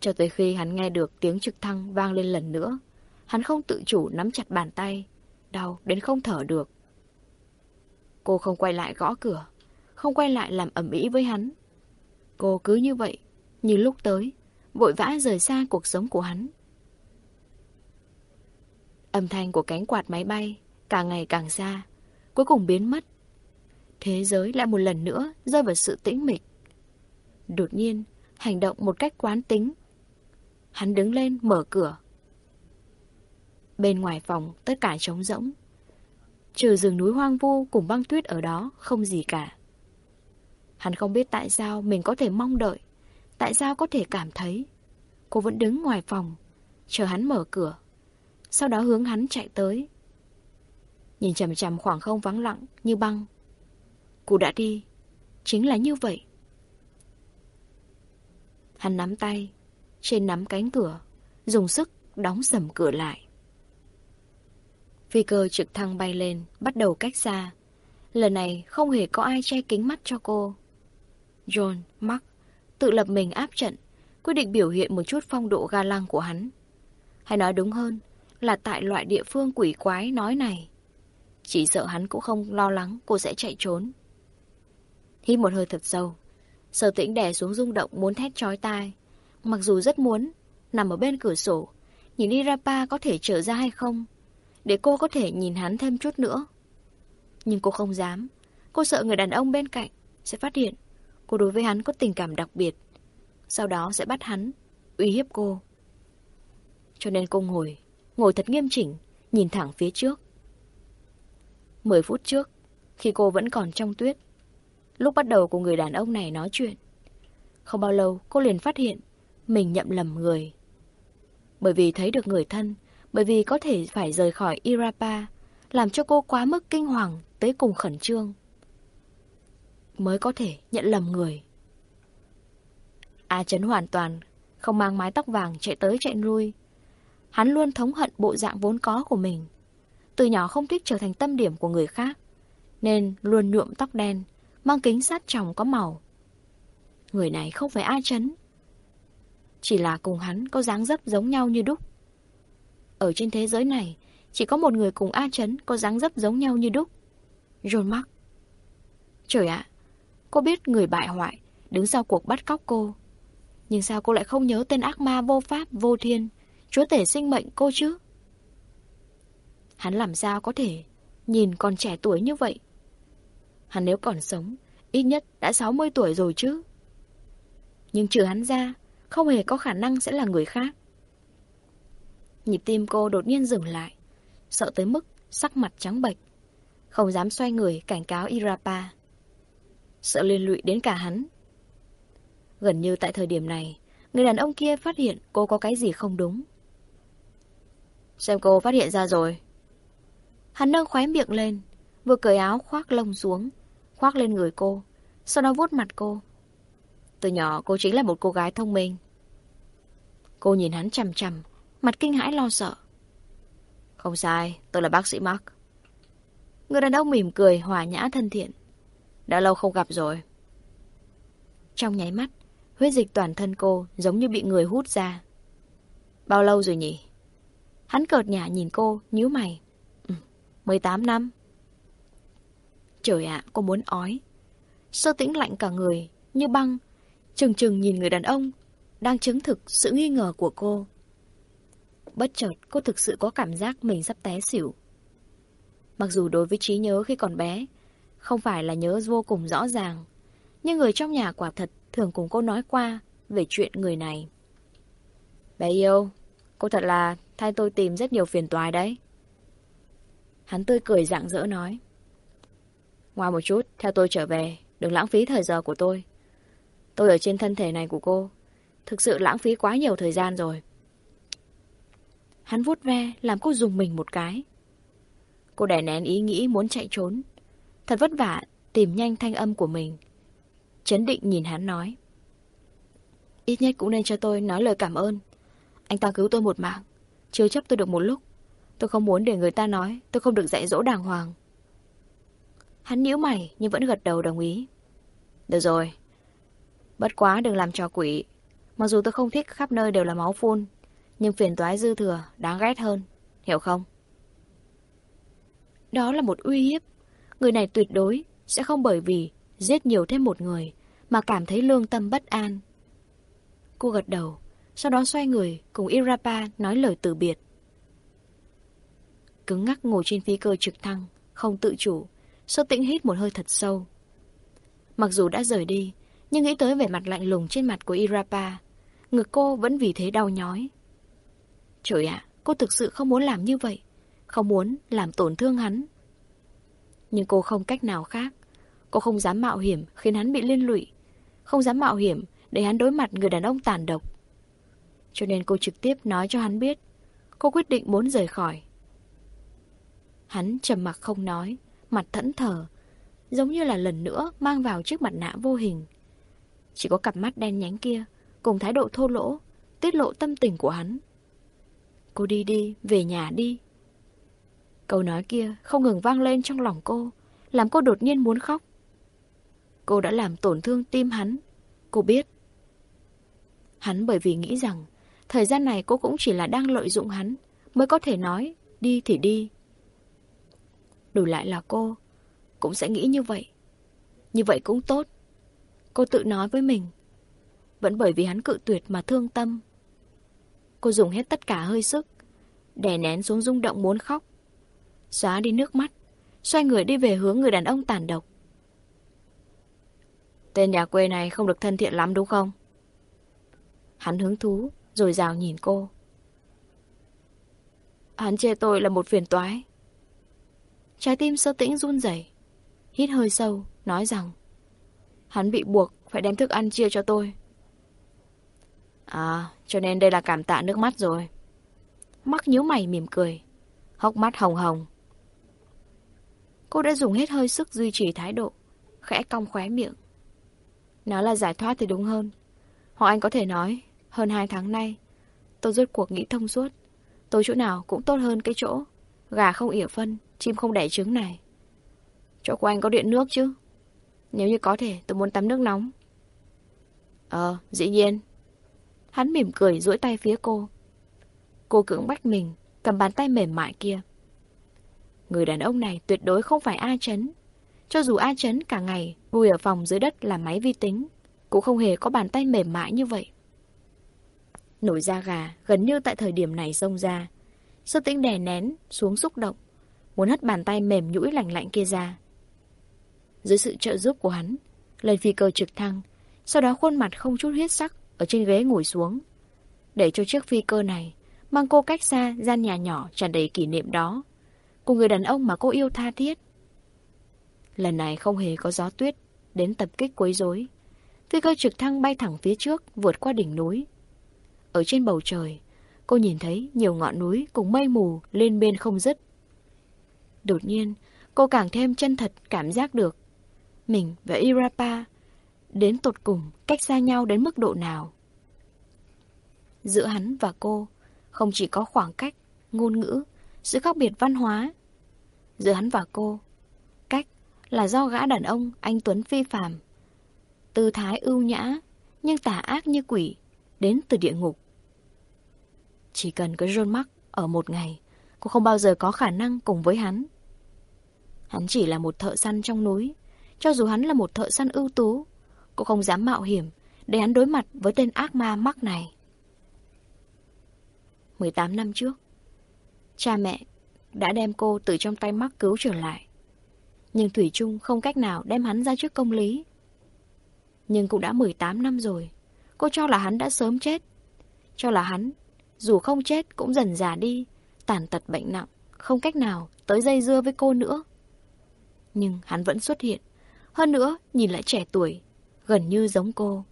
Cho tới khi hắn nghe được tiếng trực thăng vang lên lần nữa, hắn không tự chủ nắm chặt bàn tay, đau đến không thở được. Cô không quay lại gõ cửa, không quay lại làm ẩm ý với hắn. Cô cứ như vậy, như lúc tới, vội vã rời xa cuộc sống của hắn. Âm thanh của cánh quạt máy bay càng ngày càng xa, cuối cùng biến mất. Thế giới lại một lần nữa rơi vào sự tĩnh mịch. Đột nhiên, hành động một cách quán tính. Hắn đứng lên mở cửa. Bên ngoài phòng tất cả trống rỗng. Trừ rừng núi hoang vu cùng băng tuyết ở đó không gì cả. Hắn không biết tại sao mình có thể mong đợi, tại sao có thể cảm thấy. Cô vẫn đứng ngoài phòng, chờ hắn mở cửa. Sau đó hướng hắn chạy tới. Nhìn chầm chầm khoảng không vắng lặng như băng. Cô đã đi, chính là như vậy. Hắn nắm tay, trên nắm cánh cửa, dùng sức đóng sầm cửa lại. Phi cơ trực thăng bay lên, bắt đầu cách xa. Lần này không hề có ai che kính mắt cho cô. John, Mark, tự lập mình áp trận, quyết định biểu hiện một chút phong độ ga lăng của hắn. Hay nói đúng hơn, là tại loại địa phương quỷ quái nói này. Chỉ sợ hắn cũng không lo lắng cô sẽ chạy trốn. Hít một hơi thật sâu, sở tĩnh đè xuống rung động muốn thét chói tai. Mặc dù rất muốn, nằm ở bên cửa sổ, nhìn Irapa có thể trở ra hay không, để cô có thể nhìn hắn thêm chút nữa. Nhưng cô không dám, cô sợ người đàn ông bên cạnh sẽ phát hiện cô đối với hắn có tình cảm đặc biệt. Sau đó sẽ bắt hắn, uy hiếp cô. Cho nên cô ngồi, ngồi thật nghiêm chỉnh, nhìn thẳng phía trước. Mười phút trước, khi cô vẫn còn trong tuyết, lúc bắt đầu của người đàn ông này nói chuyện. Không bao lâu cô liền phát hiện mình nhậm lầm người. Bởi vì thấy được người thân, bởi vì có thể phải rời khỏi Irapa, làm cho cô quá mức kinh hoàng, tới cùng khẩn trương. Mới có thể nhận lầm người. A Trấn hoàn toàn không mang mái tóc vàng chạy tới chạy lui. Hắn luôn thống hận bộ dạng vốn có của mình. Từ nhỏ không thích trở thành tâm điểm của người khác, nên luôn nhuộm tóc đen, mang kính sát tròng có màu. Người này không phải A Trấn. Chỉ là cùng hắn có dáng dấp giống nhau như đúc. Ở trên thế giới này, chỉ có một người cùng A Trấn có dáng dấp giống nhau như đúc. John Mark. Trời ạ, cô biết người bại hoại đứng sau cuộc bắt cóc cô. Nhưng sao cô lại không nhớ tên ác ma vô pháp, vô thiên, chúa tể sinh mệnh cô chứ? Hắn làm sao có thể nhìn còn trẻ tuổi như vậy? Hắn nếu còn sống, ít nhất đã 60 tuổi rồi chứ. Nhưng trừ hắn ra, không hề có khả năng sẽ là người khác. Nhịp tim cô đột nhiên dừng lại, sợ tới mức sắc mặt trắng bệch, không dám xoay người cảnh cáo Irapa. Sợ liên lụy đến cả hắn. Gần như tại thời điểm này, người đàn ông kia phát hiện cô có cái gì không đúng. Xem cô phát hiện ra rồi. Hắn nâng khóe miệng lên, vừa cởi áo khoác lông xuống, khoác lên người cô, sau đó vuốt mặt cô. Từ nhỏ cô chính là một cô gái thông minh. Cô nhìn hắn chằm chằm, mặt kinh hãi lo sợ. Không sai, tôi là bác sĩ Mark. Người đàn ông mỉm cười, hòa nhã thân thiện. Đã lâu không gặp rồi. Trong nháy mắt, huyết dịch toàn thân cô giống như bị người hút ra. Bao lâu rồi nhỉ? Hắn cợt nhả nhìn cô, nhíu mày. Ừ, 18 năm. Trời ạ, cô muốn ói. Sơ tĩnh lạnh cả người, như băng, chừng chừng nhìn người đàn ông, đang chứng thực sự nghi ngờ của cô. Bất chợt, cô thực sự có cảm giác mình sắp té xỉu. Mặc dù đối với trí nhớ khi còn bé, không phải là nhớ vô cùng rõ ràng, nhưng người trong nhà quả thật thường cùng cô nói qua về chuyện người này. Bé yêu, cô thật là thay tôi tìm rất nhiều phiền toái đấy. Hắn tươi cười rạng rỡ nói. Ngoài một chút, theo tôi trở về, đừng lãng phí thời giờ của tôi. Tôi ở trên thân thể này của cô, thực sự lãng phí quá nhiều thời gian rồi. Hắn vuốt ve, làm cô dùng mình một cái. Cô đè nén ý nghĩ muốn chạy trốn. Thật vất vả, tìm nhanh thanh âm của mình. Chấn định nhìn hắn nói. Ít nhất cũng nên cho tôi nói lời cảm ơn. Anh ta cứu tôi một mạng. Chưa chấp tôi được một lúc. Tôi không muốn để người ta nói tôi không được dạy dỗ đàng hoàng. Hắn nhíu mày, nhưng vẫn gật đầu đồng ý. Được rồi. Bất quá đừng làm trò quỷ. Mặc dù tôi không thích khắp nơi đều là máu phun. Nhưng phiền toái dư thừa đáng ghét hơn. Hiểu không? Đó là một uy hiếp. Người này tuyệt đối sẽ không bởi vì giết nhiều thêm một người mà cảm thấy lương tâm bất an. Cô gật đầu, sau đó xoay người cùng Irapa nói lời từ biệt. Cứng ngắc ngồi trên phi cơ trực thăng, không tự chủ, sơ tĩnh hít một hơi thật sâu. Mặc dù đã rời đi, nhưng nghĩ tới vẻ mặt lạnh lùng trên mặt của Irapa, ngực cô vẫn vì thế đau nhói. Trời ạ, cô thực sự không muốn làm như vậy, không muốn làm tổn thương hắn. Nhưng cô không cách nào khác. Cô không dám mạo hiểm khiến hắn bị liên lụy, không dám mạo hiểm để hắn đối mặt người đàn ông tàn độc. Cho nên cô trực tiếp nói cho hắn biết, cô quyết định muốn rời khỏi. Hắn trầm mặc không nói, mặt thẫn thờ, giống như là lần nữa mang vào chiếc mặt nạ vô hình. Chỉ có cặp mắt đen nhánh kia, cùng thái độ thô lỗ, tiết lộ tâm tình của hắn. Cô đi đi, về nhà đi. Câu nói kia không ngừng vang lên trong lòng cô, làm cô đột nhiên muốn khóc. Cô đã làm tổn thương tim hắn, cô biết. Hắn bởi vì nghĩ rằng, thời gian này cô cũng chỉ là đang lợi dụng hắn, mới có thể nói, đi thì đi. Đổi lại là cô, cũng sẽ nghĩ như vậy. Như vậy cũng tốt. Cô tự nói với mình. Vẫn bởi vì hắn cự tuyệt mà thương tâm. Cô dùng hết tất cả hơi sức, đè nén xuống rung động muốn khóc. Xóa đi nước mắt, xoay người đi về hướng người đàn ông tàn độc. Tên nhà quê này không được thân thiện lắm đúng không? Hắn hứng thú, rồi rào nhìn cô. Hắn chê tôi là một phiền toái. Trái tim sơ tĩnh run rẩy, hít hơi sâu, nói rằng hắn bị buộc phải đem thức ăn chia cho tôi. À, cho nên đây là cảm tạ nước mắt rồi. Mắc nhíu mày mỉm cười, hốc mắt hồng hồng. Cô đã dùng hết hơi sức duy trì thái độ, khẽ cong khóe miệng. Nó là giải thoát thì đúng hơn. Hoặc anh có thể nói, hơn hai tháng nay, tôi rốt cuộc nghĩ thông suốt. Tôi chỗ nào cũng tốt hơn cái chỗ. Gà không ỉa phân, chim không đẻ trứng này. Chỗ của anh có điện nước chứ? Nếu như có thể, tôi muốn tắm nước nóng. Ờ, dĩ nhiên. Hắn mỉm cười duỗi tay phía cô. Cô cưỡng bách mình, cầm bàn tay mềm mại kia. Người đàn ông này tuyệt đối không phải A Chấn. Cho dù A Chấn cả ngày vui ở phòng dưới đất làm máy vi tính, cũng không hề có bàn tay mềm mại như vậy. Nổi da gà gần như tại thời điểm này xông ra. Sơ tĩnh đè nén xuống xúc động, muốn hất bàn tay mềm nhũi lạnh lạnh kia ra. Dưới sự trợ giúp của hắn, lên phi cơ trực thăng, sau đó khuôn mặt không chút huyết sắc ở trên ghế ngồi xuống. Để cho chiếc phi cơ này mang cô cách xa gian nhà nhỏ tràn đầy kỷ niệm đó, cùng người đàn ông mà cô yêu tha thiết. Lần này không hề có gió tuyết đến tập kích quấy rối. Phi cơ trực thăng bay thẳng phía trước, vượt qua đỉnh núi. Ở trên bầu trời, cô nhìn thấy nhiều ngọn núi cùng mây mù lên bên không dứt. Đột nhiên, cô càng thêm chân thật cảm giác được mình và Irapa đến tột cùng cách xa nhau đến mức độ nào. Giữa hắn và cô không chỉ có khoảng cách, ngôn ngữ, sự khác biệt văn hóa. Giữa hắn và cô, cách là do gã đàn ông anh Tuấn phi phàm. Tư thái ưu nhã, nhưng tà ác như quỷ, đến từ địa ngục. Chỉ cần có John Mark ở một ngày, cô không bao giờ có khả năng cùng với hắn. Hắn chỉ là một thợ săn trong núi. Cho dù hắn là một thợ săn ưu tú, cô không dám mạo hiểm để hắn đối mặt với tên ác ma mắc này. 18 năm trước, cha mẹ đã đem cô từ trong tay mắc cứu trở lại. Nhưng Thủy Trung không cách nào đem hắn ra trước công lý. Nhưng cũng đã 18 năm rồi, cô cho là hắn đã sớm chết. Cho là hắn, dù không chết cũng dần già đi, tàn tật bệnh nặng, không cách nào tới dây dưa với cô nữa. Nhưng hắn vẫn xuất hiện. Hơn nữa, nhìn lại trẻ tuổi, gần như giống cô.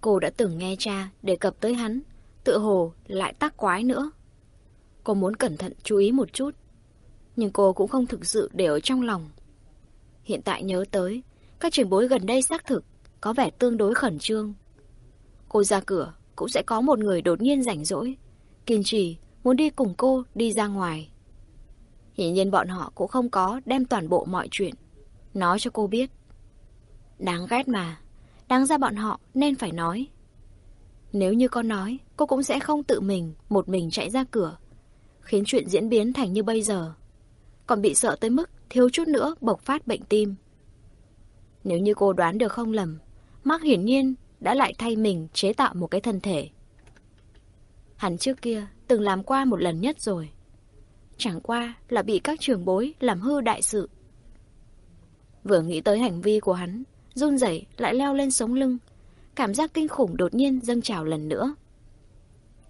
Cô đã từng nghe cha đề cập tới hắn, tự hồ lại tác quái nữa. Cô muốn cẩn thận chú ý một chút, nhưng cô cũng không thực sự để ở trong lòng. Hiện tại nhớ tới, các trường bối gần đây xác thực, có vẻ tương đối khẩn trương. Cô ra cửa, cũng sẽ có một người đột nhiên rảnh rỗi, kiên trì, muốn đi cùng cô đi ra ngoài. Hiển nhiên bọn họ cũng không có đem toàn bộ mọi chuyện. Nói cho cô biết. Đáng ghét mà. Đáng ra bọn họ nên phải nói. Nếu như con nói, cô cũng sẽ không tự mình, một mình chạy ra cửa. Khiến chuyện diễn biến thành như bây giờ. Còn bị sợ tới mức thiếu chút nữa bộc phát bệnh tim. Nếu như cô đoán được không lầm, Mark hiển nhiên đã lại thay mình chế tạo một cái thân thể. Hắn trước kia từng làm qua một lần nhất rồi. Chẳng qua là bị các trường bối làm hư đại sự. Vừa nghĩ tới hành vi của hắn, run rẩy lại leo lên sống lưng. Cảm giác kinh khủng đột nhiên dâng trào lần nữa.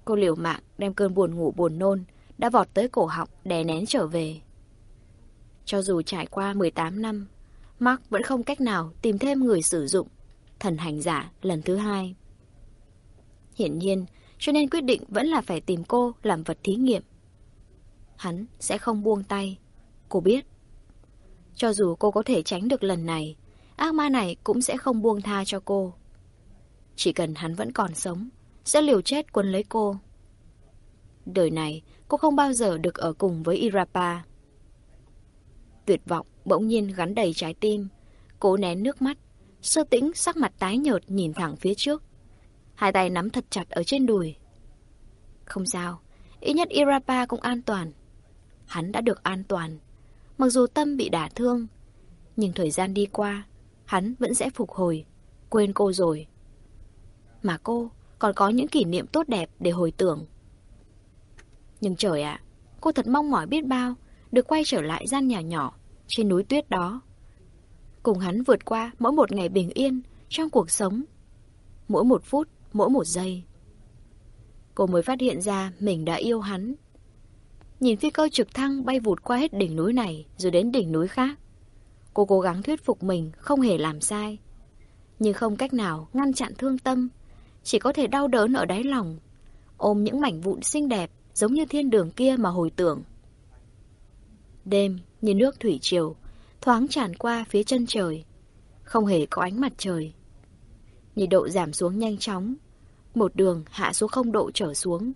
Cô liều mạng đem cơn buồn ngủ buồn nôn đã vọt tới cổ họng đè nén trở về. Cho dù trải qua 18 năm, Mark vẫn không cách nào tìm thêm người sử dụng thần hành giả lần thứ hai. Hiển nhiên, cho nên quyết định vẫn là phải tìm cô làm vật thí nghiệm. Hắn sẽ không buông tay. Cô biết. Cho dù cô có thể tránh được lần này, ác ma này cũng sẽ không buông tha cho cô. Chỉ cần hắn vẫn còn sống, sẽ liều chết quân lấy cô. Đời này, cô không bao giờ được ở cùng với Irapa. Tuyệt vọng bỗng nhiên gắn đầy trái tim, cố nén nước mắt, sơ tĩnh sắc mặt tái nhợt nhìn thẳng phía trước. Hai tay nắm thật chặt ở trên đùi. Không sao, ít nhất Irapa cũng an toàn hắn đã được an toàn. Mặc dù tâm bị đả thương, nhưng thời gian đi qua, hắn vẫn sẽ phục hồi, quên cô rồi. Mà cô còn có những kỷ niệm tốt đẹp để hồi tưởng. Nhưng trời ạ, cô thật mong mỏi biết bao được quay trở lại gian nhà nhỏ trên núi tuyết đó. Cùng hắn vượt qua mỗi một ngày bình yên trong cuộc sống. Mỗi một phút, mỗi một giây. Cô mới phát hiện ra mình đã yêu hắn Nhìn phi cơ trực thăng bay vụt qua hết đỉnh núi này rồi đến đỉnh núi khác. Cô cố gắng thuyết phục mình không hề làm sai. Nhưng không cách nào ngăn chặn thương tâm. Chỉ có thể đau đớn ở đáy lòng. Ôm những mảnh vụn xinh đẹp giống như thiên đường kia mà hồi tưởng. Đêm như nước thủy triều, thoáng tràn qua phía chân trời. Không hề có ánh mặt trời. Nhiệt độ giảm xuống nhanh chóng. Một đường hạ xuống không độ trở xuống.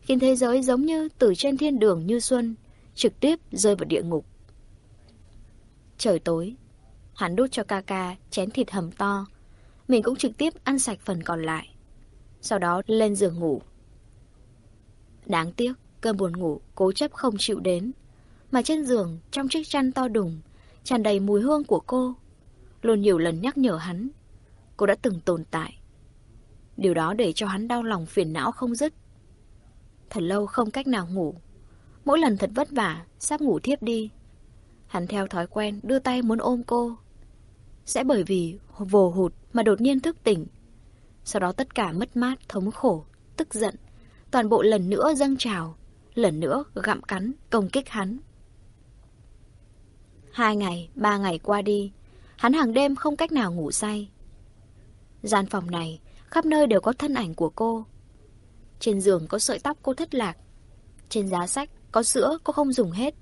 Khiến thế giới giống như từ trên thiên đường như xuân, trực tiếp rơi vào địa ngục. Trời tối, hắn đút cho Kaka chén thịt hầm to. Mình cũng trực tiếp ăn sạch phần còn lại. Sau đó lên giường ngủ. Đáng tiếc, cơn buồn ngủ cố chấp không chịu đến. Mà trên giường, trong chiếc chăn to đùng, tràn đầy mùi hương của cô. Luôn nhiều lần nhắc nhở hắn. Cô đã từng tồn tại. Điều đó để cho hắn đau lòng phiền não không dứt. Thật lâu không cách nào ngủ. Mỗi lần thật vất vả, sắp ngủ thiếp đi. Hắn theo thói quen đưa tay muốn ôm cô. Sẽ bởi vì vồ hụt mà đột nhiên thức tỉnh. Sau đó tất cả mất mát, thống khổ, tức giận. Toàn bộ lần nữa dâng trào, lần nữa gặm cắn, công kích hắn. Hai ngày, ba ngày qua đi, hắn hàng đêm không cách nào ngủ say. Gian phòng này, khắp nơi đều có thân ảnh của cô. Trên giường có sợi tóc cô thất lạc. Trên giá sách có sữa cô không dùng hết.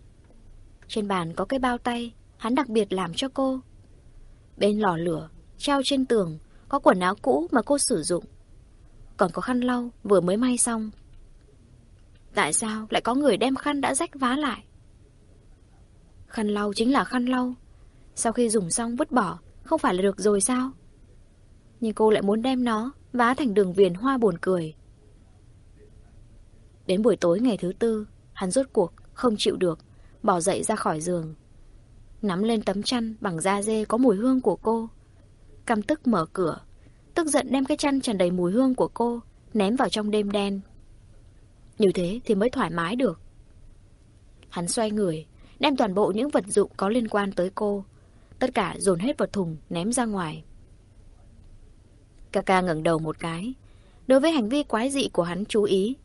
Trên bàn có cái bao tay, hắn đặc biệt làm cho cô. Bên lò lửa, treo trên tường, có quần áo cũ mà cô sử dụng. Còn có khăn lau vừa mới may xong. Tại sao lại có người đem khăn đã rách vá lại? Khăn lau chính là khăn lau. Sau khi dùng xong vứt bỏ, không phải là được rồi sao? Nhưng cô lại muốn đem nó vá thành đường viền hoa buồn cười. Đến buổi tối ngày thứ tư, hắn rốt cuộc, không chịu được, bỏ dậy ra khỏi giường. Nắm lên tấm chăn bằng da dê có mùi hương của cô. Căm tức mở cửa, tức giận đem cái chăn tràn đầy mùi hương của cô, ném vào trong đêm đen. Như thế thì mới thoải mái được. Hắn xoay người, đem toàn bộ những vật dụng có liên quan tới cô. Tất cả dồn hết vào thùng, ném ra ngoài. Kaka ngẩng đầu một cái. Đối với hành vi quái dị của hắn chú ý.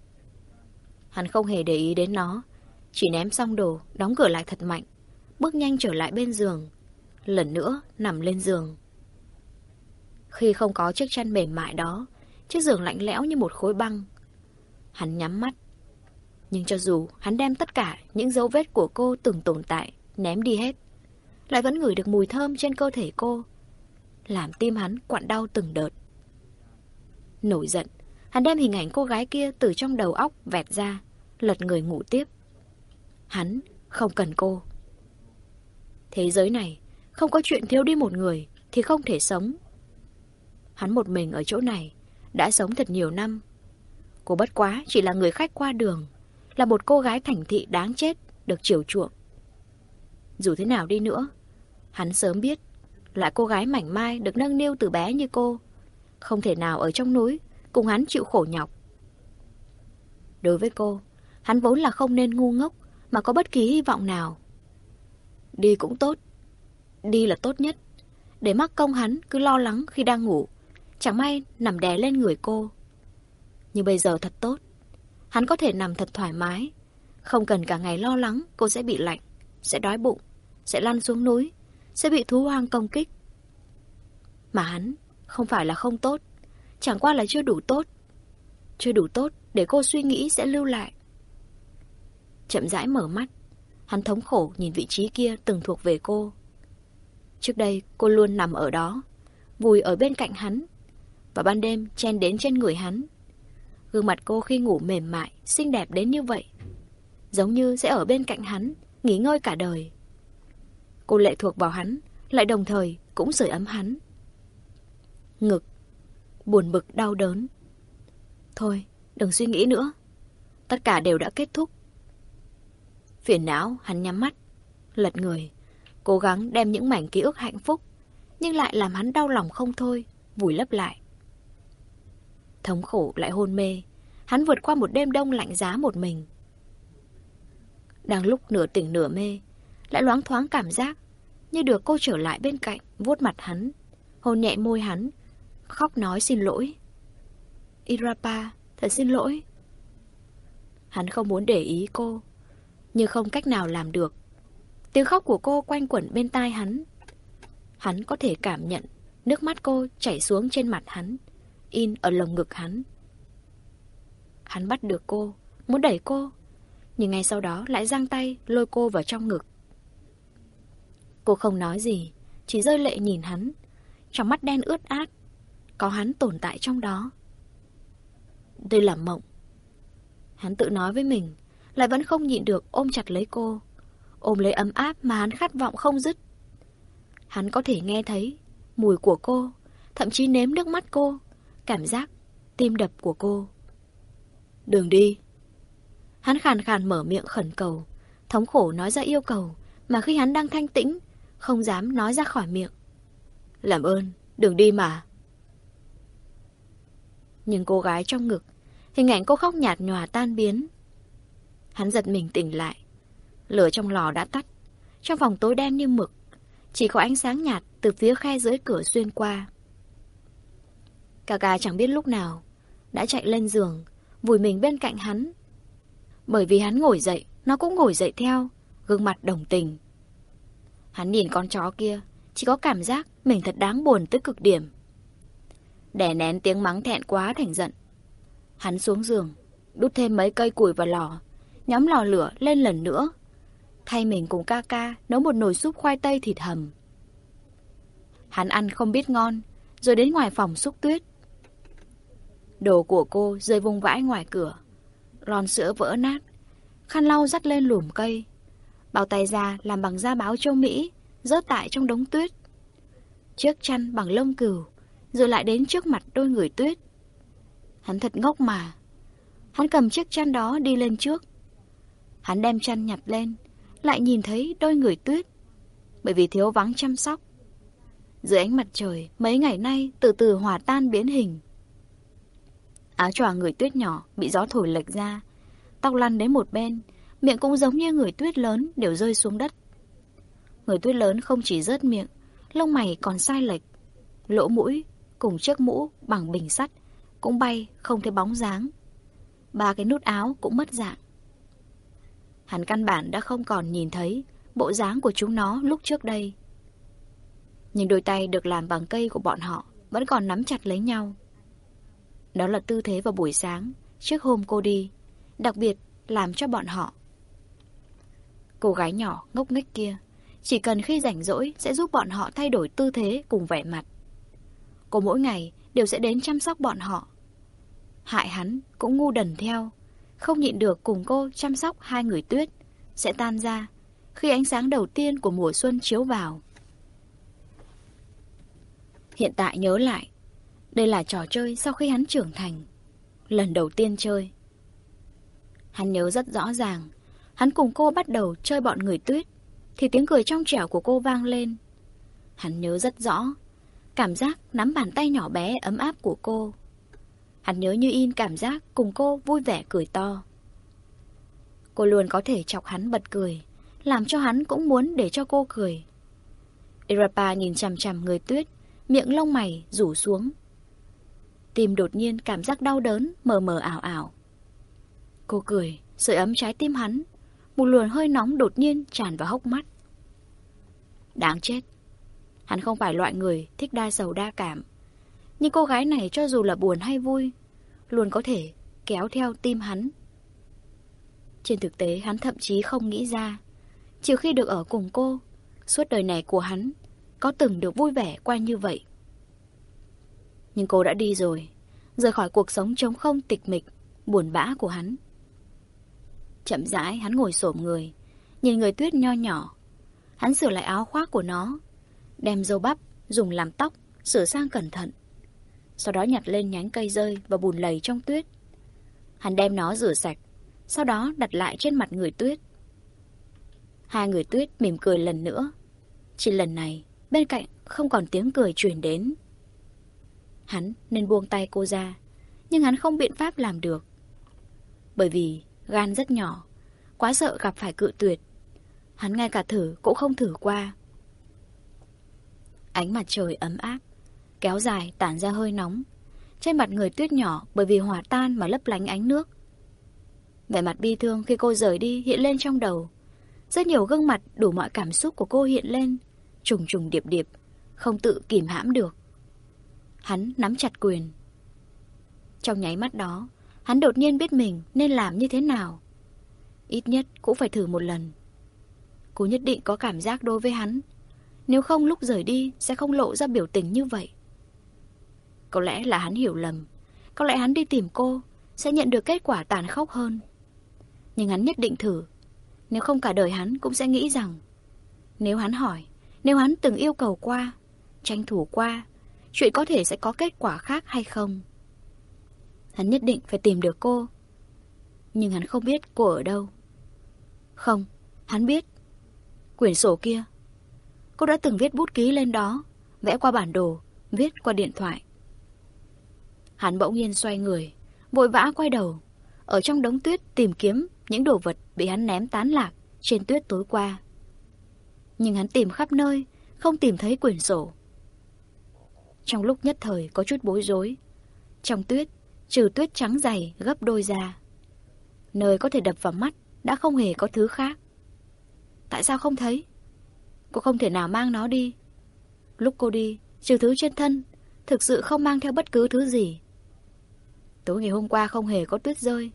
Hắn không hề để ý đến nó. Chỉ ném xong đồ, đóng cửa lại thật mạnh. Bước nhanh trở lại bên giường. Lần nữa nằm lên giường. Khi không có chiếc chăn mềm mại đó, chiếc giường lạnh lẽo như một khối băng. Hắn nhắm mắt. Nhưng cho dù hắn đem tất cả những dấu vết của cô từng tồn tại, ném đi hết, lại vẫn ngửi được mùi thơm trên cơ thể cô, làm tim hắn quặn đau từng đợt. Nổi giận, hắn đem hình ảnh cô gái kia từ trong đầu óc vẹt ra, lật người ngủ tiếp. Hắn không cần cô. Thế giới này, không có chuyện thiếu đi một người thì không thể sống. Hắn một mình ở chỗ này, đã sống thật nhiều năm. Cô bất quá chỉ là người khách qua đường, là một cô gái thành thị đáng chết, được chiều chuộng. Dù thế nào đi nữa, hắn sớm biết, là cô gái mảnh mai được nâng niu từ bé như cô, không thể nào ở trong núi cùng hắn chịu khổ nhọc. Đối với cô, hắn vốn là không nên ngu ngốc mà có bất kỳ hy vọng nào. Đi cũng tốt, đi là tốt nhất, để mắc công hắn cứ lo lắng khi đang ngủ, chẳng may nằm đè lên người cô. Nhưng bây giờ thật tốt, hắn có thể nằm thật thoải mái, không cần cả ngày lo lắng cô sẽ bị lạnh, sẽ đói bụng, sẽ lăn xuống núi, sẽ bị thú hoang công kích. Mà hắn không phải là không tốt, chẳng qua là chưa đủ tốt. Chưa đủ tốt để cô suy nghĩ sẽ lưu lại. Chậm rãi mở mắt, hắn thống khổ nhìn vị trí kia từng thuộc về cô. Trước đây cô luôn nằm ở đó, vùi ở bên cạnh hắn, và ban đêm chen đến trên người hắn. Gương mặt cô khi ngủ mềm mại, xinh đẹp đến như vậy. Giống như sẽ ở bên cạnh hắn, nghỉ ngơi cả đời. Cô lệ thuộc vào hắn, lại đồng thời cũng sưởi ấm hắn. Ngực, buồn bực đau đớn. Thôi, đừng suy nghĩ nữa. Tất cả đều đã kết thúc. Phiền não, hắn nhắm mắt, lật người, cố gắng đem những mảnh ký ức hạnh phúc, nhưng lại làm hắn đau lòng không thôi, vùi lấp lại. Thống khổ lại hôn mê, hắn vượt qua một đêm đông lạnh giá một mình. Đang lúc nửa tỉnh nửa mê, lại loáng thoáng cảm giác như được cô trở lại bên cạnh, vuốt mặt hắn, hôn nhẹ môi hắn, khóc nói xin lỗi. Irapa, thật xin lỗi. Hắn không muốn để ý cô, nhưng không cách nào làm được. Tiếng khóc của cô quanh quẩn bên tai hắn. Hắn có thể cảm nhận nước mắt cô chảy xuống trên mặt hắn, in ở lồng ngực hắn. Hắn bắt được cô, muốn đẩy cô, Nhưng ngay sau đó lại giang tay lôi cô vào trong ngực. Cô không nói gì, chỉ rơi lệ nhìn hắn. Trong mắt đen ướt át, có hắn tồn tại trong đó. Đây là mộng. Hắn tự nói với mình, lại vẫn không nhịn được ôm chặt lấy cô. Ôm lấy ấm áp mà hắn khát vọng không dứt. Hắn có thể nghe thấy mùi của cô, thậm chí nếm nước mắt cô, cảm giác tim đập của cô. Đường đi. Hắn khàn khàn mở miệng khẩn cầu, thống khổ nói ra yêu cầu, mà khi hắn đang thanh tĩnh, không dám nói ra khỏi miệng. Làm ơn, đừng đi mà. Nhưng cô gái trong ngực, hình ảnh cô khóc nhạt nhòa tan biến. Hắn giật mình tỉnh lại. Lửa trong lò đã tắt, trong phòng tối đen như mực, chỉ có ánh sáng nhạt từ phía khe dưới cửa xuyên qua. Cà cà chẳng biết lúc nào, đã chạy lên giường, vùi mình bên cạnh hắn. Bởi vì hắn ngồi dậy, nó cũng ngồi dậy theo, gương mặt đồng tình. Hắn nhìn con chó kia, chỉ có cảm giác mình thật đáng buồn tới cực điểm. Đè nén tiếng mắng thẹn quá thành giận. Hắn xuống giường, đút thêm mấy cây củi vào lò, nhóm lò lửa lên lần nữa. Thay mình cùng ca ca nấu một nồi súp khoai tây thịt hầm. Hắn ăn không biết ngon, rồi đến ngoài phòng xúc tuyết. Đồ của cô rơi vung vãi ngoài cửa. Ron sữa vỡ nát. Khăn lau dắt lên lùm cây. Bao tay da làm bằng da báo châu Mỹ, rớt tại trong đống tuyết. Chiếc chăn bằng lông cừu, rồi lại đến trước mặt đôi người tuyết. Hắn thật ngốc mà. Hắn cầm chiếc chăn đó đi lên trước. Hắn đem chăn nhặt lên, lại nhìn thấy đôi người tuyết. Bởi vì thiếu vắng chăm sóc. Dưới ánh mặt trời, mấy ngày nay từ từ hòa tan biến hình. Áo choàng người tuyết nhỏ bị gió thổi lệch ra, tóc lăn đến một bên, miệng cũng giống như người tuyết lớn đều rơi xuống đất. Người tuyết lớn không chỉ rớt miệng, lông mày còn sai lệch, lỗ mũi cùng chiếc mũ bằng bình sắt cũng bay không thấy bóng dáng. Ba cái nút áo cũng mất dạng. Hắn căn bản đã không còn nhìn thấy bộ dáng của chúng nó lúc trước đây. Nhưng đôi tay được làm bằng cây của bọn họ vẫn còn nắm chặt lấy nhau. Đó là tư thế vào buổi sáng, trước hôm cô đi, đặc biệt làm cho bọn họ. Cô gái nhỏ ngốc nghếch kia, chỉ cần khi rảnh rỗi sẽ giúp bọn họ thay đổi tư thế cùng vẻ mặt. Cô mỗi ngày đều sẽ đến chăm sóc bọn họ. Hại hắn cũng ngu đần theo, không nhịn được cùng cô chăm sóc hai người tuyết, sẽ tan ra khi ánh sáng đầu tiên của mùa xuân chiếu vào. Hiện tại nhớ lại, đây là trò chơi sau khi hắn trưởng thành. Lần đầu tiên chơi. Hắn nhớ rất rõ ràng, hắn cùng cô bắt đầu chơi bọn người tuyết, thì tiếng cười trong trẻo của cô vang lên. Hắn nhớ rất rõ, cảm giác nắm bàn tay nhỏ bé ấm áp của cô. Hắn nhớ như in cảm giác cùng cô vui vẻ cười to. Cô luôn có thể chọc hắn bật cười, làm cho hắn cũng muốn để cho cô cười. Irapa nhìn chằm chằm người tuyết, miệng lông mày rủ xuống. Tim đột nhiên cảm giác đau đớn, mờ mờ ảo ảo. Cô cười, sưởi ấm trái tim hắn, một luồng hơi nóng đột nhiên tràn vào hốc mắt. Đáng chết. Hắn không phải loại người thích đa sầu đa cảm. Nhưng cô gái này cho dù là buồn hay vui, luôn có thể kéo theo tim hắn. Trên thực tế hắn thậm chí không nghĩ ra, trừ khi được ở cùng cô, suốt đời này của hắn có từng được vui vẻ qua như vậy. Nhưng cô đã đi rồi, rời khỏi cuộc sống trống không tịch mịch, buồn bã của hắn. Chậm rãi hắn ngồi xổm người, nhìn người tuyết nho nhỏ. Hắn sửa lại áo khoác của nó, đem dâu bắp, dùng làm tóc, sửa sang cẩn thận. Sau đó nhặt lên nhánh cây rơi và bùn lầy trong tuyết. Hắn đem nó rửa sạch, sau đó đặt lại trên mặt người tuyết. Hai người tuyết mỉm cười lần nữa. Chỉ lần này, bên cạnh không còn tiếng cười truyền đến. Hắn nên buông tay cô ra, nhưng hắn không biện pháp làm được. Bởi vì gan rất nhỏ, quá sợ gặp phải cự tuyệt. Hắn ngay cả thử cũng không thử qua. Ánh mặt trời ấm áp, kéo dài tản ra hơi nóng. Trên mặt người tuyết nhỏ bởi vì hỏa tan mà lấp lánh ánh nước. Vẻ mặt bi thương khi cô rời đi hiện lên trong đầu. Rất nhiều gương mặt đủ mọi cảm xúc của cô hiện lên, trùng trùng điệp điệp, không tự kìm hãm được. Hắn nắm chặt quyền. Trong nháy mắt đó, hắn đột nhiên biết mình nên làm như thế nào. Ít nhất cũng phải thử một lần. Cô nhất định có cảm giác đối với hắn. Nếu không lúc rời đi sẽ không lộ ra biểu tình như vậy. Có lẽ là hắn hiểu lầm. Có lẽ hắn đi tìm cô sẽ nhận được kết quả tàn khốc hơn. Nhưng hắn nhất định thử. Nếu không cả đời hắn cũng sẽ nghĩ rằng nếu hắn hỏi, nếu hắn từng yêu cầu qua, tranh thủ qua, chuyện có thể sẽ có kết quả khác hay không. Hắn nhất định phải tìm được cô. Nhưng hắn không biết cô ở đâu. Không, hắn biết. Quyển sổ kia. Cô đã từng viết bút ký lên đó, vẽ qua bản đồ, viết qua điện thoại. Hắn bỗng nhiên xoay người, vội vã quay đầu, ở trong đống tuyết tìm kiếm những đồ vật bị hắn ném tán lạc trên tuyết tối qua. Nhưng hắn tìm khắp nơi, không tìm thấy quyển sổ. Trong lúc nhất thời có chút bối rối. Trong tuyết, trừ tuyết trắng dày gấp đôi ra. Nơi có thể đập vào mắt đã không hề có thứ khác. Tại sao không thấy? Cô không thể nào mang nó đi. Lúc cô đi, trừ thứ trên thân, thực sự không mang theo bất cứ thứ gì. Tối ngày hôm qua không hề có tuyết rơi.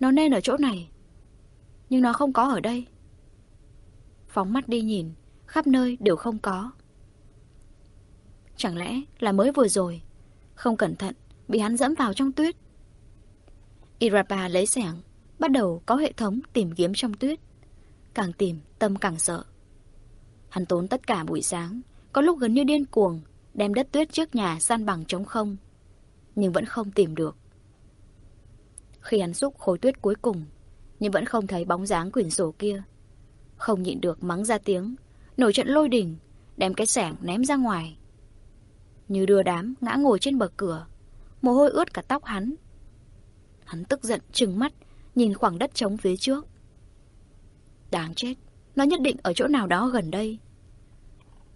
Nó nên ở chỗ này. Nhưng nó không có ở đây. Phóng mắt đi nhìn, khắp nơi đều không có. Chẳng lẽ là mới vừa rồi, không cẩn thận, bị hắn dẫm vào trong tuyết. Irapa lấy sẻng, bắt đầu có hệ thống tìm kiếm trong tuyết. Càng tìm, tâm càng sợ. Hắn tốn tất cả buổi sáng, có lúc gần như điên cuồng, đem đất tuyết trước nhà san bằng trống không. Nhưng vẫn không tìm được. Khi hắn xúc khối tuyết cuối cùng, nhưng vẫn không thấy bóng dáng quyển sổ kia. Không nhịn được mắng ra tiếng, nổi trận lôi đình, đem cái sẻng ném ra ngoài. Như đưa đám ngã ngồi trên bậc cửa, mồ hôi ướt cả tóc hắn. Hắn tức giận trừng mắt, nhìn khoảng đất trống phía trước. Đáng chết, nó nhất định ở chỗ nào đó gần đây.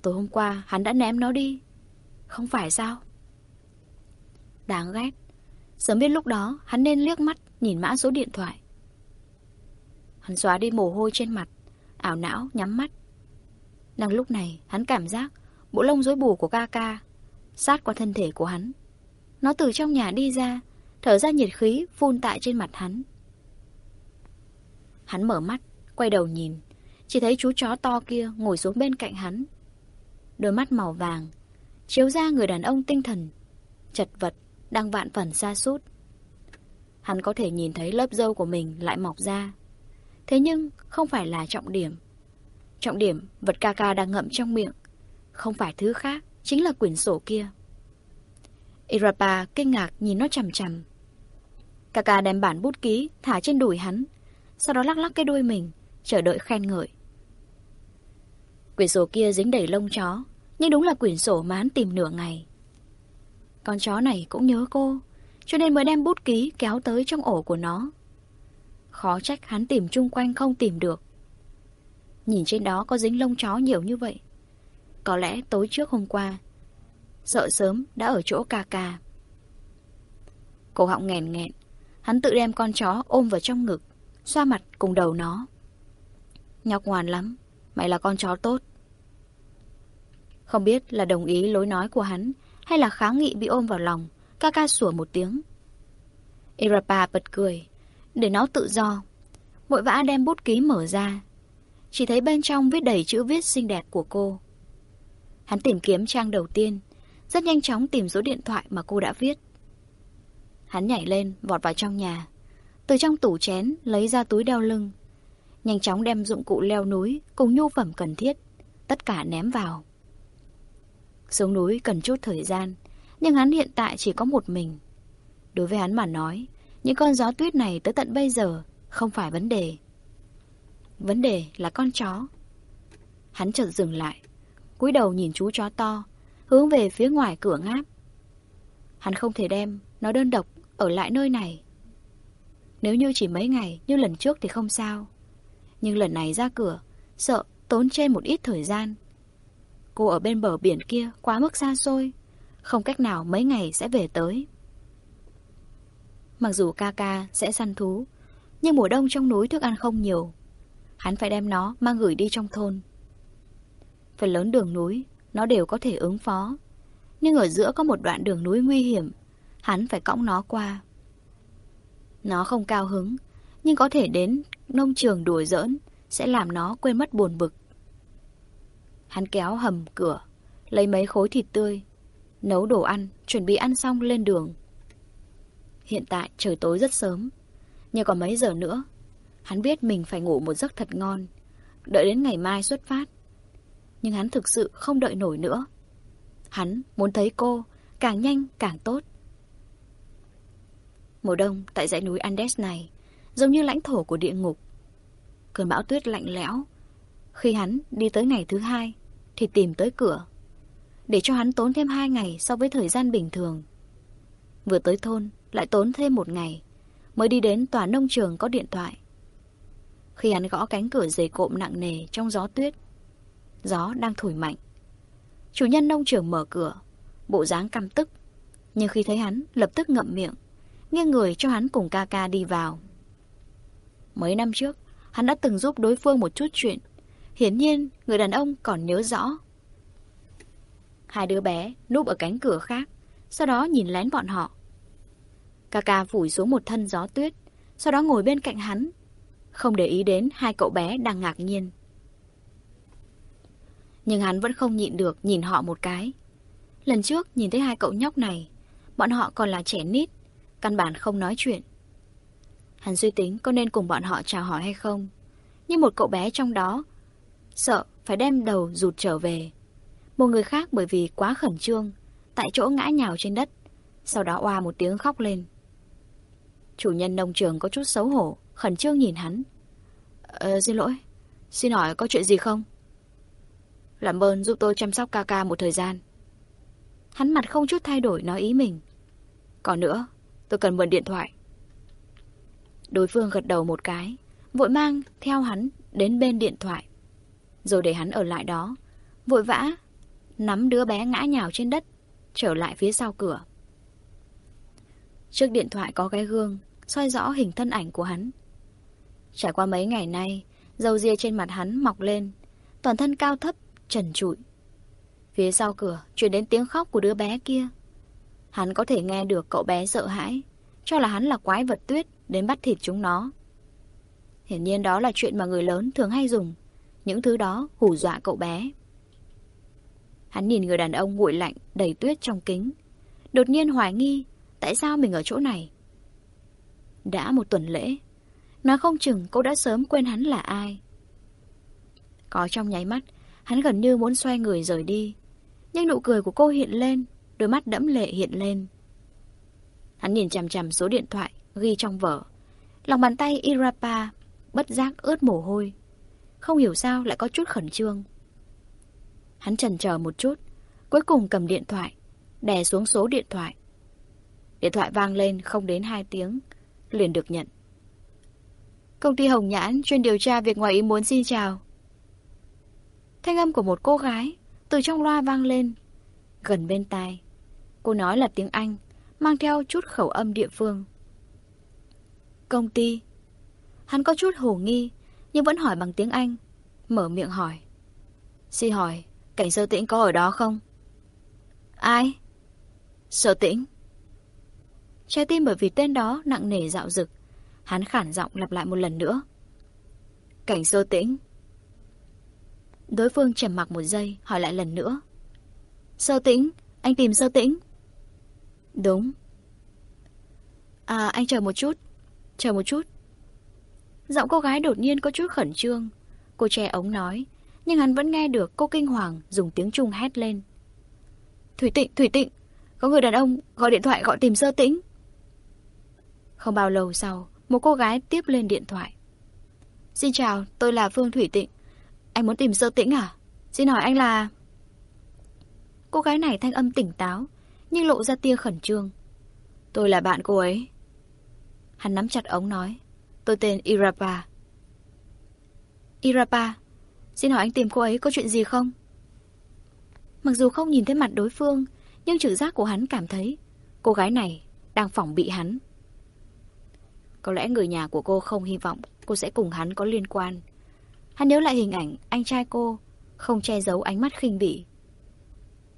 Tối hôm qua hắn đã ném nó đi. Không phải sao? Đáng ghét. Sớm biết lúc đó hắn nên liếc mắt nhìn mã số điện thoại. Hắn xóa đi mồ hôi trên mặt, ảo não nhắm mắt. Đang lúc này hắn cảm giác bộ lông rối bù của ca ca sát qua thân thể của hắn. Nó từ trong nhà đi ra, thở ra nhiệt khí phun tại trên mặt hắn. Hắn mở mắt, quay đầu nhìn, chỉ thấy chú chó to kia ngồi xuống bên cạnh hắn. Đôi mắt màu vàng, chiếu ra người đàn ông tinh thần, chật vật, đang vạn phần xa sút Hắn có thể nhìn thấy lớp dâu của mình lại mọc ra. Thế nhưng không phải là trọng điểm. Trọng điểm vật ca ca đang ngậm trong miệng. Không phải thứ khác, chính là quyển sổ kia. Irapa kinh ngạc nhìn nó chằm chằm. Kaka đem bản bút ký thả trên đùi hắn, sau đó lắc lắc cái đuôi mình, chờ đợi khen ngợi. Quyển sổ kia dính đầy lông chó, nhưng đúng là quyển sổ mà hắn tìm nửa ngày. Con chó này cũng nhớ cô, cho nên mới đem bút ký kéo tới trong ổ của nó. Khó trách hắn tìm chung quanh không tìm được. Nhìn trên đó có dính lông chó nhiều như vậy. Có lẽ tối trước hôm qua, sợ sớm đã ở chỗ ca ca. Cổ họng nghèn nghẹn, hắn tự đem con chó ôm vào trong ngực, xoa mặt cùng đầu nó. Nhọc ngoan lắm, mày là con chó tốt. Không biết là đồng ý lối nói của hắn hay là kháng nghị bị ôm vào lòng, ca ca sủa một tiếng. Irapa bật cười, để nó tự do. Vội vã đem bút ký mở ra. Chỉ thấy bên trong viết đầy chữ viết xinh đẹp của cô. Hắn tìm kiếm trang đầu tiên, rất nhanh chóng tìm số điện thoại mà cô đã viết. Hắn nhảy lên, vọt vào trong nhà. Từ trong tủ chén, lấy ra túi đeo lưng. Nhanh chóng đem dụng cụ leo núi cùng nhu phẩm cần thiết. Tất cả ném vào. Xuống núi cần chút thời gian, nhưng hắn hiện tại chỉ có một mình. Đối với hắn mà nói, những con gió tuyết này tới tận bây giờ không phải vấn đề. Vấn đề là con chó. Hắn chợt dừng lại, cúi đầu nhìn chú chó to, hướng về phía ngoài cửa ngáp. Hắn không thể đem nó đơn độc ở lại nơi này. Nếu như chỉ mấy ngày như lần trước thì không sao. Nhưng lần này ra cửa, sợ tốn trên một ít thời gian. Cô ở bên bờ biển kia quá mức xa xôi, không cách nào mấy ngày sẽ về tới. Mặc dù ca ca sẽ săn thú, nhưng mùa đông trong núi thức ăn không nhiều. Hắn phải đem nó mang gửi đi trong thôn. Phần lớn đường núi, nó đều có thể ứng phó. Nhưng ở giữa có một đoạn đường núi nguy hiểm, hắn phải cõng nó qua. Nó không cao hứng, nhưng có thể đến nông trường đùa giỡn sẽ làm nó quên mất buồn bực. Hắn kéo hầm cửa, lấy mấy khối thịt tươi, nấu đồ ăn, chuẩn bị ăn xong lên đường. Hiện tại trời tối rất sớm, nhưng còn mấy giờ nữa. Hắn biết mình phải ngủ một giấc thật ngon, đợi đến ngày mai xuất phát. Nhưng hắn thực sự không đợi nổi nữa. Hắn muốn thấy cô, càng nhanh càng tốt. Mùa đông tại dãy núi Andes này, giống như lãnh thổ của địa ngục. Cơn bão tuyết lạnh lẽo. Khi hắn đi tới ngày thứ hai, thì tìm tới cửa. Để cho hắn tốn thêm hai ngày so với thời gian bình thường. Vừa tới thôn, lại tốn thêm một ngày, mới đi đến tòa nông trường có điện thoại. Khi hắn gõ cánh cửa dày cộm nặng nề trong gió tuyết, gió đang thổi mạnh. Chủ nhân nông trường mở cửa, bộ dáng căm tức. Nhưng khi thấy hắn, lập tức ngậm miệng, nghiêng người cho hắn cùng ca ca đi vào. Mấy năm trước, hắn đã từng giúp đối phương một chút chuyện. Hiển nhiên, người đàn ông còn nhớ rõ. Hai đứa bé núp ở cánh cửa khác, sau đó nhìn lén bọn họ. kaka ca phủi xuống một thân gió tuyết, sau đó ngồi bên cạnh hắn, không để ý đến hai cậu bé đang ngạc nhiên. Nhưng hắn vẫn không nhịn được nhìn họ một cái. Lần trước nhìn thấy hai cậu nhóc này, bọn họ còn là trẻ nít, căn bản không nói chuyện. Hắn suy tính có nên cùng bọn họ chào hỏi hay không. Nhưng một cậu bé trong đó sợ phải đem đầu rụt trở về. Một người khác bởi vì quá khẩn trương, tại chỗ ngã nhào trên đất, sau đó oa một tiếng khóc lên. Chủ nhân nông trường có chút xấu hổ, khẩn trương nhìn hắn. Ờ, xin lỗi, xin hỏi có chuyện gì không? Làm ơn giúp tôi chăm sóc ca ca một thời gian. Hắn mặt không chút thay đổi nói ý mình. Còn nữa, tôi cần mượn điện thoại. Đối phương gật đầu một cái, vội mang theo hắn đến bên điện thoại. Rồi để hắn ở lại đó, vội vã, nắm đứa bé ngã nhào trên đất, trở lại phía sau cửa. Trước điện thoại có cái gương, soi rõ hình thân ảnh của hắn. Trải qua mấy ngày nay, dầu ria trên mặt hắn mọc lên, toàn thân cao thấp, trần trụi. Phía sau cửa truyền đến tiếng khóc của đứa bé kia. Hắn có thể nghe được cậu bé sợ hãi, cho là hắn là quái vật tuyết đến bắt thịt chúng nó. Hiển nhiên đó là chuyện mà người lớn thường hay dùng, những thứ đó hù dọa cậu bé. Hắn nhìn người đàn ông nguội lạnh đầy tuyết trong kính, đột nhiên hoài nghi tại sao mình ở chỗ này. Đã một tuần lễ, nó không chừng cô đã sớm quên hắn là ai. Có trong nháy mắt, hắn gần như muốn xoay người rời đi, nhưng nụ cười của cô hiện lên, đôi mắt đẫm lệ hiện lên. Hắn nhìn chằm chằm số điện thoại ghi trong vở. Lòng bàn tay Irapa bất giác ướt mồ hôi. Không hiểu sao lại có chút khẩn trương. Hắn chần chờ một chút, cuối cùng cầm điện thoại, đè xuống số điện thoại. Điện thoại vang lên không đến 2 tiếng, liền được nhận. Công ty Hồng Nhãn chuyên điều tra việc ngoài ý muốn xin chào. Thanh âm của một cô gái từ trong loa vang lên, gần bên tai. Cô nói là tiếng Anh, mang theo chút khẩu âm địa phương. Công ty. Hắn có chút hồ nghi, nhưng vẫn hỏi bằng tiếng Anh. Mở miệng hỏi. Xin hỏi, cảnh sơ tĩnh có ở đó không? Ai? Sơ tĩnh. Trái tim bởi vì tên đó nặng nề dạo dực. Hắn khản giọng lặp lại một lần nữa. Cảnh sơ tĩnh. Đối phương trầm mặc một giây, hỏi lại lần nữa. Sơ tĩnh, anh tìm sơ tĩnh. Đúng. À, anh chờ một chút. Chờ một chút. Giọng cô gái đột nhiên có chút khẩn trương. Cô che ống nói, nhưng hắn vẫn nghe được cô kinh hoàng dùng tiếng Trung hét lên. Thủy Tịnh, Thủy Tịnh, có người đàn ông gọi điện thoại gọi tìm sơ tĩnh. Không bao lâu sau, một cô gái tiếp lên điện thoại. Xin chào, tôi là Phương Thủy Tịnh. Anh muốn tìm sơ tĩnh à? Xin hỏi anh là... Cô gái này thanh âm tỉnh táo, nhưng lộ ra tia khẩn trương. Tôi là bạn cô ấy. Hắn nắm chặt ống nói. Tôi tên Irapa. Irapa, xin hỏi anh tìm cô ấy có chuyện gì không? Mặc dù không nhìn thấy mặt đối phương, nhưng trực giác của hắn cảm thấy cô gái này đang phỏng bị hắn. Có lẽ người nhà của cô không hy vọng cô sẽ cùng hắn có liên quan. Hắn nhớ lại hình ảnh anh trai cô, không che giấu ánh mắt khinh bỉ.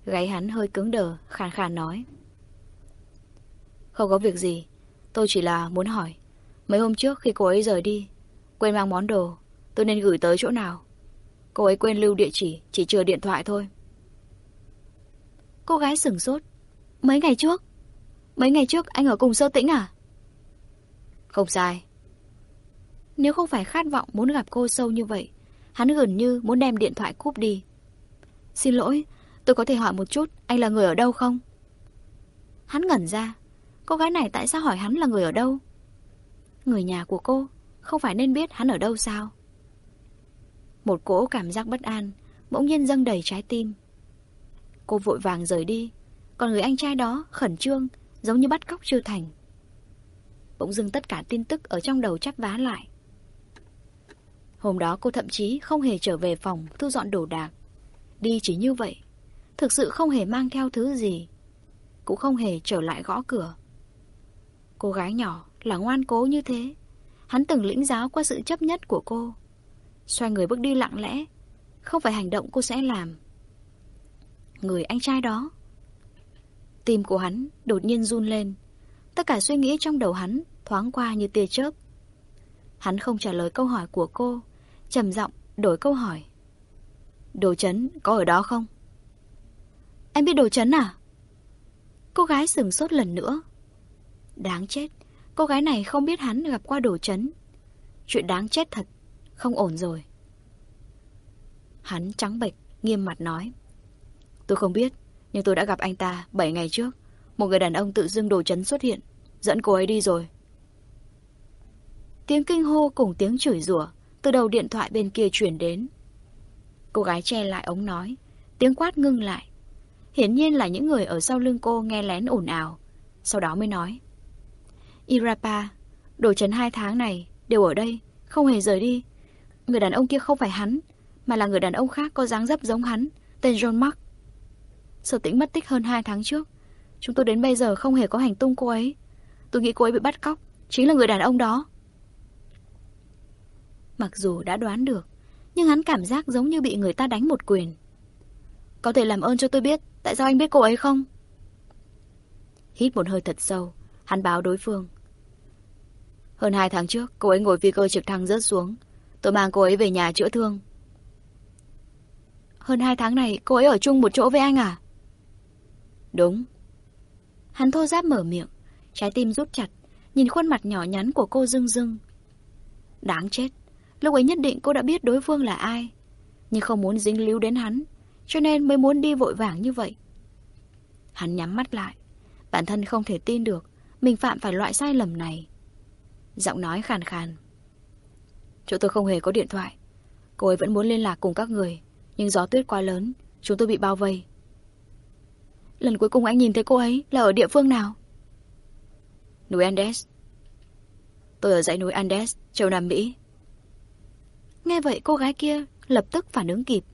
Gáy hắn hơi cứng đờ, khàn khàn nói. Không có việc gì, tôi chỉ là muốn hỏi Mấy hôm trước khi cô ấy rời đi, quên mang món đồ, tôi nên gửi tới chỗ nào? Cô ấy quên lưu địa chỉ, chỉ chưa điện thoại thôi. Cô gái sửng sốt. Mấy ngày trước? Mấy ngày trước anh ở cùng sơ tĩnh à? Không sai. Nếu không phải khát vọng muốn gặp cô sâu như vậy, hắn gần như muốn đem điện thoại cúp đi. Xin lỗi, tôi có thể hỏi một chút, anh là người ở đâu không? Hắn ngẩn ra, cô gái này tại sao hỏi hắn là người ở đâu? Người nhà của cô, không phải nên biết hắn ở đâu sao? Một cỗ cảm giác bất an, bỗng nhiên dâng đầy trái tim. Cô vội vàng rời đi, còn người anh trai đó khẩn trương, giống như bắt cóc chưa thành. Bỗng dưng tất cả tin tức ở trong đầu chắp vá lại. Hôm đó cô thậm chí không hề trở về phòng thu dọn đồ đạc. Đi chỉ như vậy, thực sự không hề mang theo thứ gì. Cũng không hề trở lại gõ cửa. Cô gái nhỏ là ngoan cố như thế. Hắn từng lĩnh giáo qua sự chấp nhất của cô. Xoay người bước đi lặng lẽ, không phải hành động cô sẽ làm. Người anh trai đó. Tim của hắn đột nhiên run lên. Tất cả suy nghĩ trong đầu hắn thoáng qua như tia chớp. Hắn không trả lời câu hỏi của cô, trầm giọng đổi câu hỏi. Đồ chấn có ở đó không? Em biết đồ chấn à? Cô gái sừng sốt lần nữa. Đáng chết, cô gái này không biết hắn gặp qua đồ chấn. Chuyện đáng chết thật, không ổn rồi. Hắn trắng bệch, nghiêm mặt nói. Tôi không biết, nhưng tôi đã gặp anh ta 7 ngày trước. Một người đàn ông tự dưng đồ chấn xuất hiện, dẫn cô ấy đi rồi. Tiếng kinh hô cùng tiếng chửi rủa từ đầu điện thoại bên kia chuyển đến. Cô gái che lại ống nói, tiếng quát ngưng lại. Hiển nhiên là những người ở sau lưng cô nghe lén ồn ào, sau đó mới nói. Irapa, đồ chấn hai tháng này đều ở đây, không hề rời đi. Người đàn ông kia không phải hắn, mà là người đàn ông khác có dáng dấp giống hắn, tên John Mark. Sở tĩnh mất tích hơn hai tháng trước. Chúng tôi đến bây giờ không hề có hành tung cô ấy. Tôi nghĩ cô ấy bị bắt cóc, chính là người đàn ông đó. Mặc dù đã đoán được, nhưng hắn cảm giác giống như bị người ta đánh một quyền. Có thể làm ơn cho tôi biết, tại sao anh biết cô ấy không? Hít một hơi thật sâu, hắn báo đối phương. Hơn hai tháng trước, cô ấy ngồi phi cơ trực thăng rớt xuống. Tôi mang cô ấy về nhà chữa thương. Hơn hai tháng này, cô ấy ở chung một chỗ với anh à? Đúng. Hắn thô giáp mở miệng, trái tim rút chặt, nhìn khuôn mặt nhỏ nhắn của cô rưng rưng. Đáng chết, lúc ấy nhất định cô đã biết đối phương là ai, nhưng không muốn dính líu đến hắn, cho nên mới muốn đi vội vàng như vậy. Hắn nhắm mắt lại, bản thân không thể tin được mình phạm phải loại sai lầm này. Giọng nói khàn khàn. Chỗ tôi không hề có điện thoại. Cô ấy vẫn muốn liên lạc cùng các người, nhưng gió tuyết quá lớn, chúng tôi bị bao vây. Lần cuối cùng anh nhìn thấy cô ấy là ở địa phương nào? Núi Andes. Tôi ở dãy núi Andes, châu Nam Mỹ. Nghe vậy cô gái kia lập tức phản ứng kịp,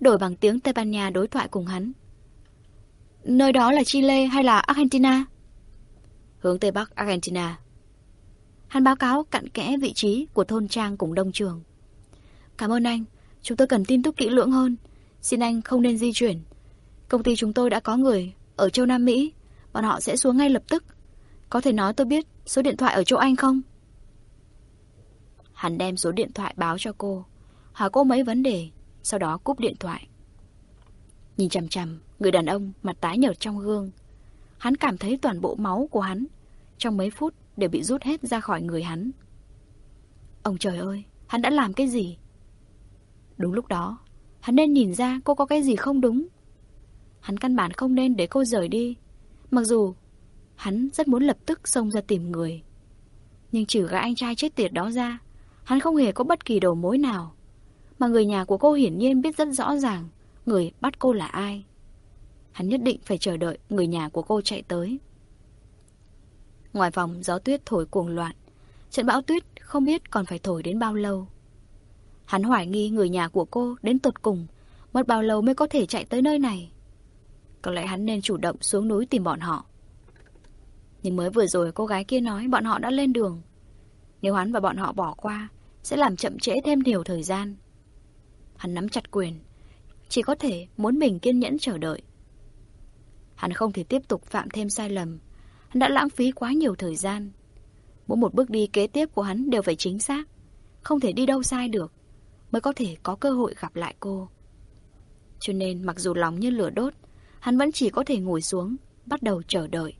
đổi bằng tiếng Tây Ban Nha đối thoại cùng hắn. Nơi đó là Chile hay là Argentina? Hướng Tây Bắc Argentina. Hắn báo cáo cặn kẽ vị trí của thôn trang cùng đông trường. Cảm ơn anh, chúng tôi cần tin tức kỹ lưỡng hơn. Xin anh không nên di chuyển. Công ty chúng tôi đã có người ở châu Nam Mỹ, bọn họ sẽ xuống ngay lập tức. Có thể nói tôi biết số điện thoại ở chỗ anh không? Hắn đem số điện thoại báo cho cô, hỏi cô mấy vấn đề, sau đó cúp điện thoại. Nhìn chằm chằm, người đàn ông mặt tái nhợt trong gương. Hắn cảm thấy toàn bộ máu của hắn trong mấy phút đều bị rút hết ra khỏi người hắn. Ông trời ơi, hắn đã làm cái gì? Đúng lúc đó, hắn nên nhìn ra cô có cái gì không đúng. Hắn căn bản không nên để cô rời đi. Mặc dù hắn rất muốn lập tức xông ra tìm người. Nhưng trừ gã anh trai chết tiệt đó ra, hắn không hề có bất kỳ đầu mối nào. Mà người nhà của cô hiển nhiên biết rất rõ ràng người bắt cô là ai. Hắn nhất định phải chờ đợi người nhà của cô chạy tới. Ngoài vòng gió tuyết thổi cuồng loạn. Trận bão tuyết không biết còn phải thổi đến bao lâu. Hắn hoài nghi người nhà của cô đến tột cùng, mất bao lâu mới có thể chạy tới nơi này. Có lẽ hắn nên chủ động xuống núi tìm bọn họ. Nhưng mới vừa rồi cô gái kia nói bọn họ đã lên đường. Nếu hắn và bọn họ bỏ qua, sẽ làm chậm trễ thêm nhiều thời gian. Hắn nắm chặt quyền, chỉ có thể muốn mình kiên nhẫn chờ đợi. Hắn không thể tiếp tục phạm thêm sai lầm. Hắn đã lãng phí quá nhiều thời gian. Mỗi một bước đi kế tiếp của hắn đều phải chính xác. Không thể đi đâu sai được. Mới có thể có cơ hội gặp lại cô. Cho nên mặc dù lòng như lửa đốt, hắn vẫn chỉ có thể ngồi xuống, bắt đầu chờ đợi.